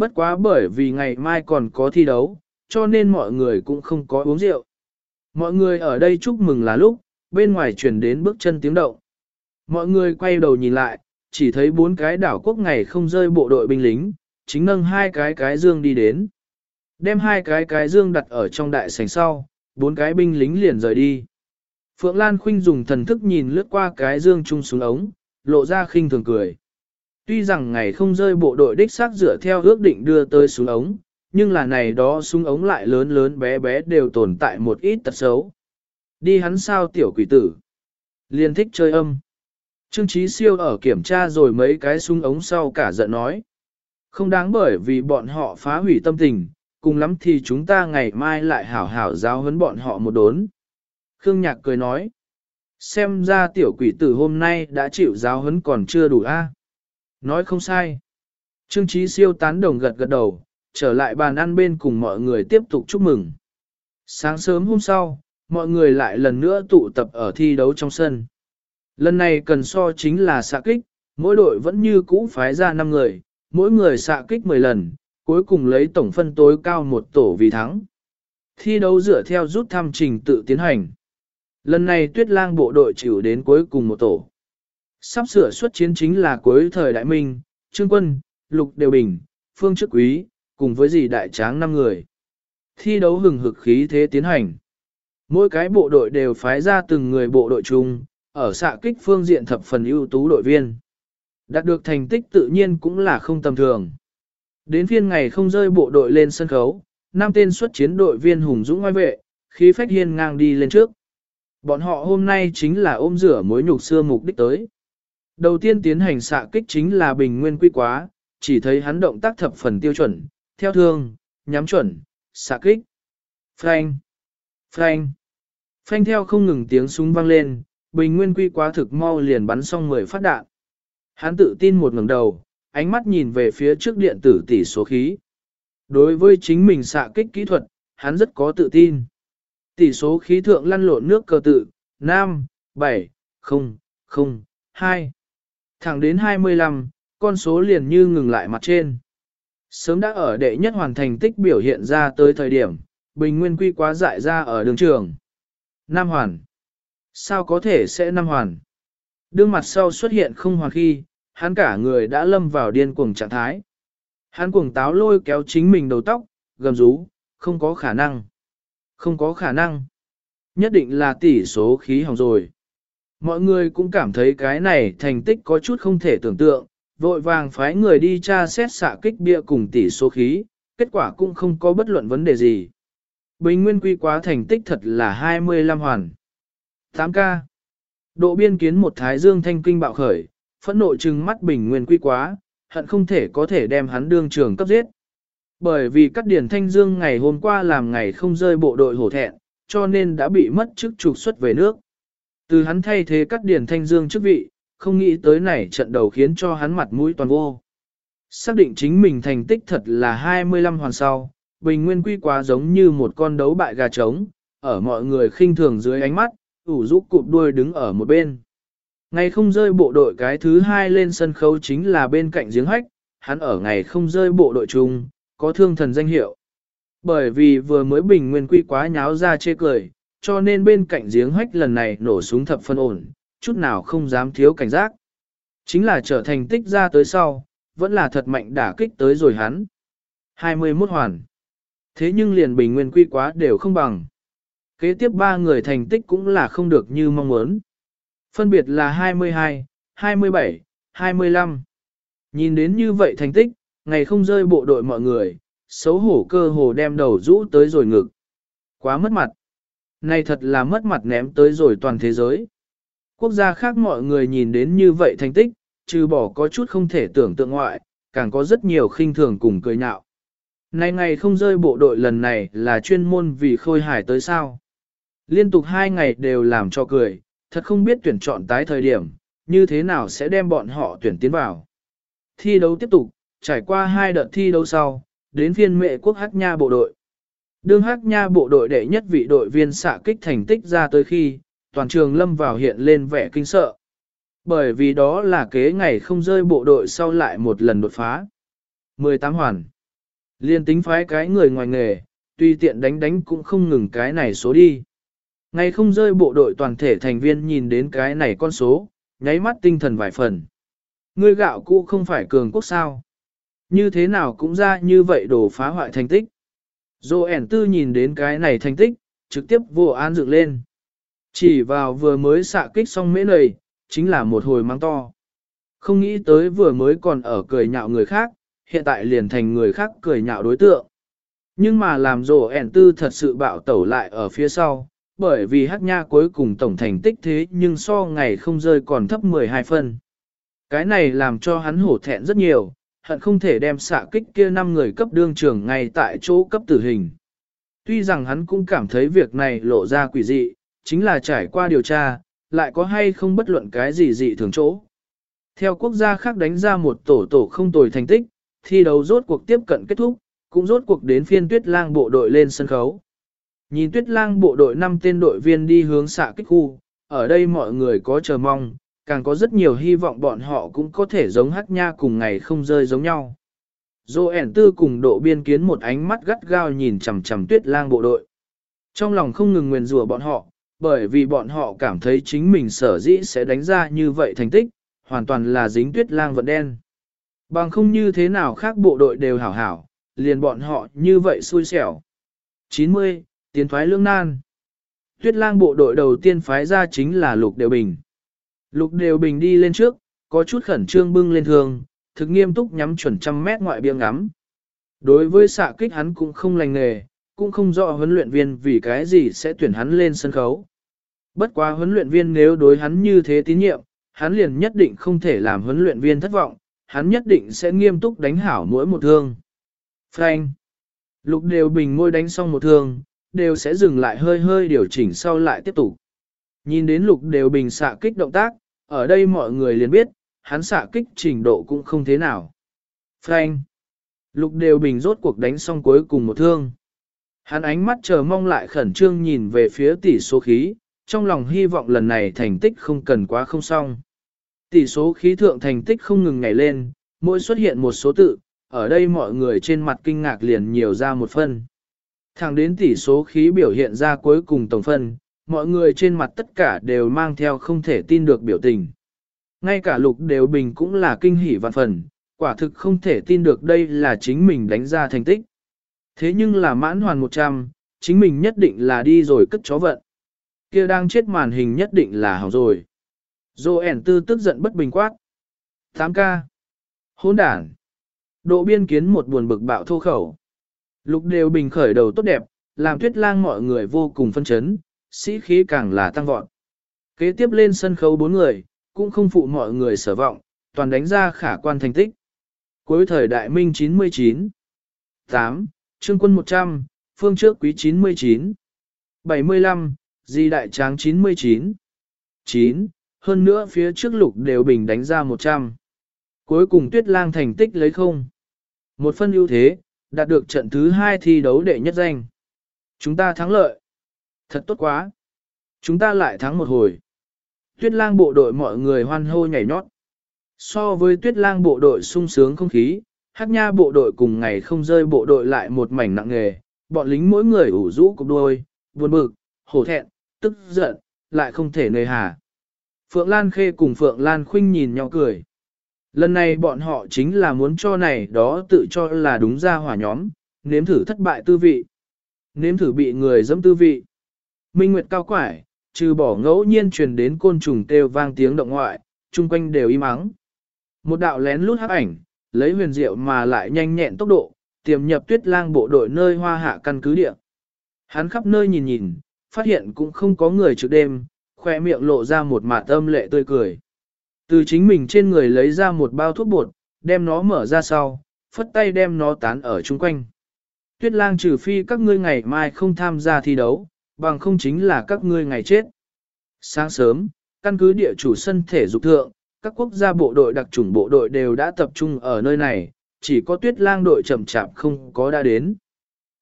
Bất quá bởi vì ngày mai còn có thi đấu, cho nên mọi người cũng không có uống rượu. Mọi người ở đây chúc mừng là lúc, bên ngoài truyền đến bước chân tiếng động. Mọi người quay đầu nhìn lại, chỉ thấy bốn cái đảo quốc ngày không rơi bộ đội binh lính, chính nâng hai cái cái dương đi đến. Đem hai cái cái dương đặt ở trong đại sảnh sau, bốn cái binh lính liền rời đi. Phượng Lan Khuynh dùng thần thức nhìn lướt qua cái dương chung xuống ống, lộ ra khinh thường cười. Tuy rằng ngày không rơi bộ đội đích xác dựa theo ước định đưa tới xuống ống, nhưng là này đó súng ống lại lớn lớn bé bé đều tồn tại một ít tật xấu. Đi hắn sao tiểu quỷ tử. Liên thích chơi âm. Trương Chí Siêu ở kiểm tra rồi mấy cái súng ống sau cả giận nói. Không đáng bởi vì bọn họ phá hủy tâm tình, cùng lắm thì chúng ta ngày mai lại hảo hảo giáo huấn bọn họ một đốn. Khương Nhạc cười nói. Xem ra tiểu quỷ tử hôm nay đã chịu giáo huấn còn chưa đủ a. Nói không sai. Trương Chí Siêu tán đồng gật gật đầu, trở lại bàn ăn bên cùng mọi người tiếp tục chúc mừng. Sáng sớm hôm sau, mọi người lại lần nữa tụ tập ở thi đấu trong sân. Lần này cần so chính là xạ kích, mỗi đội vẫn như cũ phái ra 5 người, mỗi người xạ kích 10 lần, cuối cùng lấy tổng phân tối cao một tổ vì thắng. Thi đấu dựa theo rút thăm trình tự tiến hành. Lần này tuyết lang bộ đội chịu đến cuối cùng một tổ. Sắp sửa xuất chiến chính là cuối thời đại minh, trương quân, lục đều bình, phương chức quý, cùng với dì đại tráng năm người. Thi đấu hừng hực khí thế tiến hành. Mỗi cái bộ đội đều phái ra từng người bộ đội chung, ở xạ kích phương diện thập phần ưu tú đội viên. Đạt được thành tích tự nhiên cũng là không tầm thường. Đến phiên ngày không rơi bộ đội lên sân khấu, năm tên xuất chiến đội viên hùng dũng ngoài vệ, khí phách hiên ngang đi lên trước. Bọn họ hôm nay chính là ôm rửa mối nhục xưa mục đích tới. Đầu tiên tiến hành xạ kích chính là bình nguyên quy quá, chỉ thấy hắn động tác thập phần tiêu chuẩn, theo thương, nhắm chuẩn, xạ kích. Phanh, phanh, phanh theo không ngừng tiếng súng vang lên, bình nguyên quy quá thực mau liền bắn xong 10 phát đạn. Hắn tự tin một ngẩng đầu, ánh mắt nhìn về phía trước điện tử tỷ số khí. Đối với chính mình xạ kích kỹ thuật, hắn rất có tự tin. Tỷ số khí thượng lăn lộn nước cờ tự, 5, 7, 0, 0, 2. Thẳng đến 25, con số liền như ngừng lại mặt trên. Sớm đã ở đệ nhất hoàn thành tích biểu hiện ra tới thời điểm, bình nguyên quy quá dại ra ở đường trường. Nam hoàn. Sao có thể sẽ năm hoàn? Đương mặt sau xuất hiện không hoàn khi, hắn cả người đã lâm vào điên cuồng trạng thái. Hắn cuồng táo lôi kéo chính mình đầu tóc, gầm rú, không có khả năng. Không có khả năng. Nhất định là tỷ số khí hỏng rồi. Mọi người cũng cảm thấy cái này thành tích có chút không thể tưởng tượng, vội vàng phái người đi tra xét xạ kích bia cùng tỷ số khí, kết quả cũng không có bất luận vấn đề gì. Bình nguyên quy quá thành tích thật là 25 hoàn. 8K. Độ biên kiến một thái dương thanh kinh bạo khởi, phẫn nộ trừng mắt bình nguyên quy quá, hận không thể có thể đem hắn đương trường cấp giết. Bởi vì cắt điển thanh dương ngày hôm qua làm ngày không rơi bộ đội hổ thẹn, cho nên đã bị mất chức trục xuất về nước. Từ hắn thay thế cắt điển thanh dương chức vị, không nghĩ tới này trận đầu khiến cho hắn mặt mũi toàn vô. Xác định chính mình thành tích thật là 25 hoàn sau, bình nguyên quy quá giống như một con đấu bại gà trống, ở mọi người khinh thường dưới ánh mắt, ủ rũ cụp đuôi đứng ở một bên. Ngày không rơi bộ đội cái thứ hai lên sân khấu chính là bên cạnh giếng hách, hắn ở ngày không rơi bộ đội chung, có thương thần danh hiệu. Bởi vì vừa mới bình nguyên quy quá nháo ra chê cười, cho nên bên cạnh giếng hách lần này nổ súng thập phân ổn, chút nào không dám thiếu cảnh giác. Chính là trở thành tích ra tới sau, vẫn là thật mạnh đả kích tới rồi hắn. 21 hoàn. Thế nhưng liền bình nguyên quy quá đều không bằng. Kế tiếp ba người thành tích cũng là không được như mong muốn. Phân biệt là 22, 27, 25. Nhìn đến như vậy thành tích, ngày không rơi bộ đội mọi người, xấu hổ cơ hồ đem đầu rũ tới rồi ngực. Quá mất mặt. Này thật là mất mặt ném tới rồi toàn thế giới. Quốc gia khác mọi người nhìn đến như vậy thành tích, trừ bỏ có chút không thể tưởng tượng ngoại, càng có rất nhiều khinh thường cùng cười nhạo. Này ngày không rơi bộ đội lần này là chuyên môn vì khôi hải tới sao. Liên tục hai ngày đều làm cho cười, thật không biết tuyển chọn tái thời điểm, như thế nào sẽ đem bọn họ tuyển tiến vào. Thi đấu tiếp tục, trải qua hai đợt thi đấu sau, đến phiên mệ quốc Hắc Nha bộ đội. Đương Hắc Nha bộ đội đệ nhất vị đội viên xạ kích thành tích ra tới khi, toàn trường lâm vào hiện lên vẻ kinh sợ. Bởi vì đó là kế ngày không rơi bộ đội sau lại một lần đột phá. 18 hoàn. Liên tính phái cái người ngoài nghề, tuy tiện đánh đánh cũng không ngừng cái này số đi. Ngày không rơi bộ đội toàn thể thành viên nhìn đến cái này con số, nháy mắt tinh thần vài phần. Ngươi gạo cũ không phải cường quốc sao. Như thế nào cũng ra như vậy đổ phá hoại thành tích. Dô ẻn tư nhìn đến cái này thành tích, trực tiếp vô an dựng lên. Chỉ vào vừa mới xạ kích xong mễ nầy, chính là một hồi mang to. Không nghĩ tới vừa mới còn ở cười nhạo người khác, hiện tại liền thành người khác cười nhạo đối tượng. Nhưng mà làm rổ ẻn tư thật sự bạo tẩu lại ở phía sau, bởi vì hát nha cuối cùng tổng thành tích thế nhưng so ngày không rơi còn thấp 12 phân. Cái này làm cho hắn hổ thẹn rất nhiều, hận không thể đem xạ kích kia năm người cấp đương trưởng ngay tại chỗ cấp tử hình. Tuy rằng hắn cũng cảm thấy việc này lộ ra quỷ dị, chính là trải qua điều tra, lại có hay không bất luận cái gì dị thường chỗ. Theo quốc gia khác đánh ra một tổ tổ không tồi thành tích, thi đấu rốt cuộc tiếp cận kết thúc, cũng rốt cuộc đến phiên tuyết lang bộ đội lên sân khấu. Nhìn tuyết lang bộ đội năm tên đội viên đi hướng xạ kích khu, ở đây mọi người có chờ mong, càng có rất nhiều hy vọng bọn họ cũng có thể giống hắc nha cùng ngày không rơi giống nhau. Dô ẻn tư cùng độ biên kiến một ánh mắt gắt gao nhìn chằm chằm tuyết lang bộ đội. Trong lòng không ngừng nguyền rủa bọn họ, bởi vì bọn họ cảm thấy chính mình sở dĩ sẽ đánh ra như vậy thành tích, hoàn toàn là dính tuyết lang vận đen. Bằng không như thế nào khác bộ đội đều hảo hảo, liền bọn họ như vậy xui xẻo. 90. Tiến thoái lương nan Tuyết lang bộ đội đầu tiên phái ra chính là Lục Đều Bình. Lục Đều Bình đi lên trước, có chút khẩn trương bưng lên thường, thực nghiêm túc nhắm chuẩn trăm mét ngoại bia ngắm. Đối với xạ kích hắn cũng không lành nghề, cũng không rõ huấn luyện viên vì cái gì sẽ tuyển hắn lên sân khấu. Bất quá huấn luyện viên nếu đối hắn như thế tín nhiệm, hắn liền nhất định không thể làm huấn luyện viên thất vọng, hắn nhất định sẽ nghiêm túc đánh hảo mỗi một thương. Frank. Lục đều bình môi đánh xong một thương, đều sẽ dừng lại hơi hơi điều chỉnh sau lại tiếp tục. Nhìn đến lục đều bình xạ kích động tác, ở đây mọi người liền biết, hắn xạ kích trình độ cũng không thế nào. Frank. Lục đều bình rốt cuộc đánh xong cuối cùng một thương. Hắn ánh mắt chờ mong lại khẩn trương nhìn về phía tỷ số khí, trong lòng hy vọng lần này thành tích không cần quá không xong. Tỷ số khí thượng thành tích không ngừng ngày lên, mỗi xuất hiện một số tự, ở đây mọi người trên mặt kinh ngạc liền nhiều ra một phân. Thẳng đến tỷ số khí biểu hiện ra cuối cùng tổng phân, mọi người trên mặt tất cả đều mang theo không thể tin được biểu tình. Ngay cả lục đều bình cũng là kinh hỉ vạn phần, quả thực không thể tin được đây là chính mình đánh ra thành tích. Thế nhưng là mãn hoàn 100, chính mình nhất định là đi rồi cất chó vận. kia đang chết màn hình nhất định là hỏng rồi. Dô ẻn tư tức giận bất bình quát. 8K. Hôn đản. Độ biên kiến một buồn bực bạo thô khẩu. Lục đều bình khởi đầu tốt đẹp, làm tuyết lang mọi người vô cùng phân chấn, sĩ khí càng là tăng vọt. Kế tiếp lên sân khấu bốn người, cũng không phụ mọi người sở vọng, toàn đánh ra khả quan thành tích. Cuối thời đại minh 99 8. Trương quân 100, phương trước quý 99 75, di đại tráng 99 9. Hơn nữa phía trước lục đều bình đánh ra 100. Cuối cùng tuyết lang thành tích lấy không. Một phân ưu thế, đạt được trận thứ hai thi đấu đệ nhất danh. Chúng ta thắng lợi. Thật tốt quá. Chúng ta lại thắng một hồi. Tuyết lang bộ đội mọi người hoan hô nhảy nhót. So với tuyết lang bộ đội sung sướng không khí, Hát nha bộ đội cùng ngày không rơi bộ đội lại một mảnh nặng nghề, bọn lính mỗi người ủ rũ cục đôi, buồn bực, hổ thẹn, tức giận, lại không thể nơi hà. Phượng Lan Khê cùng Phượng Lan Khuynh nhìn nhau cười. Lần này bọn họ chính là muốn cho này đó tự cho là đúng ra hỏa nhóm, nếm thử thất bại tư vị. Nếm thử bị người dẫm tư vị. Minh Nguyệt cao quải, trừ bỏ ngẫu nhiên truyền đến côn trùng kêu vang tiếng động ngoại, chung quanh đều im ắng. Một đạo lén lút hắc ảnh, lấy huyền diệu mà lại nhanh nhẹn tốc độ, tiềm nhập tuyết lang bộ đội nơi hoa hạ căn cứ địa. Hắn khắp nơi nhìn nhìn, phát hiện cũng không có người trước đêm, khoe miệng lộ ra một mạt âm lệ tươi cười. Từ chính mình trên người lấy ra một bao thuốc bột, đem nó mở ra sau, phất tay đem nó tán ở chung quanh. Tuyết lang trừ phi các ngươi ngày mai không tham gia thi đấu, bằng không chính là các ngươi ngày chết. Sáng sớm, căn cứ địa chủ sân thể dục thượng, các quốc gia bộ đội đặc chủng bộ đội đều đã tập trung ở nơi này, chỉ có tuyết lang đội chậm chạp không có đã đến.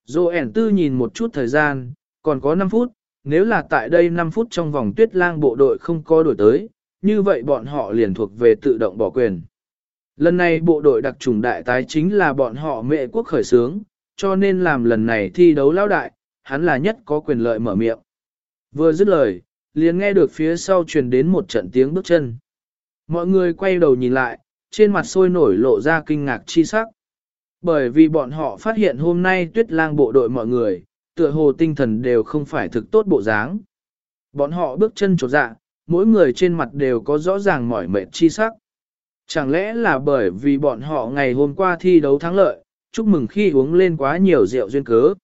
Dô ẻn tư nhìn một chút thời gian, còn có 5 phút, nếu là tại đây 5 phút trong vòng tuyết lang bộ đội không có đổi tới, như vậy bọn họ liền thuộc về tự động bỏ quyền. Lần này bộ đội đặc trùng đại tái chính là bọn họ mệ quốc khởi sướng, cho nên làm lần này thi đấu lao đại, hắn là nhất có quyền lợi mở miệng. Vừa dứt lời, liền nghe được phía sau truyền đến một trận tiếng bước chân. Mọi người quay đầu nhìn lại, trên mặt sôi nổi lộ ra kinh ngạc chi sắc. Bởi vì bọn họ phát hiện hôm nay tuyết lang bộ đội mọi người, tựa hồ tinh thần đều không phải thực tốt bộ dáng. Bọn họ bước chân trột dạ, mỗi người trên mặt đều có rõ ràng mỏi mệt chi sắc. Chẳng lẽ là bởi vì bọn họ ngày hôm qua thi đấu thắng lợi, chúc mừng khi uống lên quá nhiều rượu duyên cớ.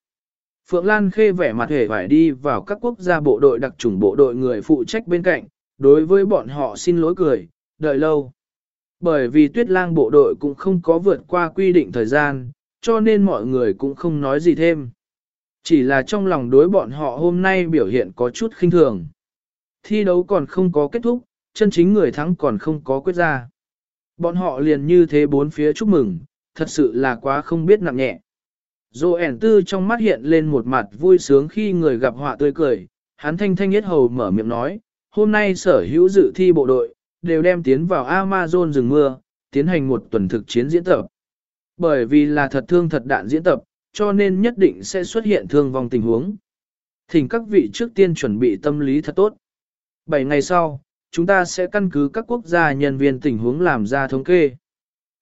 Phượng Lan khê vẻ mặt hề phải đi vào các quốc gia bộ đội đặc chủng bộ đội người phụ trách bên cạnh, đối với bọn họ xin lỗi cười, đợi lâu. Bởi vì tuyết lang bộ đội cũng không có vượt qua quy định thời gian, cho nên mọi người cũng không nói gì thêm. Chỉ là trong lòng đối bọn họ hôm nay biểu hiện có chút khinh thường. Thi đấu còn không có kết thúc, chân chính người thắng còn không có quyết ra. Bọn họ liền như thế bốn phía chúc mừng, thật sự là quá không biết nặng nhẹ. Dô ẻn tư trong mắt hiện lên một mặt vui sướng khi người gặp họa tươi cười, hắn thanh thanh nhất hầu mở miệng nói, hôm nay sở hữu dự thi bộ đội, đều đem tiến vào Amazon rừng mưa, tiến hành một tuần thực chiến diễn tập. Bởi vì là thật thương thật đạn diễn tập, cho nên nhất định sẽ xuất hiện thương vong tình huống. Thỉnh các vị trước tiên chuẩn bị tâm lý thật tốt. 7 ngày sau, chúng ta sẽ căn cứ các quốc gia nhân viên tình huống làm ra thống kê.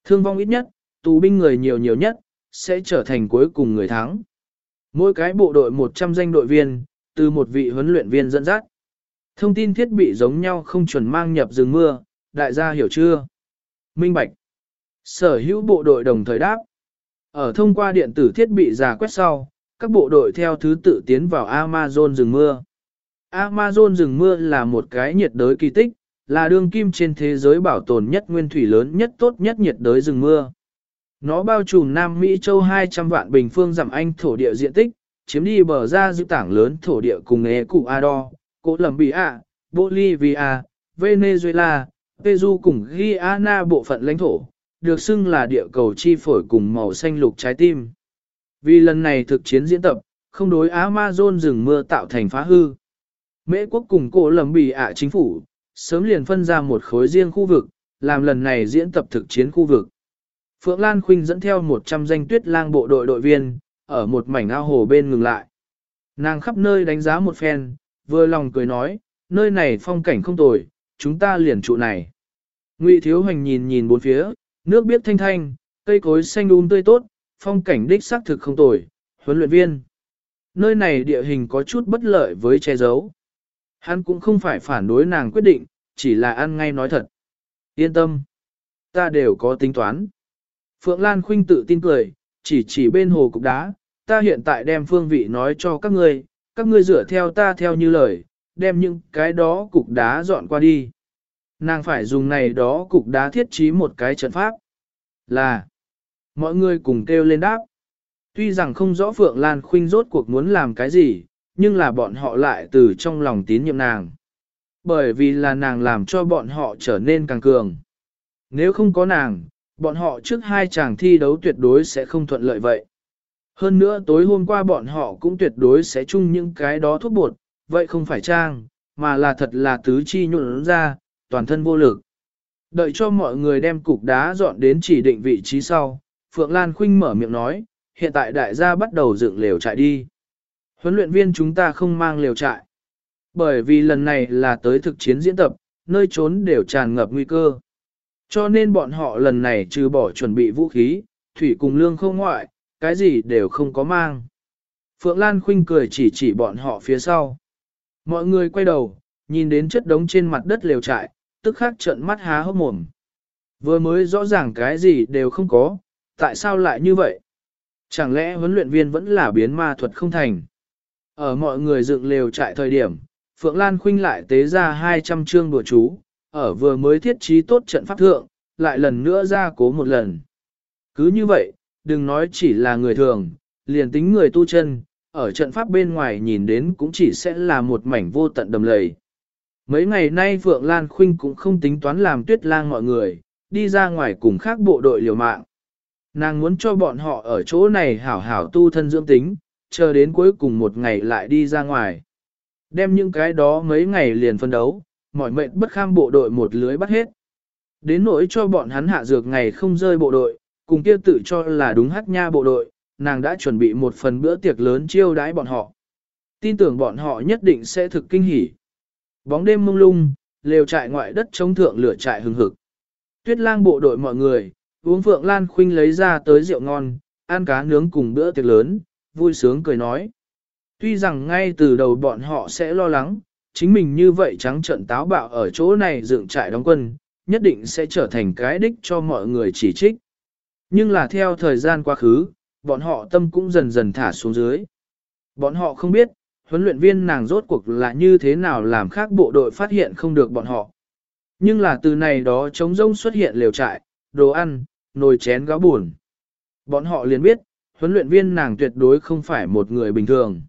Thương vong ít nhất, tù binh người nhiều nhiều nhất, sẽ trở thành cuối cùng người thắng. Mỗi cái bộ đội 100 danh đội viên, từ một vị huấn luyện viên dẫn dắt. Thông tin thiết bị giống nhau không chuẩn mang nhập rừng mưa, đại gia hiểu chưa? Minh Bạch. Sở hữu bộ đội đồng thời đáp. Ở thông qua điện tử thiết bị giả quét sau, các bộ đội theo thứ tự tiến vào Amazon rừng mưa. Amazon rừng mưa là một cái nhiệt đới kỳ tích, là đường kim trên thế giới bảo tồn nhất nguyên thủy lớn nhất tốt nhất nhiệt đới rừng mưa. Nó bao trùm Nam Mỹ châu 200 vạn bình phương giảm anh thổ địa diện tích, chiếm đi bờ ra dư tảng lớn thổ địa cùng Ecuador, Colombia, Bolivia, Venezuela, Peru cùng Guyana bộ phận lãnh thổ, được xưng là địa cầu chi phổi cùng màu xanh lục trái tim. Vì lần này thực chiến diễn tập, không đối Amazon rừng mưa tạo thành phá hư. Mễ quốc cùng cổ lầm bì ạ chính phủ, sớm liền phân ra một khối riêng khu vực, làm lần này diễn tập thực chiến khu vực. Phượng Lan Khuynh dẫn theo 100 danh tuyết lang bộ đội đội viên, ở một mảnh ao hồ bên ngừng lại. Nàng khắp nơi đánh giá một phen, vừa lòng cười nói, nơi này phong cảnh không tồi, chúng ta liền trụ này. Ngụy Thiếu Hoành nhìn nhìn bốn phía, nước biết thanh thanh, cây cối xanh um tươi tốt, phong cảnh đích xác thực không tồi, huấn luyện viên. Nơi này địa hình có chút bất lợi với che giấu. Hắn cũng không phải phản đối nàng quyết định, chỉ là ăn ngay nói thật. Yên tâm, ta đều có tính toán. Phượng Lan Khuynh tự tin cười, chỉ chỉ bên hồ cục đá, ta hiện tại đem phương vị nói cho các ngươi, các ngươi dựa theo ta theo như lời, đem những cái đó cục đá dọn qua đi. Nàng phải dùng này đó cục đá thiết trí một cái trận pháp. Là, mọi người cùng kêu lên đáp. Tuy rằng không rõ Phượng Lan Khuynh rốt cuộc muốn làm cái gì, nhưng là bọn họ lại từ trong lòng tín nhiệm nàng. Bởi vì là nàng làm cho bọn họ trở nên càng cường. Nếu không có nàng, bọn họ trước hai chàng thi đấu tuyệt đối sẽ không thuận lợi vậy. Hơn nữa tối hôm qua bọn họ cũng tuyệt đối sẽ chung những cái đó thuốc bột, vậy không phải trang, mà là thật là tứ chi nhuận ra, toàn thân vô lực. Đợi cho mọi người đem cục đá dọn đến chỉ định vị trí sau, Phượng Lan Khuynh mở miệng nói, hiện tại đại gia bắt đầu dựng lều trại đi. Huấn luyện viên chúng ta không mang lều trại. Bởi vì lần này là tới thực chiến diễn tập, nơi trốn đều tràn ngập nguy cơ. Cho nên bọn họ lần này trừ bỏ chuẩn bị vũ khí, thủy cùng lương không ngoại, cái gì đều không có mang. Phượng Lan Khuynh cười chỉ chỉ bọn họ phía sau. Mọi người quay đầu, nhìn đến chất đống trên mặt đất lều trại, tức khắc trợn mắt há hốc mồm. Vừa mới rõ ràng cái gì đều không có, tại sao lại như vậy? Chẳng lẽ huấn luyện viên vẫn là biến ma thuật không thành? Ở mọi người dựng lều trại thời điểm, Phượng Lan Khuynh lại tế ra 200 chương đùa chú, ở vừa mới thiết trí tốt trận pháp thượng, lại lần nữa ra cố một lần. Cứ như vậy, đừng nói chỉ là người thường, liền tính người tu chân, ở trận pháp bên ngoài nhìn đến cũng chỉ sẽ là một mảnh vô tận đầm lầy. Mấy ngày nay Phượng Lan Khuynh cũng không tính toán làm tuyết lang mọi người, đi ra ngoài cùng khác bộ đội liều mạng. Nàng muốn cho bọn họ ở chỗ này hảo hảo tu thân dưỡng tính, chờ đến cuối cùng một ngày lại đi ra ngoài. Đem những cái đó mấy ngày liền phân đấu, mọi mệnh bất kham bộ đội một lưới bắt hết. Đến nỗi cho bọn hắn hạ dược ngày không rơi bộ đội, cùng kia tự cho là đúng hát nha bộ đội, nàng đã chuẩn bị một phần bữa tiệc lớn chiêu đãi bọn họ. Tin tưởng bọn họ nhất định sẽ thực kinh hỉ. Bóng đêm mông lung, lều trại ngoại đất chống thượng lửa trại hừng hực. Tuyết lang bộ đội mọi người, uống phượng lan khuynh lấy ra tới rượu ngon, ăn cá nướng cùng bữa tiệc lớn, vui sướng cười nói. Tuy rằng ngay từ đầu bọn họ sẽ lo lắng, chính mình như vậy trắng trận táo bạo ở chỗ này dựng trại đóng quân, nhất định sẽ trở thành cái đích cho mọi người chỉ trích. Nhưng là theo thời gian quá khứ, bọn họ tâm cũng dần dần thả xuống dưới. Bọn họ không biết, huấn luyện viên nàng rốt cuộc là như thế nào làm khác bộ đội phát hiện không được bọn họ. Nhưng là từ này đó trống rông xuất hiện liều trại, đồ ăn, nồi chén gáo buồn. Bọn họ liền biết, huấn luyện viên nàng tuyệt đối không phải một người bình thường.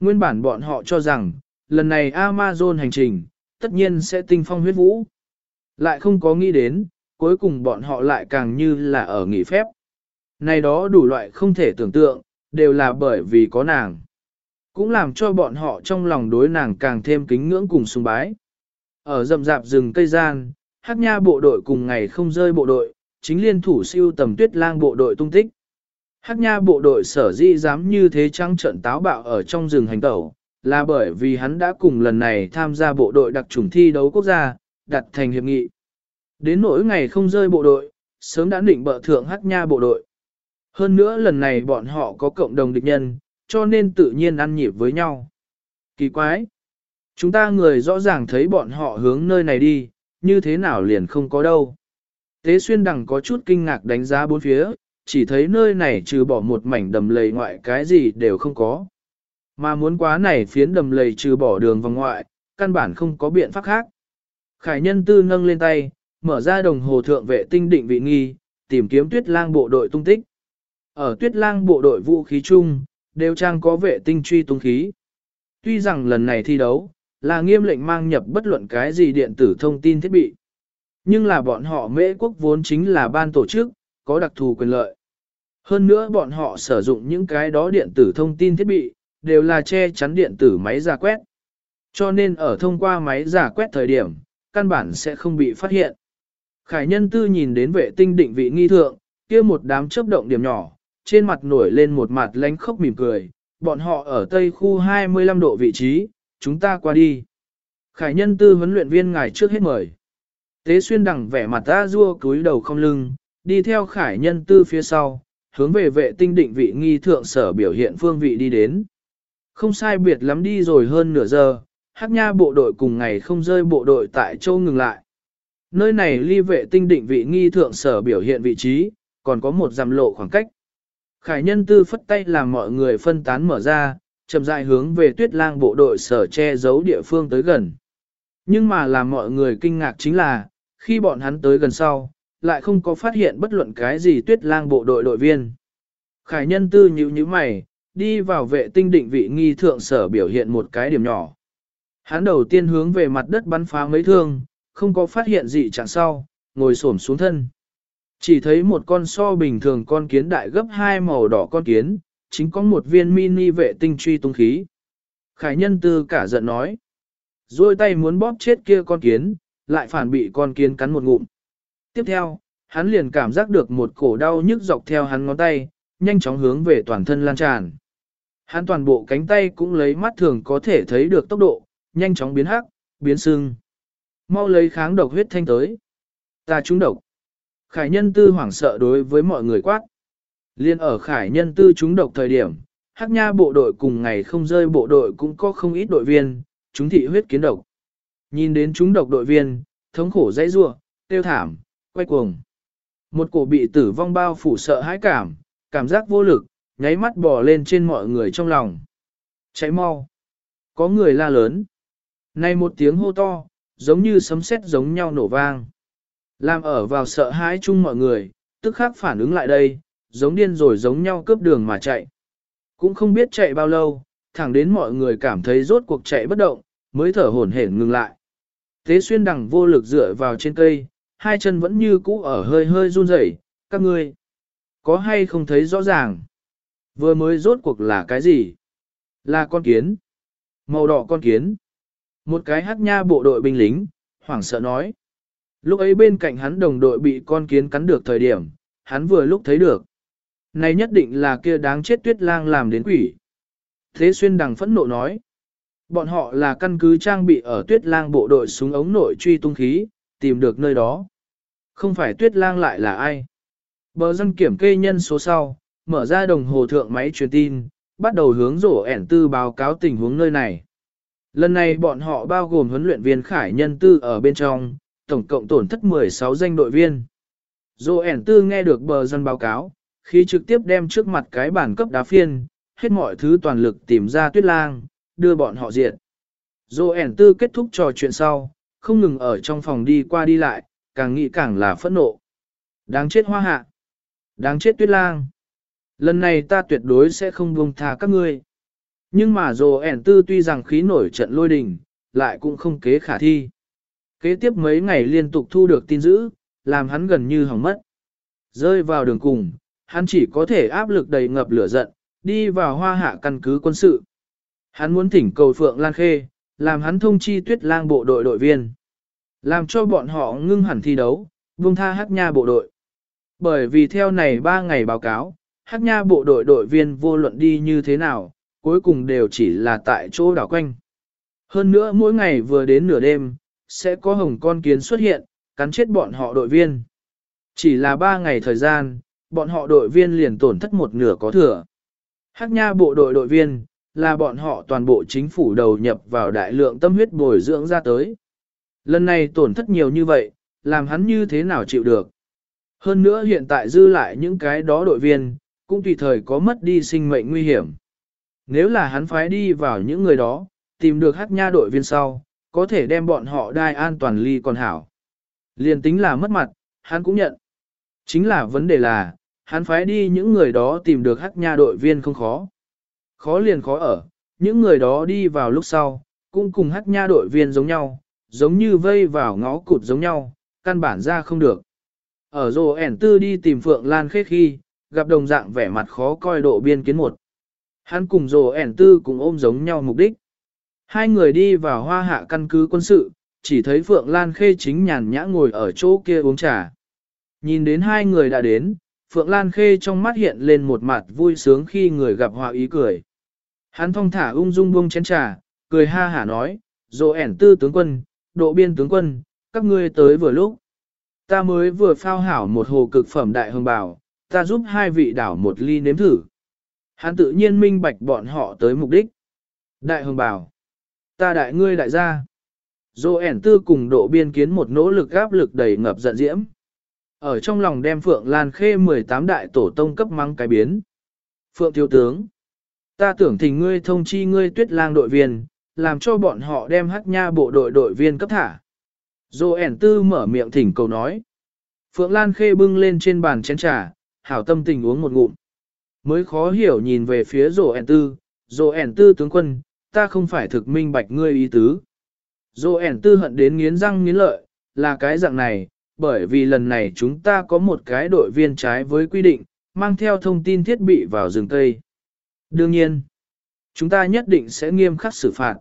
Nguyên bản bọn họ cho rằng, lần này Amazon hành trình, tất nhiên sẽ tinh phong huyết vũ. Lại không có nghĩ đến, cuối cùng bọn họ lại càng như là ở nghỉ phép. Này đó đủ loại không thể tưởng tượng, đều là bởi vì có nàng. Cũng làm cho bọn họ trong lòng đối nàng càng thêm kính ngưỡng cùng sùng bái. Ở rậm rạp rừng cây gian, hát nha bộ đội cùng ngày không rơi bộ đội, chính liên thủ siêu tầm tuyết lang bộ đội tung tích. hát nha bộ đội sở dĩ dám như thế trăng trận táo bạo ở trong rừng hành tẩu, là bởi vì hắn đã cùng lần này tham gia bộ đội đặc chủng thi đấu quốc gia, đặt thành hiệp nghị. Đến nỗi ngày không rơi bộ đội, sớm đã định bợ thượng Hắc nha bộ đội. Hơn nữa lần này bọn họ có cộng đồng địch nhân, cho nên tự nhiên ăn nhịp với nhau. Kỳ quái! Chúng ta người rõ ràng thấy bọn họ hướng nơi này đi, như thế nào liền không có đâu. Tế xuyên đằng có chút kinh ngạc đánh giá bốn phía, chỉ thấy nơi này trừ bỏ một mảnh đầm lầy ngoại cái gì đều không có. Mà muốn quá này phiến đầm lầy trừ bỏ đường vòng ngoại, căn bản không có biện pháp khác. Khải nhân tư nâng lên tay, mở ra đồng hồ thượng vệ tinh định vị nghi, tìm kiếm tuyết lang bộ đội tung tích. Ở tuyết lang bộ đội vũ khí chung, đều trang có vệ tinh truy tung khí. Tuy rằng lần này thi đấu, là nghiêm lệnh mang nhập bất luận cái gì điện tử thông tin thiết bị. Nhưng là bọn họ mễ quốc vốn chính là ban tổ chức, có đặc thù quyền lợi. Hơn nữa bọn họ sử dụng những cái đó điện tử thông tin thiết bị, đều là che chắn điện tử máy giả quét. Cho nên ở thông qua máy giả quét thời điểm, căn bản sẽ không bị phát hiện. Khải nhân tư nhìn đến vệ tinh định vị nghi thượng, kia một đám chớp động điểm nhỏ, trên mặt nổi lên một mặt lánh khóc mỉm cười, bọn họ ở tây khu 25 độ vị trí, chúng ta qua đi. Khải nhân tư huấn luyện viên ngài trước hết mời. Tế xuyên đằng vẻ mặt ta rua cúi đầu không lưng, đi theo khải nhân tư phía sau, hướng về vệ tinh định vị nghi thượng sở biểu hiện phương vị đi đến. Không sai biệt lắm đi rồi hơn nửa giờ, hát nha bộ đội cùng ngày không rơi bộ đội tại châu ngừng lại. Nơi này ly vệ tinh định vị nghi thượng sở biểu hiện vị trí, còn có một giảm lộ khoảng cách. Khải nhân tư phất tay làm mọi người phân tán mở ra, chậm rãi hướng về tuyết lang bộ đội sở che giấu địa phương tới gần. Nhưng mà làm mọi người kinh ngạc chính là, khi bọn hắn tới gần sau, lại không có phát hiện bất luận cái gì tuyết lang bộ đội đội viên. Khải nhân tư nhíu nhíu mày, đi vào vệ tinh định vị nghi thượng sở biểu hiện một cái điểm nhỏ. Hắn đầu tiên hướng về mặt đất bắn phá mấy thương, không có phát hiện gì chẳng sau, ngồi xổm xuống thân. Chỉ thấy một con so bình thường con kiến đại gấp hai màu đỏ con kiến, chính có một viên mini vệ tinh truy tung khí. Khải nhân tư cả giận nói. Rồi tay muốn bóp chết kia con kiến, lại phản bị con kiến cắn một ngụm. Tiếp theo, hắn liền cảm giác được một cổ đau nhức dọc theo hắn ngón tay, nhanh chóng hướng về toàn thân lan tràn. Hắn toàn bộ cánh tay cũng lấy mắt thường có thể thấy được tốc độ, nhanh chóng biến hắc, biến sưng. Mau lấy kháng độc huyết thanh tới. Ta trúng độc. Khải nhân tư hoảng sợ đối với mọi người quát. Liên ở khải nhân tư trúng độc thời điểm, hắc nha bộ đội cùng ngày không rơi bộ đội cũng có không ít đội viên, chúng thị huyết kiến độc. Nhìn đến chúng độc đội viên, thống khổ dãy rua, tiêu thảm, quay cuồng. Một cổ bị tử vong bao phủ sợ hãi cảm, cảm giác vô lực, nháy mắt bò lên trên mọi người trong lòng. Cháy mau. Có người la lớn. Này một tiếng hô to, giống như sấm sét giống nhau nổ vang. Làm ở vào sợ hãi chung mọi người, tức khắc phản ứng lại đây, giống điên rồi giống nhau cướp đường mà chạy. Cũng không biết chạy bao lâu, thẳng đến mọi người cảm thấy rốt cuộc chạy bất động, mới thở hổn hển ngừng lại. Tế xuyên đằng vô lực dựa vào trên cây, hai chân vẫn như cũ ở hơi hơi run rẩy. các ngươi có hay không thấy rõ ràng? Vừa mới rốt cuộc là cái gì? Là con kiến. Màu đỏ con kiến. Một cái hát nha bộ đội binh lính, hoảng sợ nói. Lúc ấy bên cạnh hắn đồng đội bị con kiến cắn được thời điểm, hắn vừa lúc thấy được. Này nhất định là kia đáng chết tuyết lang làm đến quỷ. Thế xuyên đằng phẫn nộ nói. Bọn họ là căn cứ trang bị ở tuyết lang bộ đội súng ống nội truy tung khí, tìm được nơi đó. Không phải tuyết lang lại là ai. Bờ dân kiểm kê nhân số sau, mở ra đồng hồ thượng máy truyền tin, bắt đầu hướng rổ ẻn tư báo cáo tình huống nơi này. Lần này bọn họ bao gồm huấn luyện viên Khải Nhân Tư ở bên trong, tổng cộng tổn thất 16 danh đội viên. Rổ ẻn tư nghe được bờ dân báo cáo, khi trực tiếp đem trước mặt cái bản cấp đá phiên, hết mọi thứ toàn lực tìm ra tuyết lang, đưa bọn họ diện. Dô ẻn tư kết thúc trò chuyện sau, không ngừng ở trong phòng đi qua đi lại, càng nghĩ càng là phẫn nộ. Đáng chết hoa hạ. Đáng chết tuyết lang. Lần này ta tuyệt đối sẽ không buông tha các ngươi. Nhưng mà dồ ẻn tư tuy rằng khí nổi trận lôi đình, lại cũng không kế khả thi. Kế tiếp mấy ngày liên tục thu được tin dữ, làm hắn gần như hỏng mất. Rơi vào đường cùng, hắn chỉ có thể áp lực đầy ngập lửa giận, đi vào hoa hạ căn cứ quân sự. Hắn muốn thỉnh cầu Phượng Lan Khê, làm hắn thông chi tuyết lang bộ đội đội viên. Làm cho bọn họ ngưng hẳn thi đấu, buông tha hát nha bộ đội. Bởi vì theo này 3 ngày báo cáo, Hắc Nha bộ đội đội viên vô luận đi như thế nào, cuối cùng đều chỉ là tại chỗ đảo quanh. Hơn nữa mỗi ngày vừa đến nửa đêm, sẽ có hồng con kiến xuất hiện, cắn chết bọn họ đội viên. Chỉ là 3 ngày thời gian, bọn họ đội viên liền tổn thất một nửa có thừa. Hắc Nha bộ đội đội viên, là bọn họ toàn bộ chính phủ đầu nhập vào đại lượng tâm huyết bồi dưỡng ra tới. Lần này tổn thất nhiều như vậy, làm hắn như thế nào chịu được. Hơn nữa hiện tại dư lại những cái đó đội viên, cũng tùy thời có mất đi sinh mệnh nguy hiểm. Nếu là hắn phái đi vào những người đó, tìm được hát nha đội viên sau, có thể đem bọn họ đai an toàn ly còn hảo. Liền tính là mất mặt, hắn cũng nhận. Chính là vấn đề là, hắn phái đi những người đó tìm được hát nha đội viên không khó. Khó liền khó ở, những người đó đi vào lúc sau, cũng cùng hát nha đội viên giống nhau, giống như vây vào ngõ cụt giống nhau, căn bản ra không được. Ở rồ ẻn tư đi tìm Phượng Lan khế khi, gặp đồng dạng vẻ mặt khó coi độ biên kiến một. Hắn cùng rồ ẻn tư cùng ôm giống nhau mục đích. Hai người đi vào hoa hạ căn cứ quân sự, chỉ thấy Phượng Lan Khê chính nhàn nhã ngồi ở chỗ kia uống trà. Nhìn đến hai người đã đến, Phượng Lan Khê trong mắt hiện lên một mặt vui sướng khi người gặp họa ý cười. Hắn thong thả ung dung buông chén trà, cười ha hả nói, dồ ẻn tư tướng quân, độ biên tướng quân, các ngươi tới vừa lúc. Ta mới vừa phao hảo một hồ cực phẩm đại hương bảo, ta giúp hai vị đảo một ly nếm thử. Hắn tự nhiên minh bạch bọn họ tới mục đích. Đại hồng bảo, ta đại ngươi đại gia. Dô ẻn tư cùng độ biên kiến một nỗ lực áp lực đầy ngập giận diễm. Ở trong lòng đem Phượng Lan Khê 18 đại tổ tông cấp măng cái biến. Phượng thiếu tướng, ta tưởng thỉnh ngươi thông chi ngươi tuyết lang đội viên, làm cho bọn họ đem hắc nha bộ đội đội viên cấp thả. Dô ẻn tư mở miệng thỉnh cầu nói. Phượng Lan Khê bưng lên trên bàn chén trà, hảo tâm tình uống một ngụm. Mới khó hiểu nhìn về phía rổ ẻn tư, rổ ẻn tư tướng quân, ta không phải thực minh bạch ngươi ý tứ. Rổ ẻn tư hận đến nghiến răng nghiến lợi, là cái dạng này, bởi vì lần này chúng ta có một cái đội viên trái với quy định, mang theo thông tin thiết bị vào rừng Tây. Đương nhiên, chúng ta nhất định sẽ nghiêm khắc xử phạt.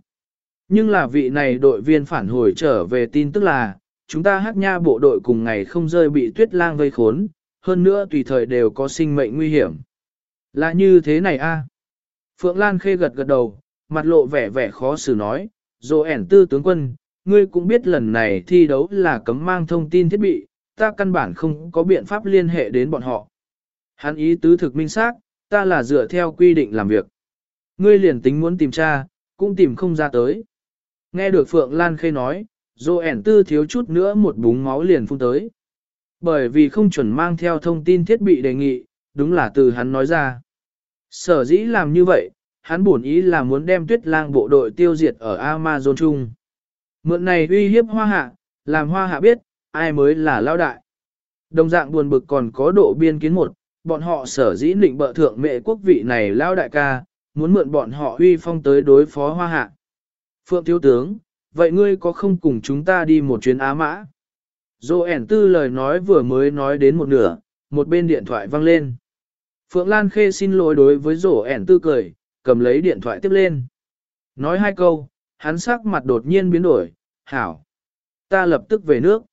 Nhưng là vị này đội viên phản hồi trở về tin tức là, chúng ta hát nha bộ đội cùng ngày không rơi bị tuyết lang vây khốn, hơn nữa tùy thời đều có sinh mệnh nguy hiểm. Là như thế này a Phượng Lan khê gật gật đầu, mặt lộ vẻ vẻ khó xử nói, dồ ẻn tư tướng quân, ngươi cũng biết lần này thi đấu là cấm mang thông tin thiết bị, ta căn bản không có biện pháp liên hệ đến bọn họ. Hắn ý tứ thực minh xác, ta là dựa theo quy định làm việc. Ngươi liền tính muốn tìm tra, cũng tìm không ra tới. Nghe được Phượng Lan Khê nói, dồ ẻn tư thiếu chút nữa một búng máu liền phun tới. Bởi vì không chuẩn mang theo thông tin thiết bị đề nghị, đúng là từ hắn nói ra. Sở dĩ làm như vậy, hắn bổn ý là muốn đem tuyết lang bộ đội tiêu diệt ở Amazon Trung. Mượn này uy hiếp hoa hạ, làm hoa hạ biết, ai mới là lao đại. Đồng dạng buồn bực còn có độ biên kiến một, bọn họ sở dĩ định bợ thượng mệ quốc vị này lao đại ca, muốn mượn bọn họ uy phong tới đối phó hoa hạ. Phượng thiếu tướng, vậy ngươi có không cùng chúng ta đi một chuyến Á Mã? Dô ẻn tư lời nói vừa mới nói đến một nửa, một bên điện thoại vang lên. Phượng Lan Khê xin lỗi đối với rổ ẻn tư cười, cầm lấy điện thoại tiếp lên. Nói hai câu, hắn sắc mặt đột nhiên biến đổi, hảo. Ta lập tức về nước.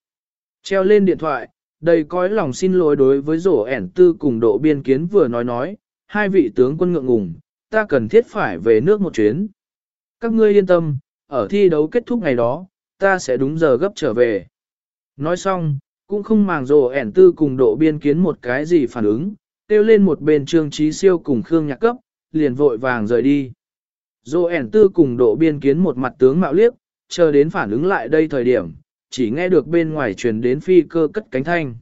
Treo lên điện thoại, đầy cõi lòng xin lỗi đối với rổ ẻn tư cùng độ biên kiến vừa nói nói, hai vị tướng quân ngượng ngùng, ta cần thiết phải về nước một chuyến. Các ngươi yên tâm, ở thi đấu kết thúc ngày đó, ta sẽ đúng giờ gấp trở về. Nói xong, cũng không màng rồ ẻn tư cùng độ biên kiến một cái gì phản ứng, tiêu lên một bên trương trí siêu cùng Khương Nhạc Cấp, liền vội vàng rời đi. Rồ ẻn tư cùng độ biên kiến một mặt tướng mạo liếc, chờ đến phản ứng lại đây thời điểm, chỉ nghe được bên ngoài truyền đến phi cơ cất cánh thanh.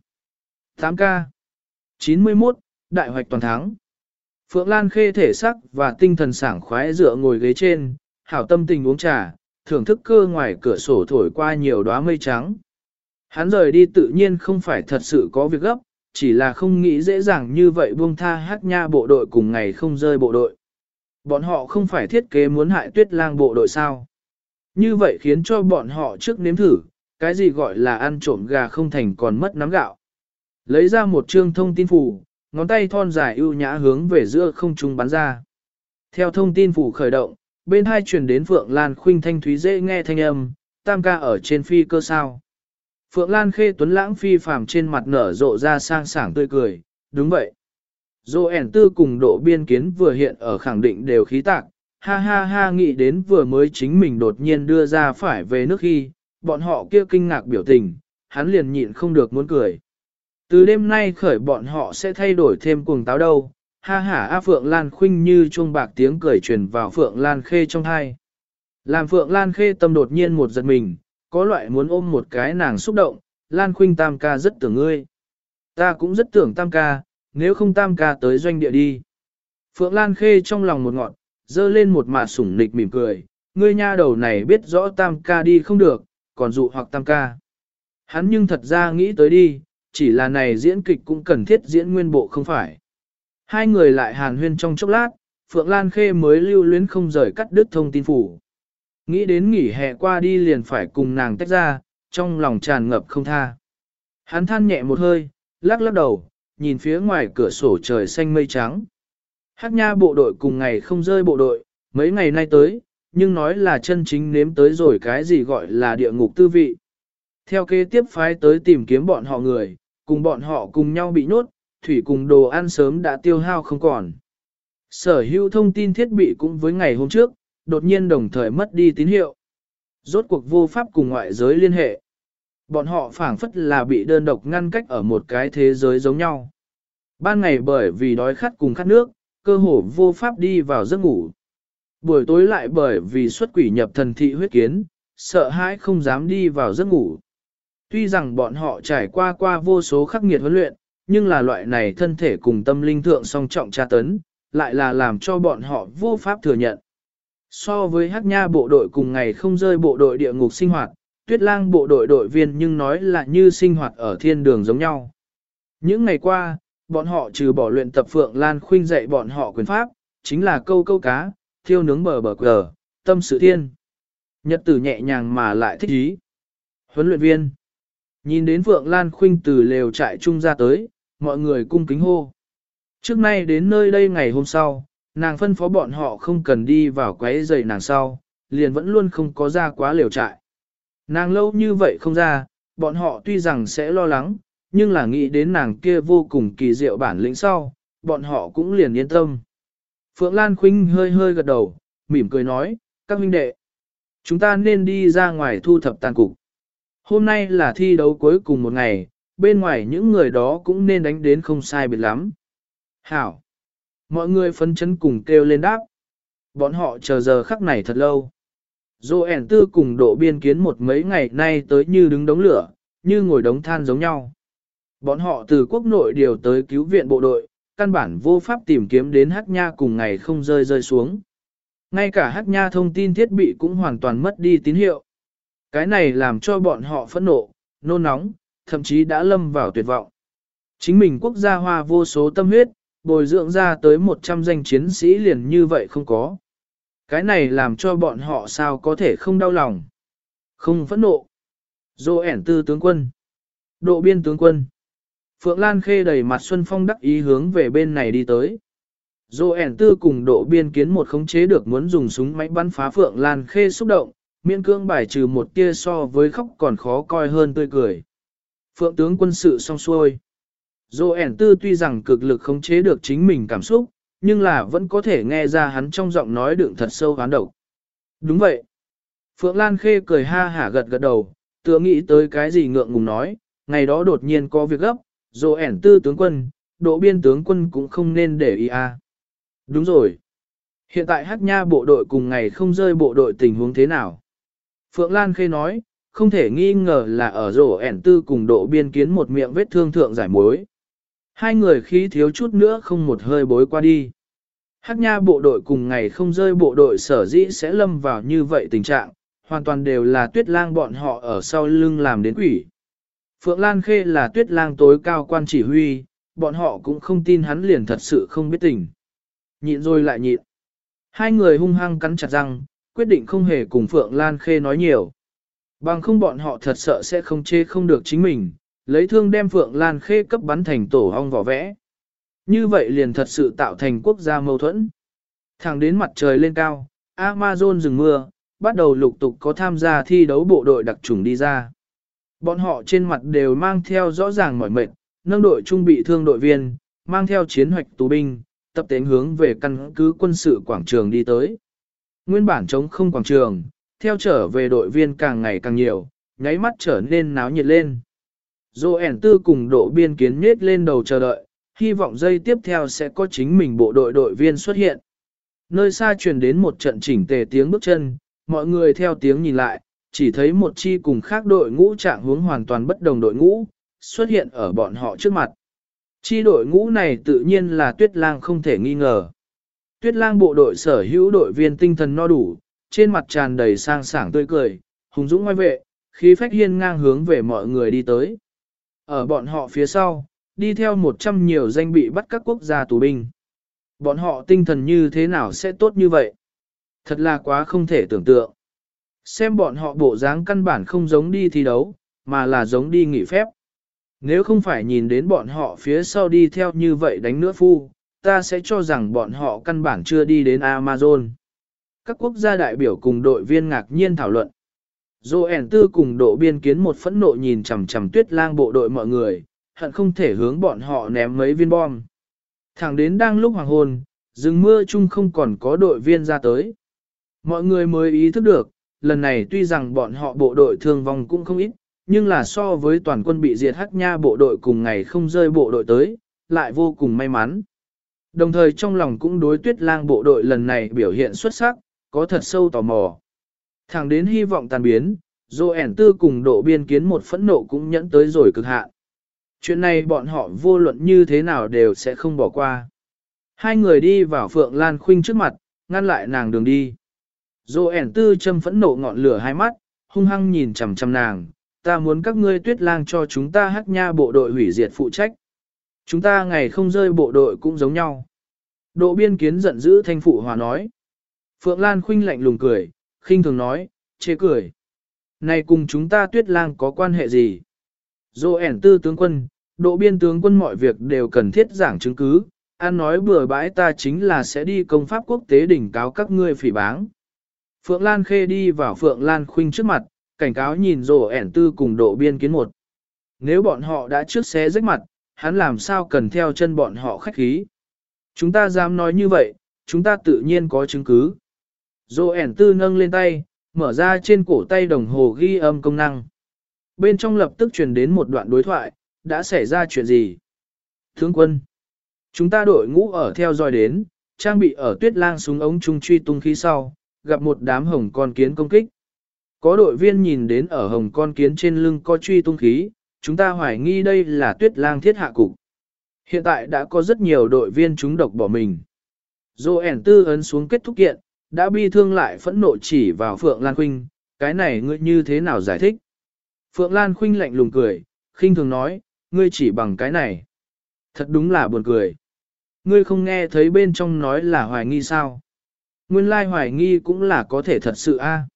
8K 91, Đại hoạch toàn thắng Phượng Lan khê thể sắc và tinh thần sảng khoái dựa ngồi ghế trên, hảo tâm tình uống trà, thưởng thức cơ ngoài cửa sổ thổi qua nhiều đóa mây trắng. Hắn rời đi tự nhiên không phải thật sự có việc gấp, chỉ là không nghĩ dễ dàng như vậy buông tha hát nha bộ đội cùng ngày không rơi bộ đội. Bọn họ không phải thiết kế muốn hại tuyết lang bộ đội sao. Như vậy khiến cho bọn họ trước nếm thử, cái gì gọi là ăn trộm gà không thành còn mất nắm gạo. Lấy ra một chương thông tin phủ, ngón tay thon dài ưu nhã hướng về giữa không trung bắn ra. Theo thông tin phủ khởi động, bên hai truyền đến Phượng Lan Khuynh thanh thúy dễ nghe thanh âm, tam ca ở trên phi cơ sao. Phượng Lan Khê Tuấn Lãng phi phàm trên mặt nở rộ ra sang sảng tươi cười, đúng vậy. Dô ẻn tư cùng độ biên kiến vừa hiện ở khẳng định đều khí tạc, ha ha ha nghĩ đến vừa mới chính mình đột nhiên đưa ra phải về nước khi, bọn họ kia kinh ngạc biểu tình, hắn liền nhịn không được muốn cười. Từ đêm nay khởi bọn họ sẽ thay đổi thêm cuồng táo đâu, ha ha A Phượng Lan khinh như chuông bạc tiếng cười truyền vào Phượng Lan khê trong hai. Làm Phượng Lan khê tâm đột nhiên một giật mình, có loại muốn ôm một cái nàng xúc động, Lan Khuynh tam ca rất tưởng ngươi. Ta cũng rất tưởng tam ca, nếu không tam ca tới doanh địa đi. Phượng Lan khê trong lòng một ngọn, dơ lên một mạ sủng nịch mỉm cười, ngươi nha đầu này biết rõ tam ca đi không được, còn dụ hoặc tam ca. Hắn nhưng thật ra nghĩ tới đi, chỉ là này diễn kịch cũng cần thiết diễn nguyên bộ không phải. Hai người lại hàn huyên trong chốc lát, Phượng Lan Khê mới lưu luyến không rời cắt đứt thông tin phủ. Nghĩ đến nghỉ hè qua đi liền phải cùng nàng tách ra, trong lòng tràn ngập không tha. Hắn than nhẹ một hơi, lắc lắc đầu, nhìn phía ngoài cửa sổ trời xanh mây trắng. Hắc nha bộ đội cùng ngày không rơi bộ đội, mấy ngày nay tới, nhưng nói là chân chính nếm tới rồi cái gì gọi là địa ngục tư vị. Theo kế tiếp phái tới tìm kiếm bọn họ người, cùng bọn họ cùng nhau bị nhốt, thủy cùng đồ ăn sớm đã tiêu hao không còn. Sở hữu thông tin thiết bị cũng với ngày hôm trước, đột nhiên đồng thời mất đi tín hiệu. Rốt cuộc vô pháp cùng ngoại giới liên hệ. Bọn họ phảng phất là bị đơn độc ngăn cách ở một cái thế giới giống nhau. Ban ngày bởi vì đói khát cùng khát nước, cơ hồ vô pháp đi vào giấc ngủ. Buổi tối lại bởi vì xuất quỷ nhập thần thị huyết kiến, sợ hãi không dám đi vào giấc ngủ. Tuy rằng bọn họ trải qua qua vô số khắc nghiệt huấn luyện, nhưng là loại này thân thể cùng tâm linh thượng song trọng tra tấn, lại là làm cho bọn họ vô pháp thừa nhận. So với hắc nha bộ đội cùng ngày không rơi bộ đội địa ngục sinh hoạt, tuyết lang bộ đội đội viên nhưng nói là như sinh hoạt ở thiên đường giống nhau. Những ngày qua, bọn họ trừ bỏ luyện tập Phượng Lan Khuynh dạy bọn họ quyền pháp, chính là câu câu cá, thiêu nướng bờ bờ cờ, tâm sự thiên. Nhật tử nhẹ nhàng mà lại thích ý. Huấn luyện viên. Nhìn đến Phượng Lan Khuynh từ lều trại trung ra tới, mọi người cung kính hô. Trước nay đến nơi đây ngày hôm sau, nàng phân phó bọn họ không cần đi vào quấy giày nàng sau, liền vẫn luôn không có ra quá liều trại. Nàng lâu như vậy không ra, bọn họ tuy rằng sẽ lo lắng, nhưng là nghĩ đến nàng kia vô cùng kỳ diệu bản lĩnh sau, bọn họ cũng liền yên tâm. Phượng Lan Khuynh hơi hơi gật đầu, mỉm cười nói, các huynh đệ, chúng ta nên đi ra ngoài thu thập tàn cục. Hôm nay là thi đấu cuối cùng một ngày, bên ngoài những người đó cũng nên đánh đến không sai biệt lắm. Hảo! Mọi người phấn chấn cùng kêu lên đáp. Bọn họ chờ giờ khắc này thật lâu. Dô ẻn tư cùng độ biên kiến một mấy ngày nay tới như đứng đống lửa, như ngồi đống than giống nhau. Bọn họ từ quốc nội điều tới cứu viện bộ đội, căn bản vô pháp tìm kiếm đến Hắc Nha cùng ngày không rơi rơi xuống. Ngay cả Hắc Nha thông tin thiết bị cũng hoàn toàn mất đi tín hiệu. Cái này làm cho bọn họ phẫn nộ, nôn nóng, thậm chí đã lâm vào tuyệt vọng. Chính mình quốc gia hoa vô số tâm huyết, bồi dưỡng ra tới 100 danh chiến sĩ liền như vậy không có. Cái này làm cho bọn họ sao có thể không đau lòng, không phẫn nộ. Dô ẻn tư tướng quân, độ biên tướng quân. Phượng Lan Khê đầy mặt Xuân Phong đắc ý hướng về bên này đi tới. Dô ẻn tư cùng độ biên kiến một khống chế được muốn dùng súng máy bắn phá Phượng Lan Khê xúc động, miễn cương bài trừ một tia so với khóc còn khó coi hơn tươi cười. Phượng tướng quân sự xong xuôi. Dô ẻn tư tuy rằng cực lực khống chế được chính mình cảm xúc, nhưng là vẫn có thể nghe ra hắn trong giọng nói đựng thật sâu hán độc. Đúng vậy. Phượng Lan Khê cười ha hả gật gật đầu, tựa nghĩ tới cái gì ngượng ngùng nói, ngày đó đột nhiên có việc gấp, dô ẻn tư tướng quân, độ biên tướng quân cũng không nên để ý à. Đúng rồi. Hiện tại Hắc Nha bộ đội cùng ngày không rơi bộ đội tình huống thế nào? Phượng Lan Khê nói, không thể nghi ngờ là ở rổ ẻn tư cùng độ biên kiến một miệng vết thương thượng giải mối. Hai người khí thiếu chút nữa không một hơi bối qua đi. Hắc nha bộ đội cùng ngày không rơi bộ đội sở dĩ sẽ lâm vào như vậy tình trạng, hoàn toàn đều là tuyết lang bọn họ ở sau lưng làm đến quỷ. Phượng Lan Khê là tuyết lang tối cao quan chỉ huy, bọn họ cũng không tin hắn liền thật sự không biết tình. Nhịn rồi lại nhịn. Hai người hung hăng cắn chặt răng, quyết định không hề cùng Phượng Lan Khê nói nhiều. Bằng không bọn họ thật sợ sẽ không chê không được chính mình, lấy thương đem Phượng Lan Khê cấp bắn thành tổ ong vỏ vẽ. Như vậy liền thật sự tạo thành quốc gia mâu thuẫn. Thẳng đến mặt trời lên cao, Amazon dừng mưa, bắt đầu lục tục có tham gia thi đấu bộ đội đặc trùng đi ra. Bọn họ trên mặt đều mang theo rõ ràng mỏi mệt, nâng đội trung bị thương đội viên, mang theo chiến hoạch tù binh, tập tiến hướng về căn cứ quân sự quảng trường đi tới. Nguyên bản chống không quảng trường, theo trở về đội viên càng ngày càng nhiều, nháy mắt trở nên náo nhiệt lên. Dô ẻn tư cùng độ biên kiến nết lên đầu chờ đợi, hy vọng dây tiếp theo sẽ có chính mình bộ đội đội viên xuất hiện. Nơi xa truyền đến một trận chỉnh tề tiếng bước chân, mọi người theo tiếng nhìn lại, chỉ thấy một chi cùng khác đội ngũ trạng hướng hoàn toàn bất đồng đội ngũ, xuất hiện ở bọn họ trước mặt. Chi đội ngũ này tự nhiên là tuyết lang không thể nghi ngờ. Tuyết lang bộ đội sở hữu đội viên tinh thần no đủ, trên mặt tràn đầy sang sảng tươi cười, hùng dũng ngoài vệ, khí phách hiên ngang hướng về mọi người đi tới. Ở bọn họ phía sau, đi theo một trăm nhiều danh bị bắt các quốc gia tù binh. Bọn họ tinh thần như thế nào sẽ tốt như vậy? Thật là quá không thể tưởng tượng. Xem bọn họ bộ dáng căn bản không giống đi thi đấu, mà là giống đi nghỉ phép. Nếu không phải nhìn đến bọn họ phía sau đi theo như vậy đánh nữa phu, ta sẽ cho rằng bọn họ căn bản chưa đi đến Amazon. Các quốc gia đại biểu cùng đội viên ngạc nhiên thảo luận. Dô ẻn tư cùng độ biên kiến một phẫn nộ nhìn chằm chằm tuyết lang bộ đội mọi người, hận không thể hướng bọn họ ném mấy viên bom. Thẳng đến đang lúc hoàng hôn, rừng mưa chung không còn có đội viên ra tới. Mọi người mới ý thức được, lần này tuy rằng bọn họ bộ đội thương vong cũng không ít, nhưng là so với toàn quân bị diệt hắc nha bộ đội cùng ngày không rơi bộ đội tới, lại vô cùng may mắn. Đồng thời trong lòng cũng đối tuyết lang bộ đội lần này biểu hiện xuất sắc, có thật sâu tò mò. Thẳng đến hy vọng tàn biến, dô ẻn tư cùng độ biên kiến một phẫn nộ cũng nhẫn tới rồi cực hạn. Chuyện này bọn họ vô luận như thế nào đều sẽ không bỏ qua. Hai người đi vào Phượng Lan Khuynh trước mặt, ngăn lại nàng đường đi. Dô ẻn tư châm phẫn nộ ngọn lửa hai mắt, hung hăng nhìn chằm chằm nàng, ta muốn các ngươi tuyết lang cho chúng ta hắc nha bộ đội hủy diệt phụ trách. Chúng ta ngày không rơi bộ đội cũng giống nhau. Độ biên kiến giận dữ thanh phụ hòa nói. Phượng Lan khinh lạnh lùng cười, khinh thường nói, chê cười. Này cùng chúng ta tuyết lang có quan hệ gì? Dô ẻn tư tướng quân, độ biên tướng quân mọi việc đều cần thiết giảng chứng cứ, an nói bừa bãi ta chính là sẽ đi công pháp quốc tế đỉnh cáo các ngươi phỉ báng. Phượng Lan Khê đi vào Phượng Lan Khuynh trước mặt, cảnh cáo nhìn rổ ẻn tư cùng độ biên kiến một. Nếu bọn họ đã trước xé rách mặt, hắn làm sao cần theo chân bọn họ khách khí. Chúng ta dám nói như vậy, chúng ta tự nhiên có chứng cứ. Dô ẻn tư nâng lên tay, mở ra trên cổ tay đồng hồ ghi âm công năng. Bên trong lập tức truyền đến một đoạn đối thoại, đã xảy ra chuyện gì? Thướng quân, chúng ta đội ngũ ở theo dõi đến, trang bị ở tuyết lang súng ống trung truy tung khí sau, gặp một đám hồng con kiến công kích. Có đội viên nhìn đến ở hồng con kiến trên lưng có truy tung khí, chúng ta hoài nghi đây là tuyết lang thiết hạ cục. Hiện tại đã có rất nhiều đội viên chúng độc bỏ mình. Dô ẻn tư ấn xuống kết thúc kiện, đã bi thương lại phẫn nộ chỉ vào Phượng Lan Khuynh, cái này ngươi như thế nào giải thích? Phượng Lan Khuynh lạnh lùng cười, khinh thường nói, ngươi chỉ bằng cái này. Thật đúng là buồn cười. Ngươi không nghe thấy bên trong nói là hoài nghi sao? Nguyên lai hoài nghi cũng là có thể thật sự a.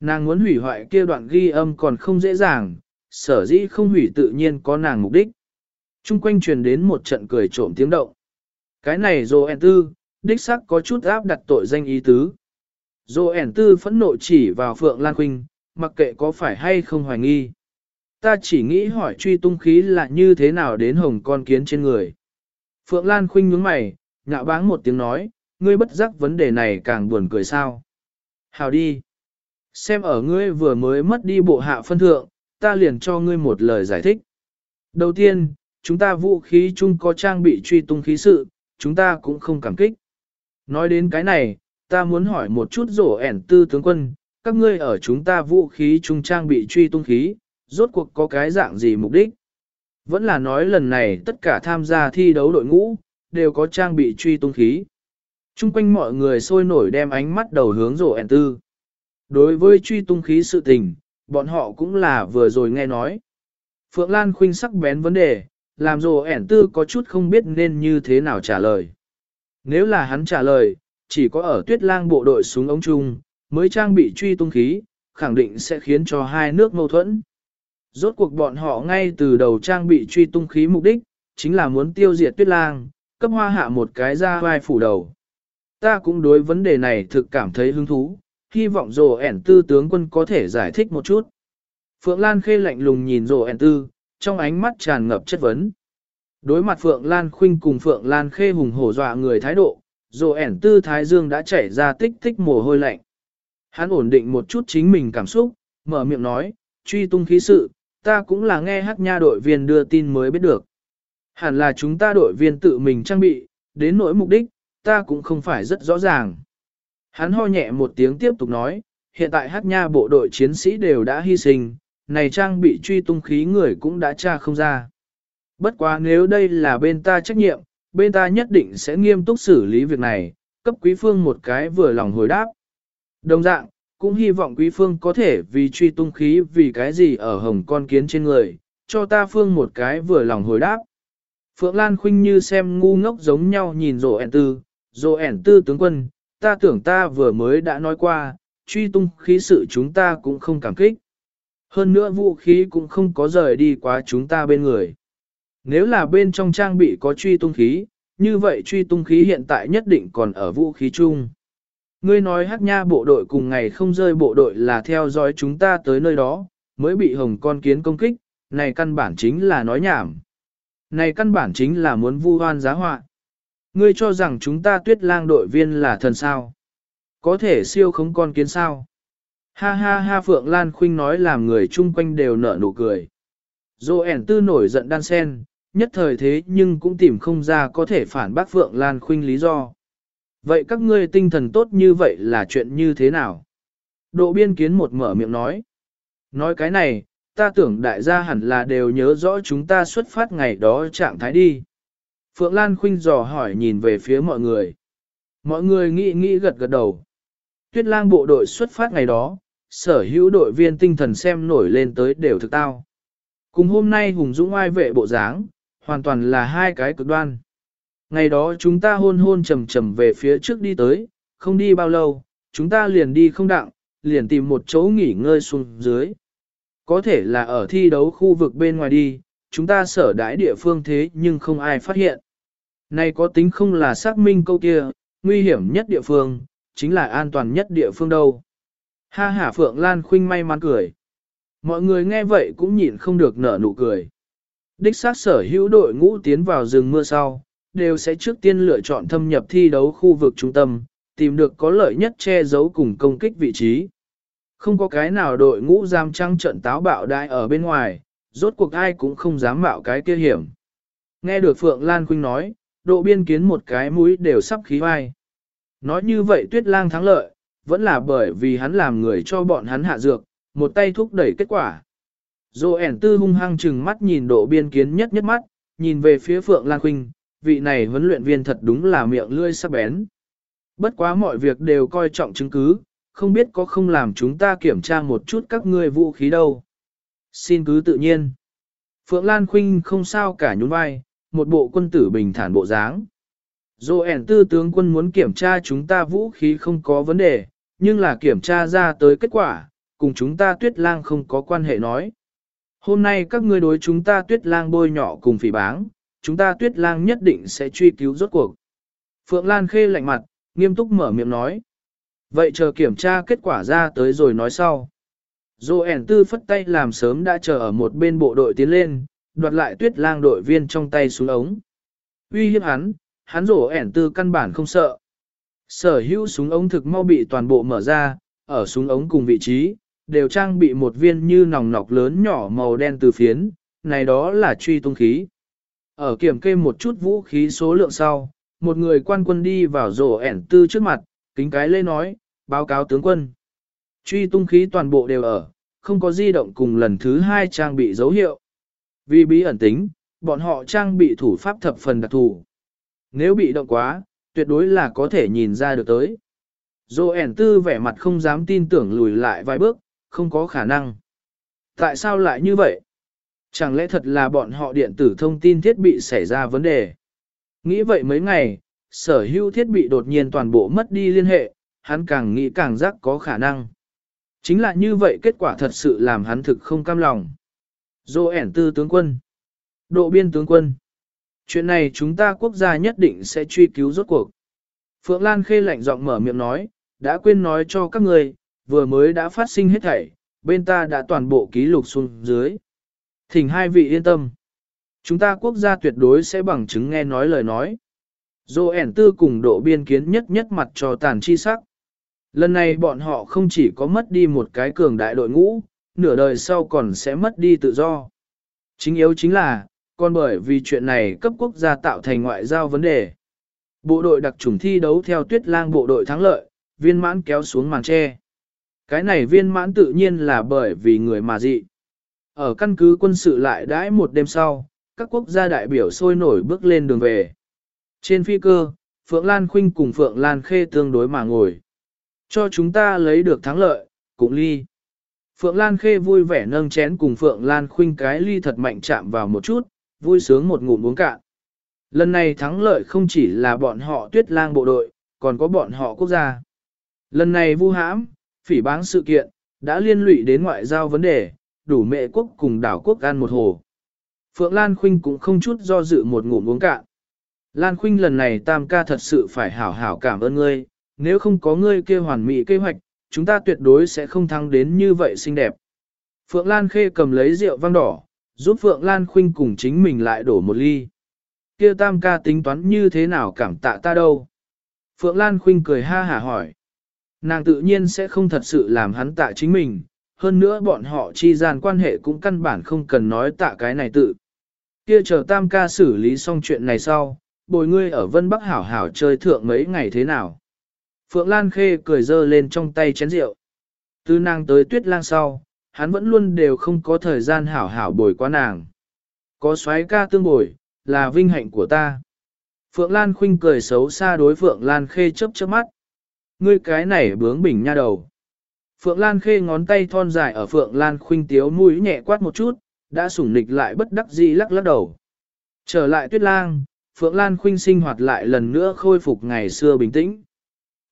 Nàng muốn hủy hoại kia đoạn ghi âm còn không dễ dàng, sở dĩ không hủy tự nhiên có nàng mục đích. Trung quanh truyền đến một trận cười trộm tiếng động. Cái này dô en tư, đích sắc có chút áp đặt tội danh ý tứ. Dô ẻn tư phẫn nộ chỉ vào Phượng Lan Khuynh, mặc kệ có phải hay không hoài nghi. Ta chỉ nghĩ hỏi truy tung khí là như thế nào đến hồng con kiến trên người. Phượng Lan Khuynh nhướng mày, nhạo báng một tiếng nói, ngươi bất giác vấn đề này càng buồn cười sao. Hào đi. Xem ở ngươi vừa mới mất đi bộ hạ phân thượng, ta liền cho ngươi một lời giải thích. Đầu tiên, chúng ta vũ khí chung có trang bị truy tung khí sự, chúng ta cũng không cảm kích. Nói đến cái này, ta muốn hỏi một chút rổ ẻn tư tướng quân, các ngươi ở chúng ta vũ khí trung trang bị truy tung khí, rốt cuộc có cái dạng gì mục đích? Vẫn là nói lần này tất cả tham gia thi đấu đội ngũ, đều có trang bị truy tung khí. Trung quanh mọi người sôi nổi đem ánh mắt đầu hướng rổ ẻn tư. Đối với truy tung khí sự tình, bọn họ cũng là vừa rồi nghe nói. Phượng Lan khuynh sắc bén vấn đề, làm rổ ẻn tư có chút không biết nên như thế nào trả lời. Nếu là hắn trả lời, chỉ có ở tuyết lang bộ đội súng ống chung, mới trang bị truy tung khí, khẳng định sẽ khiến cho hai nước mâu thuẫn. Rốt cuộc bọn họ ngay từ đầu trang bị truy tung khí mục đích, chính là muốn tiêu diệt tuyết lang, cấp hoa hạ một cái ra vai phủ đầu. Ta cũng đối vấn đề này thực cảm thấy hứng thú, hy vọng rồ ẻn tư tướng quân có thể giải thích một chút. Phượng Lan Khê lạnh lùng nhìn rồ ẻn tư, trong ánh mắt tràn ngập chất vấn. Đối mặt Phượng Lan Khuynh cùng Phượng Lan Khê hùng hổ dọa người thái độ, dù ẻn tư thái dương đã chảy ra tích tích mồ hôi lạnh. Hắn ổn định một chút chính mình cảm xúc, mở miệng nói, truy tung khí sự, ta cũng là nghe hát nha đội viên đưa tin mới biết được. Hẳn là chúng ta đội viên tự mình trang bị, đến nỗi mục đích, ta cũng không phải rất rõ ràng. Hắn ho nhẹ một tiếng tiếp tục nói, hiện tại hát nha bộ đội chiến sĩ đều đã hy sinh, này trang bị truy tung khí người cũng đã tra không ra. Bất quá nếu đây là bên ta trách nhiệm, bên ta nhất định sẽ nghiêm túc xử lý việc này, cấp quý phương một cái vừa lòng hồi đáp. Đồng dạng, cũng hy vọng quý phương có thể vì truy tung khí vì cái gì ở hồng con kiến trên người, cho ta phương một cái vừa lòng hồi đáp. Phượng Lan Khuynh như xem ngu ngốc giống nhau nhìn rộ ẻn tư, rộ ẻn tư tướng quân, ta tưởng ta vừa mới đã nói qua, truy tung khí sự chúng ta cũng không cảm kích. Hơn nữa vũ khí cũng không có rời đi quá chúng ta bên người. Nếu là bên trong trang bị có truy tung khí, như vậy truy tung khí hiện tại nhất định còn ở vũ khí chung. Ngươi nói hắc nha bộ đội cùng ngày không rơi bộ đội là theo dõi chúng ta tới nơi đó, mới bị hồng con kiến công kích, này căn bản chính là nói nhảm. Này căn bản chính là muốn vu hoan giá họa. Ngươi cho rằng chúng ta tuyết lang đội viên là thần sao? Có thể siêu không con kiến sao? Ha ha ha Phượng Lan Khuynh nói làm người chung quanh đều nở nụ cười. Dô ẻn tư nổi giận đan sen, nhất thời thế nhưng cũng tìm không ra có thể phản bác Phượng Lan Khuynh lý do. Vậy các ngươi tinh thần tốt như vậy là chuyện như thế nào? Độ biên kiến một mở miệng nói. Nói cái này, ta tưởng đại gia hẳn là đều nhớ rõ chúng ta xuất phát ngày đó trạng thái đi. Phượng Lan Khuynh dò hỏi nhìn về phía mọi người. Mọi người nghĩ nghĩ gật gật đầu. Tuyết lang bộ đội xuất phát ngày đó, sở hữu đội viên tinh thần xem nổi lên tới đều thực tao. Cùng hôm nay hùng dũng ai vệ bộ dáng, hoàn toàn là hai cái cực đoan. Ngày đó chúng ta hôn hôn trầm trầm về phía trước đi tới, không đi bao lâu, chúng ta liền đi không đặng, liền tìm một chỗ nghỉ ngơi xuống dưới. Có thể là ở thi đấu khu vực bên ngoài đi, chúng ta sở đãi địa phương thế nhưng không ai phát hiện. Này có tính không là xác minh câu kia, nguy hiểm nhất địa phương, chính là an toàn nhất địa phương đâu. Ha ha Phượng Lan Khuynh may mắn cười. Mọi người nghe vậy cũng nhịn không được nở nụ cười. Đích xác sở hữu đội ngũ tiến vào rừng mưa sau, đều sẽ trước tiên lựa chọn thâm nhập thi đấu khu vực trung tâm, tìm được có lợi nhất che giấu cùng công kích vị trí. Không có cái nào đội ngũ giam trăng trận táo bạo đại ở bên ngoài, rốt cuộc ai cũng không dám mạo cái kia hiểm. Nghe được Phượng Lan Khuynh nói, độ biên kiến một cái mũi đều sắp khí vai. Nói như vậy tuyết lang thắng lợi, vẫn là bởi vì hắn làm người cho bọn hắn hạ dược, một tay thúc đẩy kết quả. Dô ẻn tư hung hăng chừng mắt nhìn độ biên kiến nhất nhất mắt, nhìn về phía Phượng Lan Khuynh, vị này huấn luyện viên thật đúng là miệng lươi sắc bén. Bất quá mọi việc đều coi trọng chứng cứ, không biết có không làm chúng ta kiểm tra một chút các ngươi vũ khí đâu. Xin cứ tự nhiên. Phượng Lan Khuynh không sao cả nhún vai, một bộ quân tử bình thản bộ dáng. Dô ẻn tư tướng quân muốn kiểm tra chúng ta vũ khí không có vấn đề, nhưng là kiểm tra ra tới kết quả, cùng chúng ta tuyết lang không có quan hệ nói. Hôm nay các ngươi đối chúng ta tuyết lang bôi nhỏ cùng phỉ báng, chúng ta tuyết lang nhất định sẽ truy cứu rốt cuộc. Phượng Lan khê lạnh mặt, nghiêm túc mở miệng nói. Vậy chờ kiểm tra kết quả ra tới rồi nói sau. Dô ẻn tư phất tay làm sớm đã chờ ở một bên bộ đội tiến lên, đoạt lại tuyết lang đội viên trong tay xuống ống. Uy hiếp hắn, hắn rổ ẻn tư căn bản không sợ. Sở hữu súng ống thực mau bị toàn bộ mở ra, ở súng ống cùng vị trí, đều trang bị một viên như nòng nọc lớn nhỏ màu đen từ phiến, này đó là truy tung khí. Ở kiểm kê một chút vũ khí số lượng sau, một người quan quân đi vào rổ ẻn tư trước mặt, kính cái lê nói, báo cáo tướng quân. Truy tung khí toàn bộ đều ở, không có di động cùng lần thứ hai trang bị dấu hiệu. Vì bí ẩn tính, bọn họ trang bị thủ pháp thập phần đặc thù. Nếu bị động quá, tuyệt đối là có thể nhìn ra được tới. Dô ẻn tư vẻ mặt không dám tin tưởng lùi lại vài bước, không có khả năng. Tại sao lại như vậy? Chẳng lẽ thật là bọn họ điện tử thông tin thiết bị xảy ra vấn đề? Nghĩ vậy mấy ngày, sở hữu thiết bị đột nhiên toàn bộ mất đi liên hệ, hắn càng nghĩ càng giác có khả năng. Chính là như vậy kết quả thật sự làm hắn thực không cam lòng. Dô ẻn tư tướng quân. Độ biên tướng quân. Chuyện này chúng ta quốc gia nhất định sẽ truy cứu rốt cuộc. Phượng Lan khê lạnh giọng mở miệng nói, đã quên nói cho các người, vừa mới đã phát sinh hết thảy, bên ta đã toàn bộ ký lục xuống dưới. Thỉnh hai vị yên tâm. Chúng ta quốc gia tuyệt đối sẽ bằng chứng nghe nói lời nói. Dô ẻn tư cùng độ biên kiến nhất nhất mặt cho tàn chi sắc. Lần này bọn họ không chỉ có mất đi một cái cường đại đội ngũ, nửa đời sau còn sẽ mất đi tự do. Chính yếu chính là, còn bởi vì chuyện này cấp quốc gia tạo thành ngoại giao vấn đề. Bộ đội đặc chủng thi đấu theo tuyết lang bộ đội thắng lợi, viên mãn kéo xuống màn tre. Cái này viên mãn tự nhiên là bởi vì người mà dị. Ở căn cứ quân sự lại đãi một đêm sau, các quốc gia đại biểu sôi nổi bước lên đường về. Trên phi cơ, Phượng Lan Khuynh cùng Phượng Lan Khê tương đối mà ngồi. Cho chúng ta lấy được thắng lợi, cũng ly. Phượng Lan Khê vui vẻ nâng chén cùng Phượng Lan Khuynh cái ly thật mạnh chạm vào một chút, vui sướng một ngụm uống cạn. Lần này thắng lợi không chỉ là bọn họ tuyết lang bộ đội, còn có bọn họ quốc gia. Lần này vu hãm, phỉ báng sự kiện, đã liên lụy đến ngoại giao vấn đề, đủ mẹ quốc cùng đảo quốc ăn một hồ. Phượng Lan Khuynh cũng không chút do dự một ngụm uống cạn. Lan Khuynh lần này tam ca thật sự phải hảo hảo cảm ơn ngươi, nếu không có ngươi kia hoàn mỹ kế hoạch, chúng ta tuyệt đối sẽ không thắng đến như vậy xinh đẹp. Phượng Lan Khê cầm lấy rượu vang đỏ, giúp Phượng Lan Khuynh cùng chính mình lại đổ một ly. Kia tam ca tính toán như thế nào cảm tạ ta đâu? Phượng Lan Khuynh cười ha hả hỏi. Nàng tự nhiên sẽ không thật sự làm hắn tạ chính mình, hơn nữa bọn họ chi gian quan hệ cũng căn bản không cần nói tạ cái này tự. Kia chờ tam ca xử lý xong chuyện này sau, bồi ngươi ở Vân Bắc hảo hảo chơi thượng mấy ngày thế nào. Phượng Lan Khê cười dơ lên trong tay chén rượu. Từ nàng tới tuyết lang sau, hắn vẫn luôn đều không có thời gian hảo hảo bồi qua nàng. Có xoáy ca tương bồi, là vinh hạnh của ta. Phượng Lan Khuynh cười xấu xa đối Phượng Lan Khê chớp chớp mắt. Ngươi cái này bướng bỉnh nha đầu. Phượng Lan Khê ngón tay thon dài ở Phượng Lan Khuynh tiếu mũi nhẹ quát một chút, đã sủng nịch lại bất đắc dĩ lắc lắc đầu. Trở lại tuyết lang, Phượng Lan Khuynh sinh hoạt lại lần nữa khôi phục ngày xưa bình tĩnh.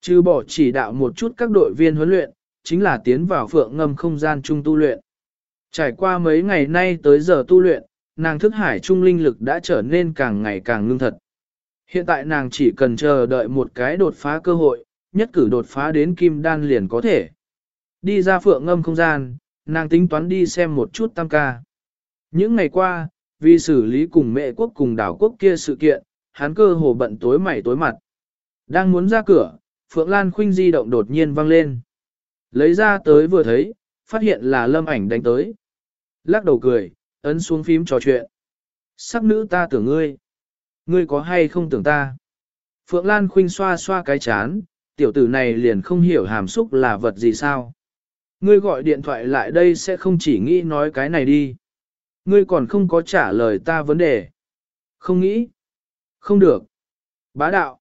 Trừ bỏ chỉ đạo một chút các đội viên huấn luyện, chính là tiến vào Phượng ngâm không gian chung tu luyện. Trải qua mấy ngày nay tới giờ tu luyện, nàng thức hải trung linh lực đã trở nên càng ngày càng ngưng thật. Hiện tại nàng chỉ cần chờ đợi một cái đột phá cơ hội, nhất cử đột phá đến kim đan liền có thể. Đi ra phượng ngâm không gian, nàng tính toán đi xem một chút tam ca. Những ngày qua, vì xử lý cùng mẹ quốc cùng đảo quốc kia sự kiện, hắn cơ hồ bận tối mày tối mặt. Đang muốn ra cửa, Phượng Lan Khuynh di động đột nhiên vang lên. Lấy ra tới vừa thấy, phát hiện là lâm ảnh đánh tới. Lắc đầu cười, ấn xuống phím trò chuyện. Sắc nữ ta tưởng ngươi. Ngươi có hay không tưởng ta? Phượng Lan Khuynh xoa xoa cái chán, tiểu tử này liền không hiểu hàm xúc là vật gì sao. Ngươi gọi điện thoại lại đây sẽ không chỉ nghĩ nói cái này đi. Ngươi còn không có trả lời ta vấn đề. Không nghĩ. Không được. Bá đạo.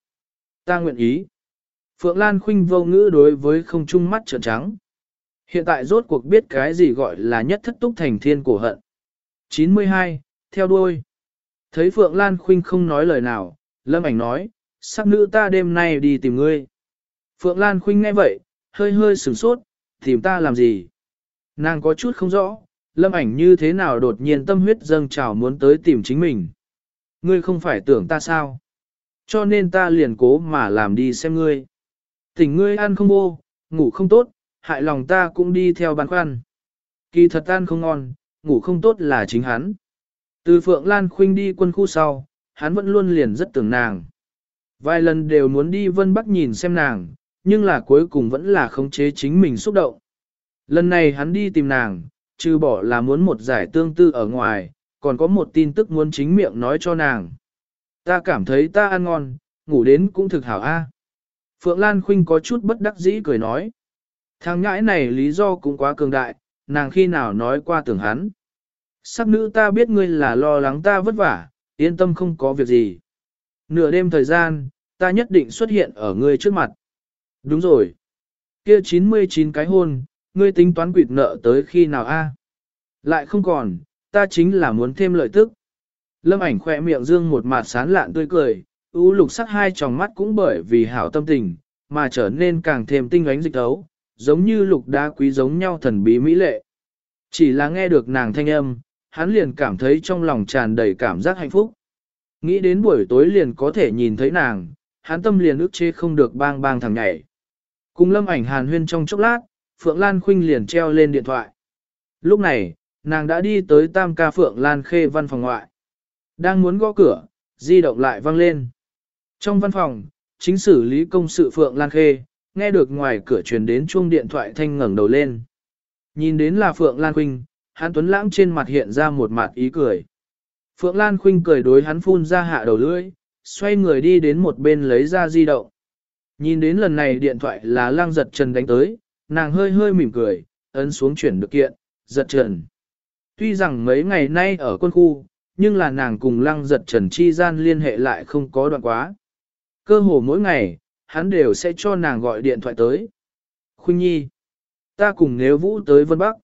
Ta nguyện ý. Phượng Lan Khinh vô ngữ đối với không trung mắt trợn trắng. Hiện tại rốt cuộc biết cái gì gọi là nhất thất túc thành thiên cổ hận. 92. Theo đuôi. Thấy Phượng Lan Khinh không nói lời nào, Lâm Ảnh nói, sắc nữ ta đêm nay đi tìm ngươi. Phượng Lan Khuynh nghe vậy, hơi hơi sửng sốt, tìm ta làm gì? Nàng có chút không rõ, lâm ảnh như thế nào đột nhiên tâm huyết dâng trào muốn tới tìm chính mình. Ngươi không phải tưởng ta sao? Cho nên ta liền cố mà làm đi xem ngươi. Tỉnh ngươi ăn không vô, ngủ không tốt, hại lòng ta cũng đi theo băn khoăn. Kỳ thật ăn không ngon, ngủ không tốt là chính hắn. Từ Phượng Lan Khuynh đi quân khu sau, hắn vẫn luôn liền rất tưởng nàng. Vài lần đều muốn đi Vân Bắc nhìn xem nàng, nhưng là cuối cùng vẫn là khống chế chính mình xúc động. Lần này hắn đi tìm nàng, trừ bỏ là muốn một giải tương tư ở ngoài, còn có một tin tức muốn chính miệng nói cho nàng. Ta cảm thấy ta ăn ngon, ngủ đến cũng thực hảo a. À. Phượng Lan Khuynh có chút bất đắc dĩ cười nói. Thằng ngãi này lý do cũng quá cường đại, nàng khi nào nói qua tưởng hắn. Sắc nữ ta biết ngươi là lo lắng ta vất vả, yên tâm không có việc gì. Nửa đêm thời gian, ta nhất định xuất hiện ở ngươi trước mặt. Đúng rồi. Kia 99 cái hôn, ngươi tính toán quỵt nợ tới khi nào a? Lại không còn, ta chính là muốn thêm lợi tức. Lâm ảnh khỏe miệng dương một mặt sán lạn tươi cười, ưu lục sắc hai tròng mắt cũng bởi vì hảo tâm tình, mà trở nên càng thêm tinh ánh dịch thấu, giống như lục đá quý giống nhau thần bí mỹ lệ. Chỉ là nghe được nàng thanh âm, hắn liền cảm thấy trong lòng tràn đầy cảm giác hạnh phúc. Nghĩ đến buổi tối liền có thể nhìn thấy nàng, hắn tâm liền ức chế không được bang bang thằng nhảy. Cùng lâm ảnh hàn huyên trong chốc lát, Phượng Lan Khuynh liền treo lên điện thoại. Lúc này, nàng đã đi tới tam ca phượng lan khê văn phòng ngoại. Đang muốn gõ cửa, di động lại vang lên. Trong văn phòng, chính xử lý công sự phượng lan khê, nghe được ngoài cửa truyền đến chuông điện thoại thanh ngẩng đầu lên. Nhìn đến là Phượng Lan Khuynh, hắn tuấn lãng trên mặt hiện ra một mặt ý cười. Phượng Lan Khuynh cười đối hắn phun ra hạ đầu lưỡi, xoay người đi đến một bên lấy ra di động. Nhìn đến lần này điện thoại là Lang giật trần đánh tới, nàng hơi hơi mỉm cười, ấn xuống chuyển được kiện, giật trần. Tuy rằng mấy ngày nay ở quân khu, nhưng là nàng cùng lăng giật trần chi gian liên hệ lại không có đoạn quá. Cơ hồ mỗi ngày, hắn đều sẽ cho nàng gọi điện thoại tới. Khuynh Nhi, ta cùng nếu vũ tới Vân Bắc.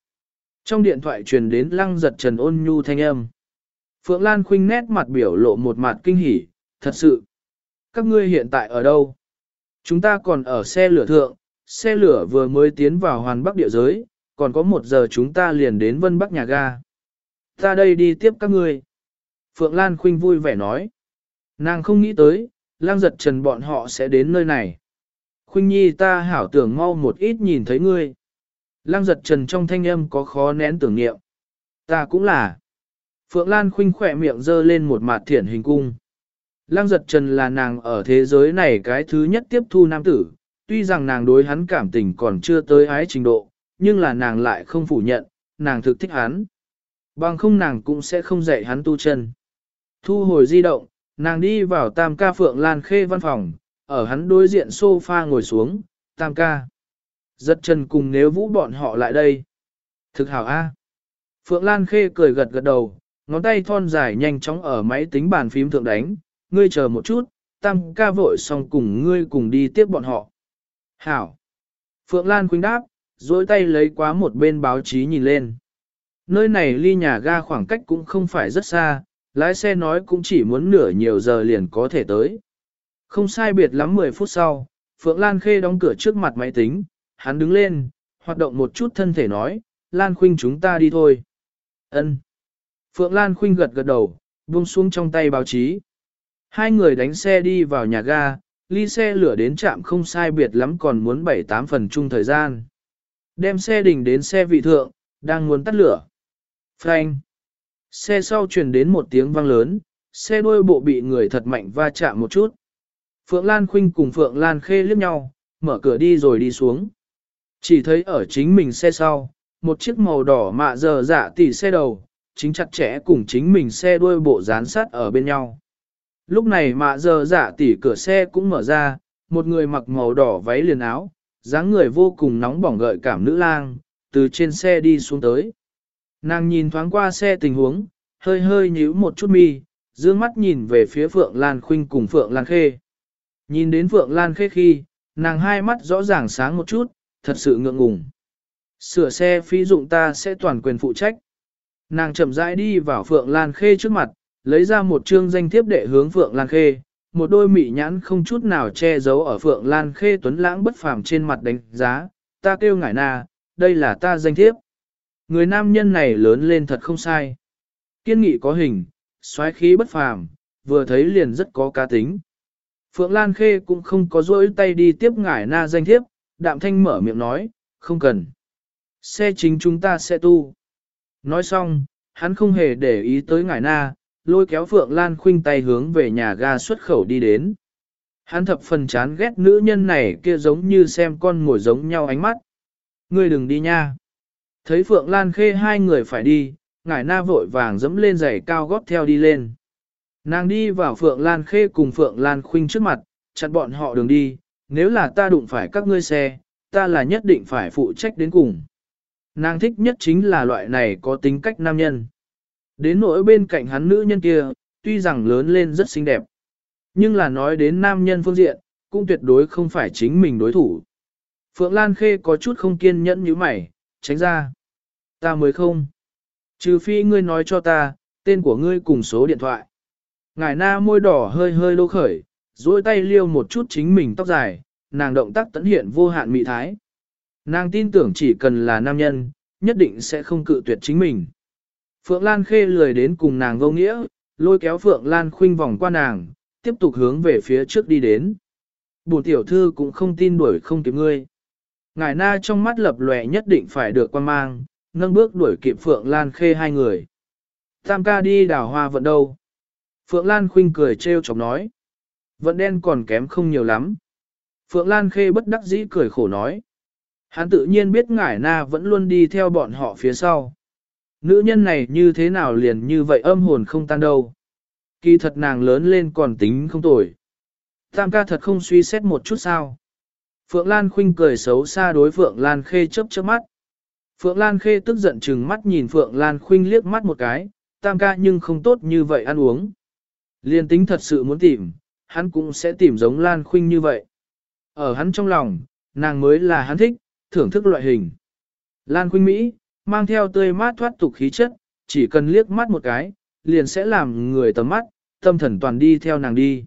Trong điện thoại truyền đến lăng giật trần ôn nhu thanh âm. Phượng Lan Khuynh nét mặt biểu lộ một mặt kinh hỉ, thật sự. Các ngươi hiện tại ở đâu? Chúng ta còn ở xe lửa thượng, xe lửa vừa mới tiến vào hoàn bắc địa giới, còn có một giờ chúng ta liền đến Vân Bắc nhà ga. Ta đây đi tiếp các ngươi. Phượng Lan Khuynh vui vẻ nói. Nàng không nghĩ tới, lang giật trần bọn họ sẽ đến nơi này. Khuynh nhi ta hảo tưởng mau một ít nhìn thấy ngươi. Lang giật trần trong thanh âm có khó nén tưởng niệm. Ta cũng là. Phượng Lan Khuynh khỏe miệng dơ lên một mặt thiển hình cung. Lang giật trần là nàng ở thế giới này cái thứ nhất tiếp thu nam tử, tuy rằng nàng đối hắn cảm tình còn chưa tới ái trình độ, nhưng là nàng lại không phủ nhận, nàng thực thích hắn. Bằng không nàng cũng sẽ không dạy hắn tu chân. Thu hồi di động, nàng đi vào tam ca phượng lan khê văn phòng, ở hắn đối diện sofa ngồi xuống, tam ca. Giật chân cùng nếu vũ bọn họ lại đây. Thực hảo A. Phượng Lan Khê cười gật gật đầu, ngón tay thon dài nhanh chóng ở máy tính bàn phím thượng đánh, ngươi chờ một chút, tam ca vội xong cùng ngươi cùng đi tiếp bọn họ. Hảo. Phượng Lan khuynh đáp, dối tay lấy quá một bên báo chí nhìn lên. Nơi này ly nhà ga khoảng cách cũng không phải rất xa, lái xe nói cũng chỉ muốn nửa nhiều giờ liền có thể tới. Không sai biệt lắm 10 phút sau, Phượng Lan Khê đóng cửa trước mặt máy tính, hắn đứng lên, hoạt động một chút thân thể nói, Lan Khuynh chúng ta đi thôi. Ân. Phượng Lan Khuynh gật gật đầu, buông xuống trong tay báo chí. Hai người đánh xe đi vào nhà ga, ly xe lửa đến trạm không sai biệt lắm còn muốn 7-8 phần chung thời gian. Đem xe đình đến xe vị thượng, đang muốn tắt lửa. Frank. Xe sau truyền đến một tiếng vang lớn, xe đuôi bộ bị người thật mạnh va chạm một chút. Phượng Lan Khuynh cùng Phượng Lan Khê liếc nhau, mở cửa đi rồi đi xuống. Chỉ thấy ở chính mình xe sau, một chiếc màu đỏ mạ giờ dạ tỉ xe đầu, chính chặt chẽ cùng chính mình xe đuôi bộ dán sát ở bên nhau. Lúc này mạ giờ giả tỉ cửa xe cũng mở ra, một người mặc màu đỏ váy liền áo, dáng người vô cùng nóng bỏng gợi cảm nữ lang, từ trên xe đi xuống tới. Nàng nhìn thoáng qua xe tình huống, hơi hơi nhíu một chút mi, dương mắt nhìn về phía Phượng Lan Khuynh cùng Phượng Lan Khê. Nhìn đến Phượng Lan Khê khi, nàng hai mắt rõ ràng sáng một chút, thật sự ngượng ngùng. Sửa xe phí dụng ta sẽ toàn quyền phụ trách. Nàng chậm rãi đi vào Phượng Lan Khê trước mặt, lấy ra một chương danh thiếp đệ hướng Phượng Lan Khê, một đôi mị nhãn không chút nào che giấu ở Phượng Lan Khê tuấn lãng bất phàm trên mặt đánh giá, ta kêu ngải na, đây là ta danh thiếp. Người nam nhân này lớn lên thật không sai. Kiên nghị có hình, xoáy khí bất phàm, vừa thấy liền rất có cá tính. Phượng Lan Khê cũng không có dỗi tay đi tiếp ngải na danh thiếp, đạm thanh mở miệng nói, không cần. Xe chính chúng ta sẽ tu. Nói xong, hắn không hề để ý tới ngải na, lôi kéo Phượng Lan Khuynh tay hướng về nhà ga xuất khẩu đi đến. Hắn thập phần chán ghét nữ nhân này kia giống như xem con ngồi giống nhau ánh mắt. Ngươi đừng đi nha. Thấy Phượng Lan Khê hai người phải đi, ngải na vội vàng dẫm lên giày cao gót theo đi lên. Nàng đi vào Phượng Lan Khê cùng Phượng Lan Khuynh trước mặt, chặn bọn họ đường đi, nếu là ta đụng phải các ngươi xe, ta là nhất định phải phụ trách đến cùng. Nàng thích nhất chính là loại này có tính cách nam nhân. Đến nỗi bên cạnh hắn nữ nhân kia, tuy rằng lớn lên rất xinh đẹp, nhưng là nói đến nam nhân phương diện, cũng tuyệt đối không phải chính mình đối thủ. Phượng Lan Khê có chút không kiên nhẫn như mày, tránh ra. Ta mới không. Trừ phi ngươi nói cho ta, tên của ngươi cùng số điện thoại. Ngải na môi đỏ hơi hơi lô khởi, duỗi tay liêu một chút chính mình tóc dài, nàng động tác tấn hiện vô hạn mị thái. Nàng tin tưởng chỉ cần là nam nhân, nhất định sẽ không cự tuyệt chính mình. Phượng Lan Khê lười đến cùng nàng vô nghĩa, lôi kéo Phượng Lan khuynh vòng qua nàng, tiếp tục hướng về phía trước đi đến. Bùn tiểu thư cũng không tin đuổi không kịp ngươi. Ngài na trong mắt lập lòe nhất định phải được quan mang, nâng bước đuổi kịp Phượng Lan Khê hai người. Tam ca đi đào hoa vận đâu? Phượng Lan Khuynh cười trêu chọc nói. Vận đen còn kém không nhiều lắm. Phượng Lan Khê bất đắc dĩ cười khổ nói. Hắn tự nhiên biết ngải na vẫn luôn đi theo bọn họ phía sau. Nữ nhân này như thế nào liền như vậy âm hồn không tan đâu. Kỳ thật nàng lớn lên còn tính không tồi. Tam ca thật không suy xét một chút sao. Phượng Lan khinh cười xấu xa đối Phượng Lan Khê chớp chớp mắt. Phượng Lan Khê tức giận chừng mắt nhìn Phượng Lan khinh liếc mắt một cái, tam ca nhưng không tốt như vậy ăn uống. Liên tính thật sự muốn tìm, hắn cũng sẽ tìm giống Lan khinh như vậy. Ở hắn trong lòng, nàng mới là hắn thích, thưởng thức loại hình. Lan khinh Mỹ, mang theo tươi mát thoát tục khí chất, chỉ cần liếc mắt một cái, liền sẽ làm người tầm mắt, tâm thần toàn đi theo nàng đi.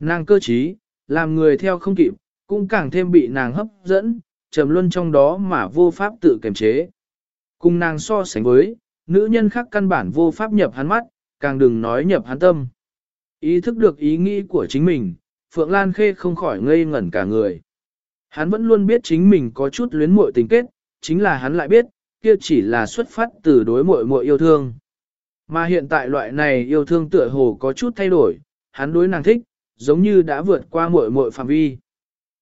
Nàng cơ trí, làm người theo không kịp, cũng càng thêm bị nàng hấp dẫn, trầm luân trong đó mà vô pháp tự kiềm chế. Cùng nàng so sánh với, nữ nhân khác căn bản vô pháp nhập hắn mắt, càng đừng nói nhập hắn tâm. Ý thức được ý nghĩ của chính mình, Phượng Lan Khê không khỏi ngây ngẩn cả người. Hắn vẫn luôn biết chính mình có chút luyến muội tình kết, chính là hắn lại biết, kia chỉ là xuất phát từ đối muội muội yêu thương. Mà hiện tại loại này yêu thương tựa hồ có chút thay đổi, hắn đối nàng thích, giống như đã vượt qua muội muội phạm vi.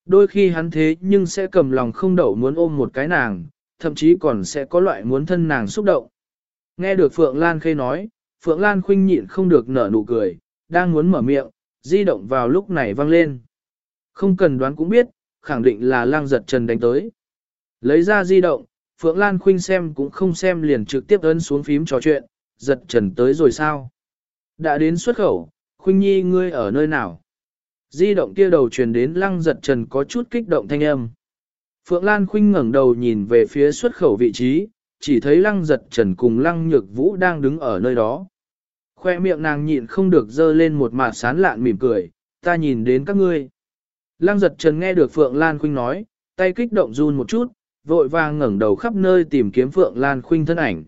Đôi khi hắn thế nhưng sẽ cầm lòng không đậu muốn ôm một cái nàng, thậm chí còn sẽ có loại muốn thân nàng xúc động. Nghe được Phượng Lan Khê nói, Phượng Lan khinh nhịn không được nở nụ cười, đang muốn mở miệng, di động vào lúc này vang lên. Không cần đoán cũng biết, khẳng định là lang giật trần đánh tới. Lấy ra di động, Phượng Lan Khuynh xem cũng không xem liền trực tiếp ấn xuống phím trò chuyện, giật trần tới rồi sao? Đã đến xuất khẩu, Khuynh Nhi ngươi ở nơi nào? Di động kia đầu truyền đến lăng giật trần có chút kích động thanh âm. Phượng Lan Khuynh ngẩng đầu nhìn về phía xuất khẩu vị trí, chỉ thấy lăng giật trần cùng lăng nhược vũ đang đứng ở nơi đó. Khoe miệng nàng nhịn không được dơ lên một mặt sán lạn mỉm cười, ta nhìn đến các ngươi. Lăng giật trần nghe được Phượng Lan Khuynh nói, tay kích động run một chút, vội vàng ngẩng đầu khắp nơi tìm kiếm Phượng Lan Khuynh thân ảnh.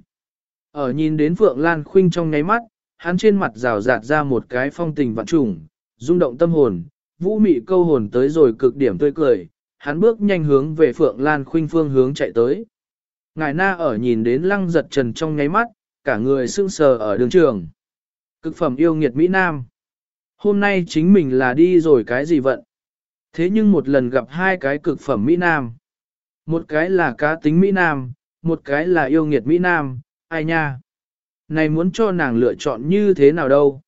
Ở nhìn đến Phượng Lan Khuynh trong nháy mắt, hắn trên mặt rào rạt ra một cái phong tình vạn trùng, rung động tâm hồn, vũ mị câu hồn tới rồi cực điểm tươi cười, hắn bước nhanh hướng về Phượng Lan Khuynh phương hướng chạy tới. Ngài na ở nhìn đến lăng giật trần trong nháy mắt, cả người sưng sờ ở đường trường. Cực phẩm yêu nghiệt Mỹ Nam. Hôm nay chính mình là đi rồi cái gì vận? Thế nhưng một lần gặp hai cái cực phẩm Mỹ Nam. Một cái là cá tính Mỹ Nam, một cái là yêu nghiệt Mỹ Nam, ai nha? Này muốn cho nàng lựa chọn như thế nào đâu?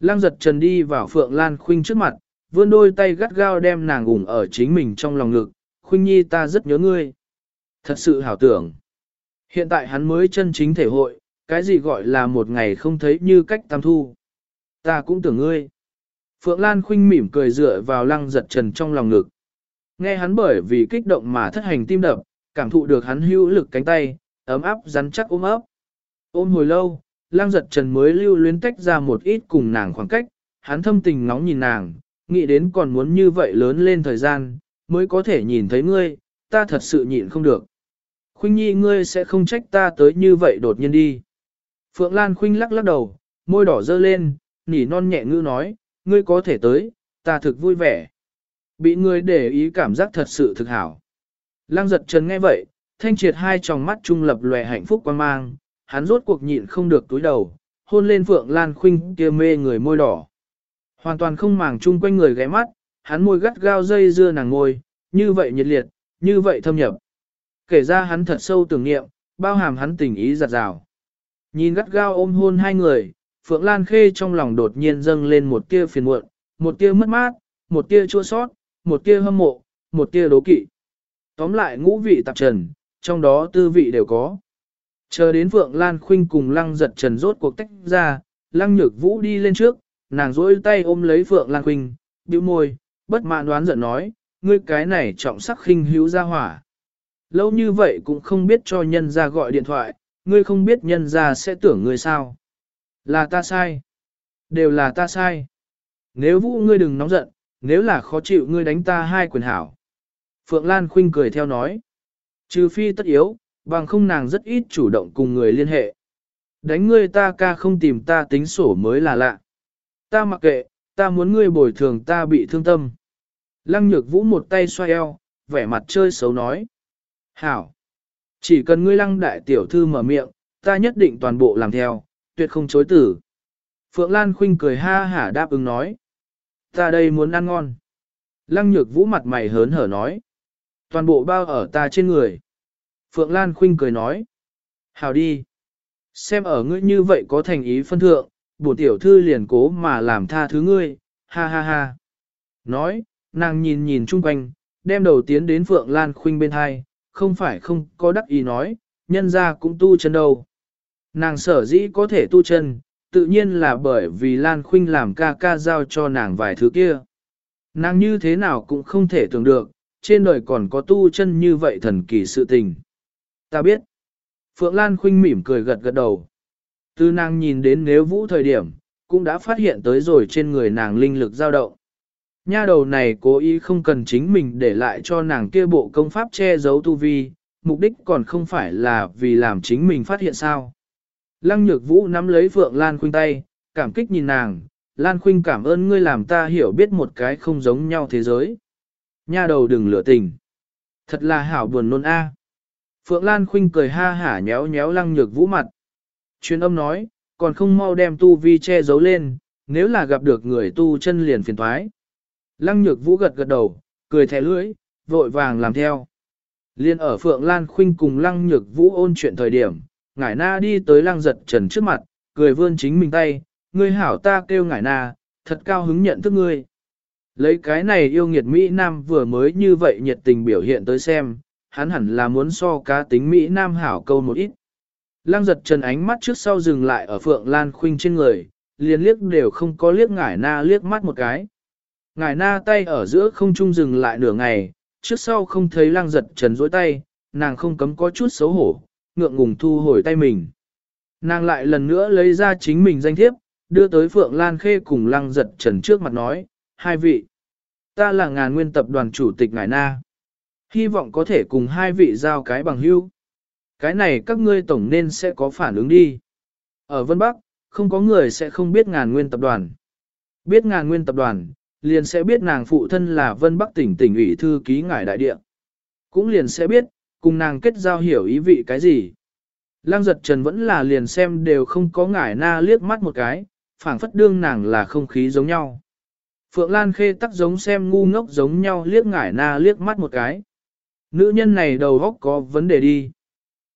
Lăng giật trần đi vào Phượng Lan Khuynh trước mặt, vươn đôi tay gắt gao đem nàng ủng ở chính mình trong lòng ngực. Khuynh Nhi ta rất nhớ ngươi. Thật sự hảo tưởng. Hiện tại hắn mới chân chính thể hội, cái gì gọi là một ngày không thấy như cách tam thu. Ta cũng tưởng ngươi. Phượng Lan Khuynh mỉm cười dựa vào lăng giật trần trong lòng ngực. Nghe hắn bởi vì kích động mà thất hành tim đập, cảm thụ được hắn hữu lực cánh tay, ấm áp rắn chắc ôm ấp. Ôm hồi lâu, lang giật trần mới lưu luyến tách ra một ít cùng nàng khoảng cách, hắn thâm tình ngóng nhìn nàng, nghĩ đến còn muốn như vậy lớn lên thời gian, mới có thể nhìn thấy ngươi, ta thật sự nhịn không được. Khuynh nhi ngươi sẽ không trách ta tới như vậy đột nhiên đi. Phượng Lan Khuynh lắc lắc đầu, môi đỏ dơ lên, nỉ non nhẹ ngữ nói, ngươi có thể tới, ta thực vui vẻ. Bị người để ý cảm giác thật sự thực hảo. Lăng giật trần nghe vậy, thanh triệt hai tròng mắt trung lập lòe hạnh phúc quan mang, hắn rốt cuộc nhịn không được túi đầu, hôn lên Phượng Lan Khuynh kia mê người môi đỏ. Hoàn toàn không màng chung quanh người ghé mắt, hắn môi gắt gao dây dưa nàng ngôi, như vậy nhiệt liệt, như vậy thâm nhập. Kể ra hắn thật sâu tưởng niệm, bao hàm hắn tình ý giặt rào. Nhìn gắt gao ôm hôn hai người, Phượng Lan Khê trong lòng đột nhiên dâng lên một tia phiền muộn, một tia mất mát, một tia chua sót, một tia hâm mộ, một tia đố kỵ. Tóm lại ngũ vị tạp trần, trong đó tư vị đều có. Chờ đến Phượng Lan Khuynh cùng Lăng giật trần rốt cuộc tách ra, Lăng Nhược Vũ đi lên trước, nàng rỗi tay ôm lấy Phượng Lan Khuynh, bĩu môi, bất mãn đoán giận nói, ngươi cái này trọng sắc khinh hữu ra hỏa. Lâu như vậy cũng không biết cho nhân ra gọi điện thoại, ngươi không biết nhân ra sẽ tưởng ngươi sao. Là ta sai. Đều là ta sai. Nếu Vũ ngươi đừng nóng giận, nếu là khó chịu ngươi đánh ta hai quyền hảo. Phượng Lan Khuynh cười theo nói. Trừ phi tất yếu, bằng không nàng rất ít chủ động cùng người liên hệ. Đánh ngươi ta ca không tìm ta tính sổ mới là lạ. Ta mặc kệ, ta muốn ngươi bồi thường ta bị thương tâm. Lăng nhược vũ một tay xoay eo, vẻ mặt chơi xấu nói. Hảo! Chỉ cần ngươi lăng đại tiểu thư mở miệng, ta nhất định toàn bộ làm theo, tuyệt không chối tử. Phượng Lan Khuynh cười ha hả đáp ứng nói. Ta đây muốn ăn ngon. Lăng nhược vũ mặt mày hớn hở nói. Toàn bộ bao ở ta trên người. Phượng Lan Khuynh cười nói. Hào đi. Xem ở ngươi như vậy có thành ý phân thượng, bổ tiểu thư liền cố mà làm tha thứ ngươi, ha ha ha. Nói, nàng nhìn nhìn chung quanh, đem đầu tiến đến Phượng Lan Khuynh bên hai, không phải không có đắc ý nói, nhân ra cũng tu chân đâu. Nàng sở dĩ có thể tu chân, tự nhiên là bởi vì Lan Khuynh làm ca ca giao cho nàng vài thứ kia. Nàng như thế nào cũng không thể tưởng được, trên đời còn có tu chân như vậy thần kỳ sự tình. Ta biết. Phượng Lan Khuynh mỉm cười gật gật đầu. Từ nàng nhìn đến nếu vũ thời điểm, cũng đã phát hiện tới rồi trên người nàng linh lực dao động. Nha đầu này cố ý không cần chính mình để lại cho nàng kia bộ công pháp che giấu tu vi, mục đích còn không phải là vì làm chính mình phát hiện sao. Lăng nhược vũ nắm lấy Phượng Lan Khuynh tay, cảm kích nhìn nàng, Lan Khuynh cảm ơn ngươi làm ta hiểu biết một cái không giống nhau thế giới. Nha đầu đừng lửa tình. Thật là hảo buồn nôn a. À. Phượng Lan Khuynh cười ha hả nhéo nhéo lăng nhược vũ mặt. Chuyên âm nói, còn không mau đem tu vi che giấu lên, nếu là gặp được người tu chân liền phiền thoái. Lăng nhược vũ gật gật đầu, cười thẻ lưỡi, vội vàng làm theo. Liên ở Phượng Lan Khuynh cùng lăng nhược vũ ôn chuyện thời điểm, ngải na đi tới lăng giật trần trước mặt, cười vươn chính mình tay, ngươi hảo ta kêu ngải na, thật cao hứng nhận thức ngươi. Lấy cái này yêu nghiệt Mỹ Nam vừa mới như vậy nhiệt tình biểu hiện tới xem, hắn hẳn là muốn so cá tính Mỹ Nam hảo câu một ít. Lăng giật trần ánh mắt trước sau dừng lại ở Phượng Lan Khuynh trên người, liền liếc đều không có liếc ngải na liếc mắt một cái. Ngải na tay ở giữa không trung dừng lại nửa ngày, trước sau không thấy lăng giật trần dối tay, nàng không cấm có chút xấu hổ, ngượng ngùng thu hồi tay mình. Nàng lại lần nữa lấy ra chính mình danh thiếp, đưa tới Phượng Lan Khê cùng lăng giật trần trước mặt nói, hai vị, ta là ngàn nguyên tập đoàn chủ tịch Ngải Na. Hy vọng có thể cùng hai vị giao cái bằng hữu. Cái này các ngươi tổng nên sẽ có phản ứng đi. Ở Vân Bắc, không có người sẽ không biết ngàn nguyên tập đoàn. Biết ngàn nguyên tập đoàn, liền sẽ biết nàng phụ thân là Vân Bắc tỉnh tỉnh ủy thư ký ngải đại địa. Cũng liền sẽ biết, cùng nàng kết giao hiểu ý vị cái gì. Lăng giật trần vẫn là liền xem đều không có ngải na liếc mắt một cái, phảng phất đương nàng là không khí giống nhau. Phượng Lan Khê tắc giống xem ngu ngốc giống nhau liếc ngải na liếc mắt một cái. Nữ nhân này đầu góc có vấn đề đi.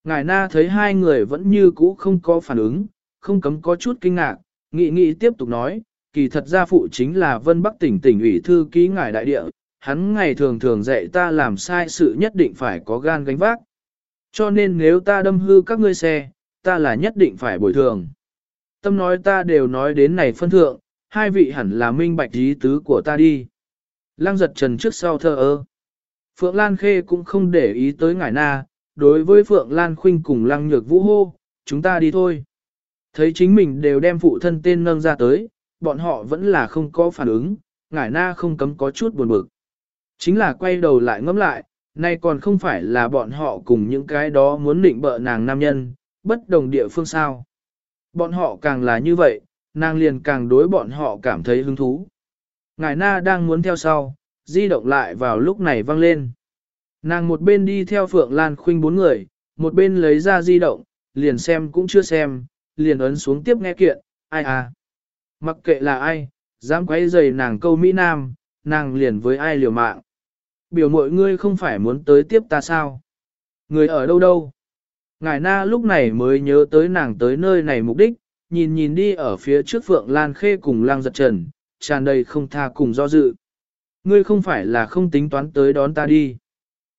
Ngải na thấy hai người vẫn như cũ không có phản ứng, không cấm có chút kinh ngạc, nghị nghị tiếp tục nói, kỳ thật gia phụ chính là Vân Bắc tỉnh tỉnh ủy thư ký ngải đại địa, hắn ngày thường thường dạy ta làm sai sự nhất định phải có gan gánh vác. Cho nên nếu ta đâm hư các ngươi xe, ta là nhất định phải bồi thường. Tâm nói ta đều nói đến này phân thượng, hai vị hẳn là minh bạch ý tứ của ta đi. Lăng giật trần trước sau thơ ơ. Phượng Lan Khê cũng không để ý tới ngải na, đối với Phượng Lan Khuynh cùng lăng nhược vũ hô, chúng ta đi thôi. Thấy chính mình đều đem phụ thân tên nâng ra tới, bọn họ vẫn là không có phản ứng, ngải na không cấm có chút buồn bực. Chính là quay đầu lại ngẫm lại, nay còn không phải là bọn họ cùng những cái đó muốn định bợ nàng nam nhân, bất đồng địa phương sao. Bọn họ càng là như vậy, nàng liền càng đối bọn họ cảm thấy hứng thú. Ngải na đang muốn theo sau, di động lại vào lúc này vang lên. Nàng một bên đi theo Phượng Lan Khuynh bốn người, một bên lấy ra di động, liền xem cũng chưa xem, liền ấn xuống tiếp nghe kiện, ai à. Mặc kệ là ai, dám quấy rầy nàng câu Mỹ Nam, nàng liền với ai liều mạng. Biểu mọi ngươi không phải muốn tới tiếp ta sao? Người ở đâu đâu? Ngài na lúc này mới nhớ tới nàng tới nơi này mục đích, nhìn nhìn đi ở phía trước Phượng Lan Khê cùng lang giật trần, tràn đầy không tha cùng do dự. Ngươi không phải là không tính toán tới đón ta đi.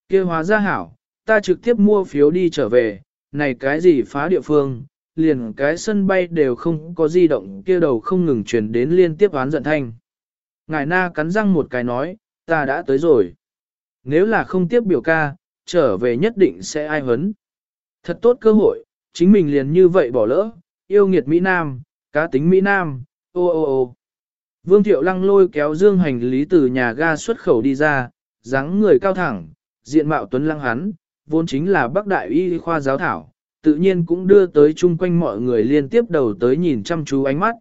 kia hóa ra hảo, ta trực tiếp mua phiếu đi trở về, này cái gì phá địa phương, liền cái sân bay đều không có di động kia đầu không ngừng truyền đến liên tiếp oán giận thanh. Ngài na cắn răng một cái nói, ta đã tới rồi. Nếu là không tiếp biểu ca, trở về nhất định sẽ ai hấn. Thật tốt cơ hội, chính mình liền như vậy bỏ lỡ, yêu nghiệt Mỹ Nam, cá tính Mỹ Nam, ô ô ô. Vương Thiệu Lăng lôi kéo dương hành lý từ nhà ga xuất khẩu đi ra, dáng người cao thẳng, diện mạo tuấn lăng hắn, vốn chính là bác đại y khoa giáo thảo, tự nhiên cũng đưa tới chung quanh mọi người liên tiếp đầu tới nhìn chăm chú ánh mắt.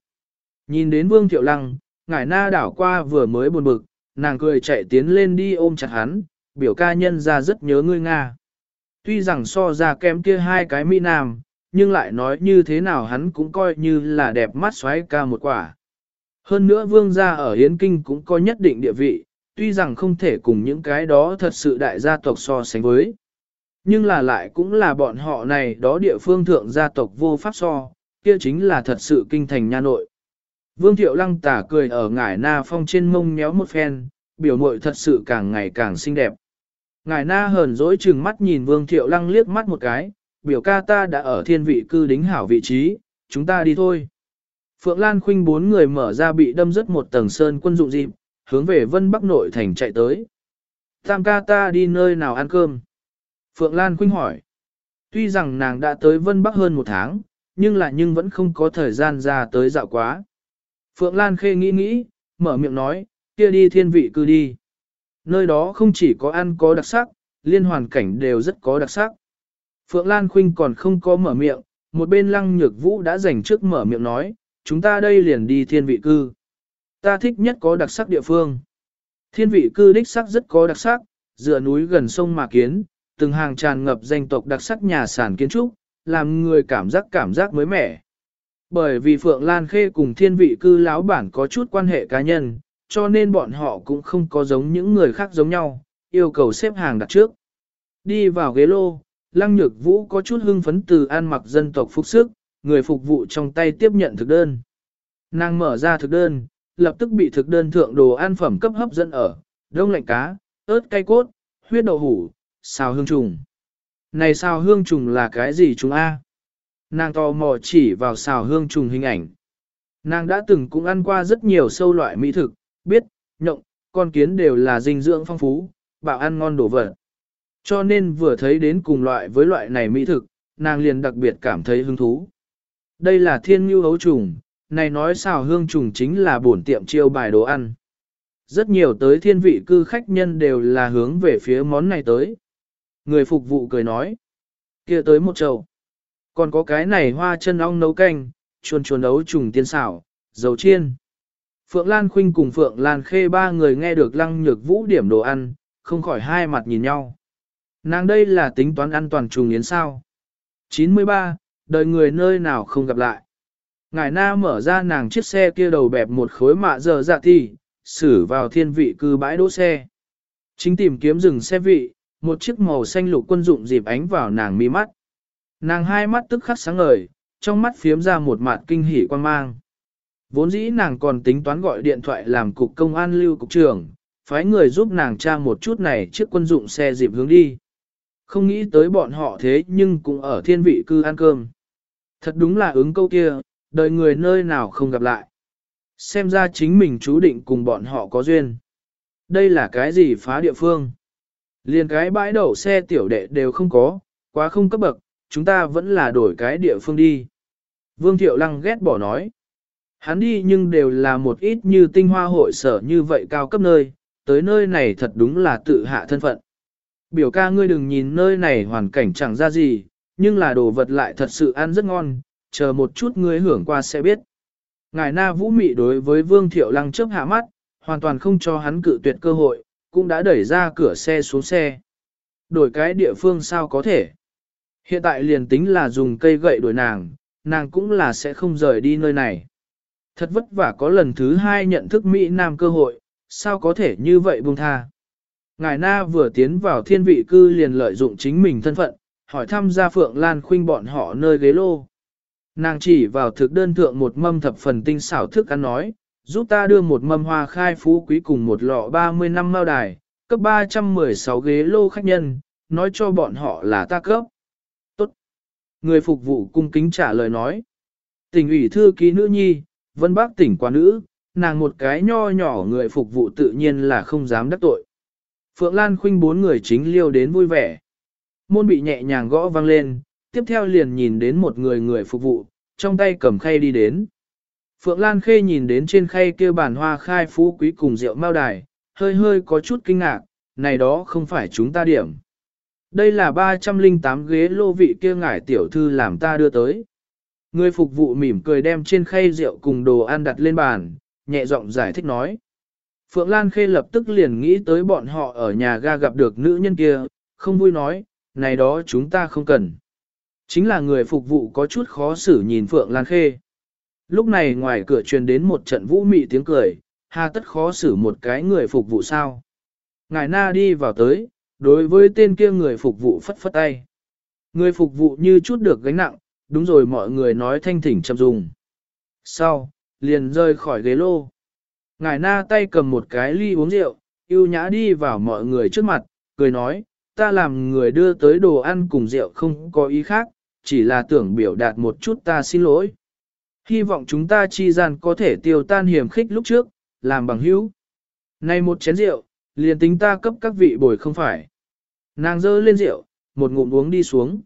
Nhìn đến Vương Thiệu Lăng, ngải na đảo qua vừa mới buồn bực, nàng cười chạy tiến lên đi ôm chặt hắn, biểu ca nhân ra rất nhớ ngươi Nga. Tuy rằng so ra kém kia hai cái mỹ nam, nhưng lại nói như thế nào hắn cũng coi như là đẹp mắt xoáy ca một quả. Hơn nữa vương gia ở Hiến Kinh cũng có nhất định địa vị, tuy rằng không thể cùng những cái đó thật sự đại gia tộc so sánh với. Nhưng là lại cũng là bọn họ này đó địa phương thượng gia tộc vô pháp so, kia chính là thật sự kinh thành nha nội. Vương Thiệu Lăng tả cười ở ngải na phong trên mông nhéo một phen, biểu mội thật sự càng ngày càng xinh đẹp. Ngải na hờn dỗi chừng mắt nhìn Vương Thiệu Lăng liếc mắt một cái, biểu ca ta đã ở thiên vị cư đính hảo vị trí, chúng ta đi thôi. Phượng Lan Khuynh bốn người mở ra bị đâm rớt một tầng sơn quân dụng dịp, hướng về Vân Bắc nội thành chạy tới. Tam ca ta đi nơi nào ăn cơm? Phượng Lan Khuynh hỏi. Tuy rằng nàng đã tới Vân Bắc hơn một tháng, nhưng lại nhưng vẫn không có thời gian ra tới dạo quá. Phượng Lan Khê nghĩ nghĩ, mở miệng nói, kia đi thiên vị cư đi. Nơi đó không chỉ có ăn có đặc sắc, liên hoàn cảnh đều rất có đặc sắc. Phượng Lan Khuynh còn không có mở miệng, một bên lăng nhược vũ đã dành trước mở miệng nói, chúng ta đây liền đi thiên vị cư. Ta thích nhất có đặc sắc địa phương. Thiên vị cư đích sắc rất có đặc sắc, dựa núi gần sông mà kiến, từng hàng tràn ngập danh tộc đặc sắc nhà sản kiến trúc, làm người cảm giác cảm giác mới mẻ. Bởi vì Phượng Lan Khê cùng thiên vị cư lão bản có chút quan hệ cá nhân, cho nên bọn họ cũng không có giống những người khác giống nhau, yêu cầu xếp hàng đặt trước. Đi vào ghế lô, Lăng Nhược Vũ có chút hưng phấn từ ăn mặc dân tộc phục sức, người phục vụ trong tay tiếp nhận thực đơn. Nàng mở ra thực đơn, lập tức bị thực đơn thượng đồ ăn phẩm cấp hấp dẫn ở, đông lạnh cá, ớt cay cốt, huyết đậu hủ, xào hương trùng. Này xào hương trùng là cái gì chúng A? Nàng tò mò chỉ vào xào hương trùng hình ảnh. Nàng đã từng cũng ăn qua rất nhiều sâu loại mỹ thực, biết, nhộng, con kiến đều là dinh dưỡng phong phú, bảo ăn ngon đồ vật. Cho nên vừa thấy đến cùng loại với loại này mỹ thực, nàng liền đặc biệt cảm thấy hứng thú. Đây là thiên ngưu hấu trùng, này nói xào hương trùng chính là bổn tiệm chiêu bài đồ ăn. Rất nhiều tới thiên vị cư khách nhân đều là hướng về phía món này tới. Người phục vụ cười nói, kia tới một chầu. Còn có cái này hoa chân ong nấu canh, chuồn chuồn ấu trùng tiên xảo, dầu chiên. Phượng Lan Khuynh cùng Phượng Lan Khê ba người nghe được lăng nhược vũ điểm đồ ăn, không khỏi hai mặt nhìn nhau. Nàng đây là tính toán ăn toàn trùng yến sao. 93, đời người nơi nào không gặp lại. Ngài na mở ra nàng chiếc xe kia đầu bẹp một khối mạ giờ dạ thì, xử vào thiên vị cư bãi đỗ xe. Chính tìm kiếm rừng xe vị, một chiếc màu xanh lục quân dụng dịp ánh vào nàng mi mắt. Nàng hai mắt tức khắc sáng ngời, trong mắt phiếm ra một mạt kinh hỉ quan mang. Vốn dĩ nàng còn tính toán gọi điện thoại làm cục công an lưu cục trưởng, phái người giúp nàng tra một chút này chiếc quân dụng xe dịp hướng đi. Không nghĩ tới bọn họ thế nhưng cũng ở thiên vị cư ăn cơm. Thật đúng là ứng câu kia, đời người nơi nào không gặp lại. Xem ra chính mình chú định cùng bọn họ có duyên. Đây là cái gì phá địa phương? Liền cái bãi đậu xe tiểu đệ đều không có, quá không cấp bậc, chúng ta vẫn là đổi cái địa phương đi. Vương Thiệu Lăng ghét bỏ nói. Hắn đi nhưng đều là một ít như tinh hoa hội sở như vậy cao cấp nơi, tới nơi này thật đúng là tự hạ thân phận. Biểu ca ngươi đừng nhìn nơi này hoàn cảnh chẳng ra gì, nhưng là đồ vật lại thật sự ăn rất ngon, chờ một chút ngươi hưởng qua sẽ biết. Ngài na vũ mị đối với Vương Thiệu Lăng chớp hạ mắt, hoàn toàn không cho hắn cự tuyệt cơ hội, cũng đã đẩy ra cửa xe xuống xe. Đổi cái địa phương sao có thể. Hiện tại liền tính là dùng cây gậy đuổi nàng, nàng cũng là sẽ không rời đi nơi này. Thật vất vả có lần thứ hai nhận thức Mỹ Nam cơ hội, sao có thể như vậy buông tha. Ngài Na vừa tiến vào thiên vị cư liền lợi dụng chính mình thân phận, hỏi thăm gia Phượng Lan Khuynh bọn họ nơi ghế lô. Nàng chỉ vào thực đơn thượng một mâm thập phần tinh xảo thức ăn nói, giúp ta đưa một mâm hoa khai phú quý cùng một lọ 30 năm mao đài, cấp 316 ghế lô khách nhân, nói cho bọn họ là ta cấp. Người phục vụ cung kính trả lời nói. Tỉnh ủy thư ký nữ nhi, vân bác tỉnh quá nữ, nàng một cái nho nhỏ người phục vụ tự nhiên là không dám đắc tội. Phượng Lan khuynh bốn người chính liêu đến vui vẻ. Môn bị nhẹ nhàng gõ vang lên, tiếp theo liền nhìn đến một người người phục vụ, trong tay cầm khay đi đến. Phượng Lan Khê nhìn đến trên khay kia bàn hoa khai phú quý cùng rượu mao đài, hơi hơi có chút kinh ngạc, này đó không phải chúng ta điểm. Đây là 308 ghế lô vị kia ngải tiểu thư làm ta đưa tới. Người phục vụ mỉm cười đem trên khay rượu cùng đồ ăn đặt lên bàn, nhẹ giọng giải thích nói. Phượng Lan Khê lập tức liền nghĩ tới bọn họ ở nhà ga gặp được nữ nhân kia, không vui nói, này đó chúng ta không cần. Chính là người phục vụ có chút khó xử nhìn Phượng Lan Khê. Lúc này ngoài cửa truyền đến một trận vũ mị tiếng cười, hà tất khó xử một cái người phục vụ sao. Ngài na đi vào tới, đối với tên kia người phục vụ phất phất tay. Người phục vụ như chút được gánh nặng, đúng rồi mọi người nói thanh thỉnh chậm dùng. Sau, liền rơi khỏi ghế lô. Ngài na tay cầm một cái ly uống rượu, yêu nhã đi vào mọi người trước mặt, cười nói, ta làm người đưa tới đồ ăn cùng rượu không có ý khác, chỉ là tưởng biểu đạt một chút ta xin lỗi. Hy vọng chúng ta chi gian có thể tiêu tan hiểm khích lúc trước, làm bằng hữu. Này một chén rượu, liền tính ta cấp các vị bồi không phải. Nàng dơ lên rượu, một ngụm uống đi xuống.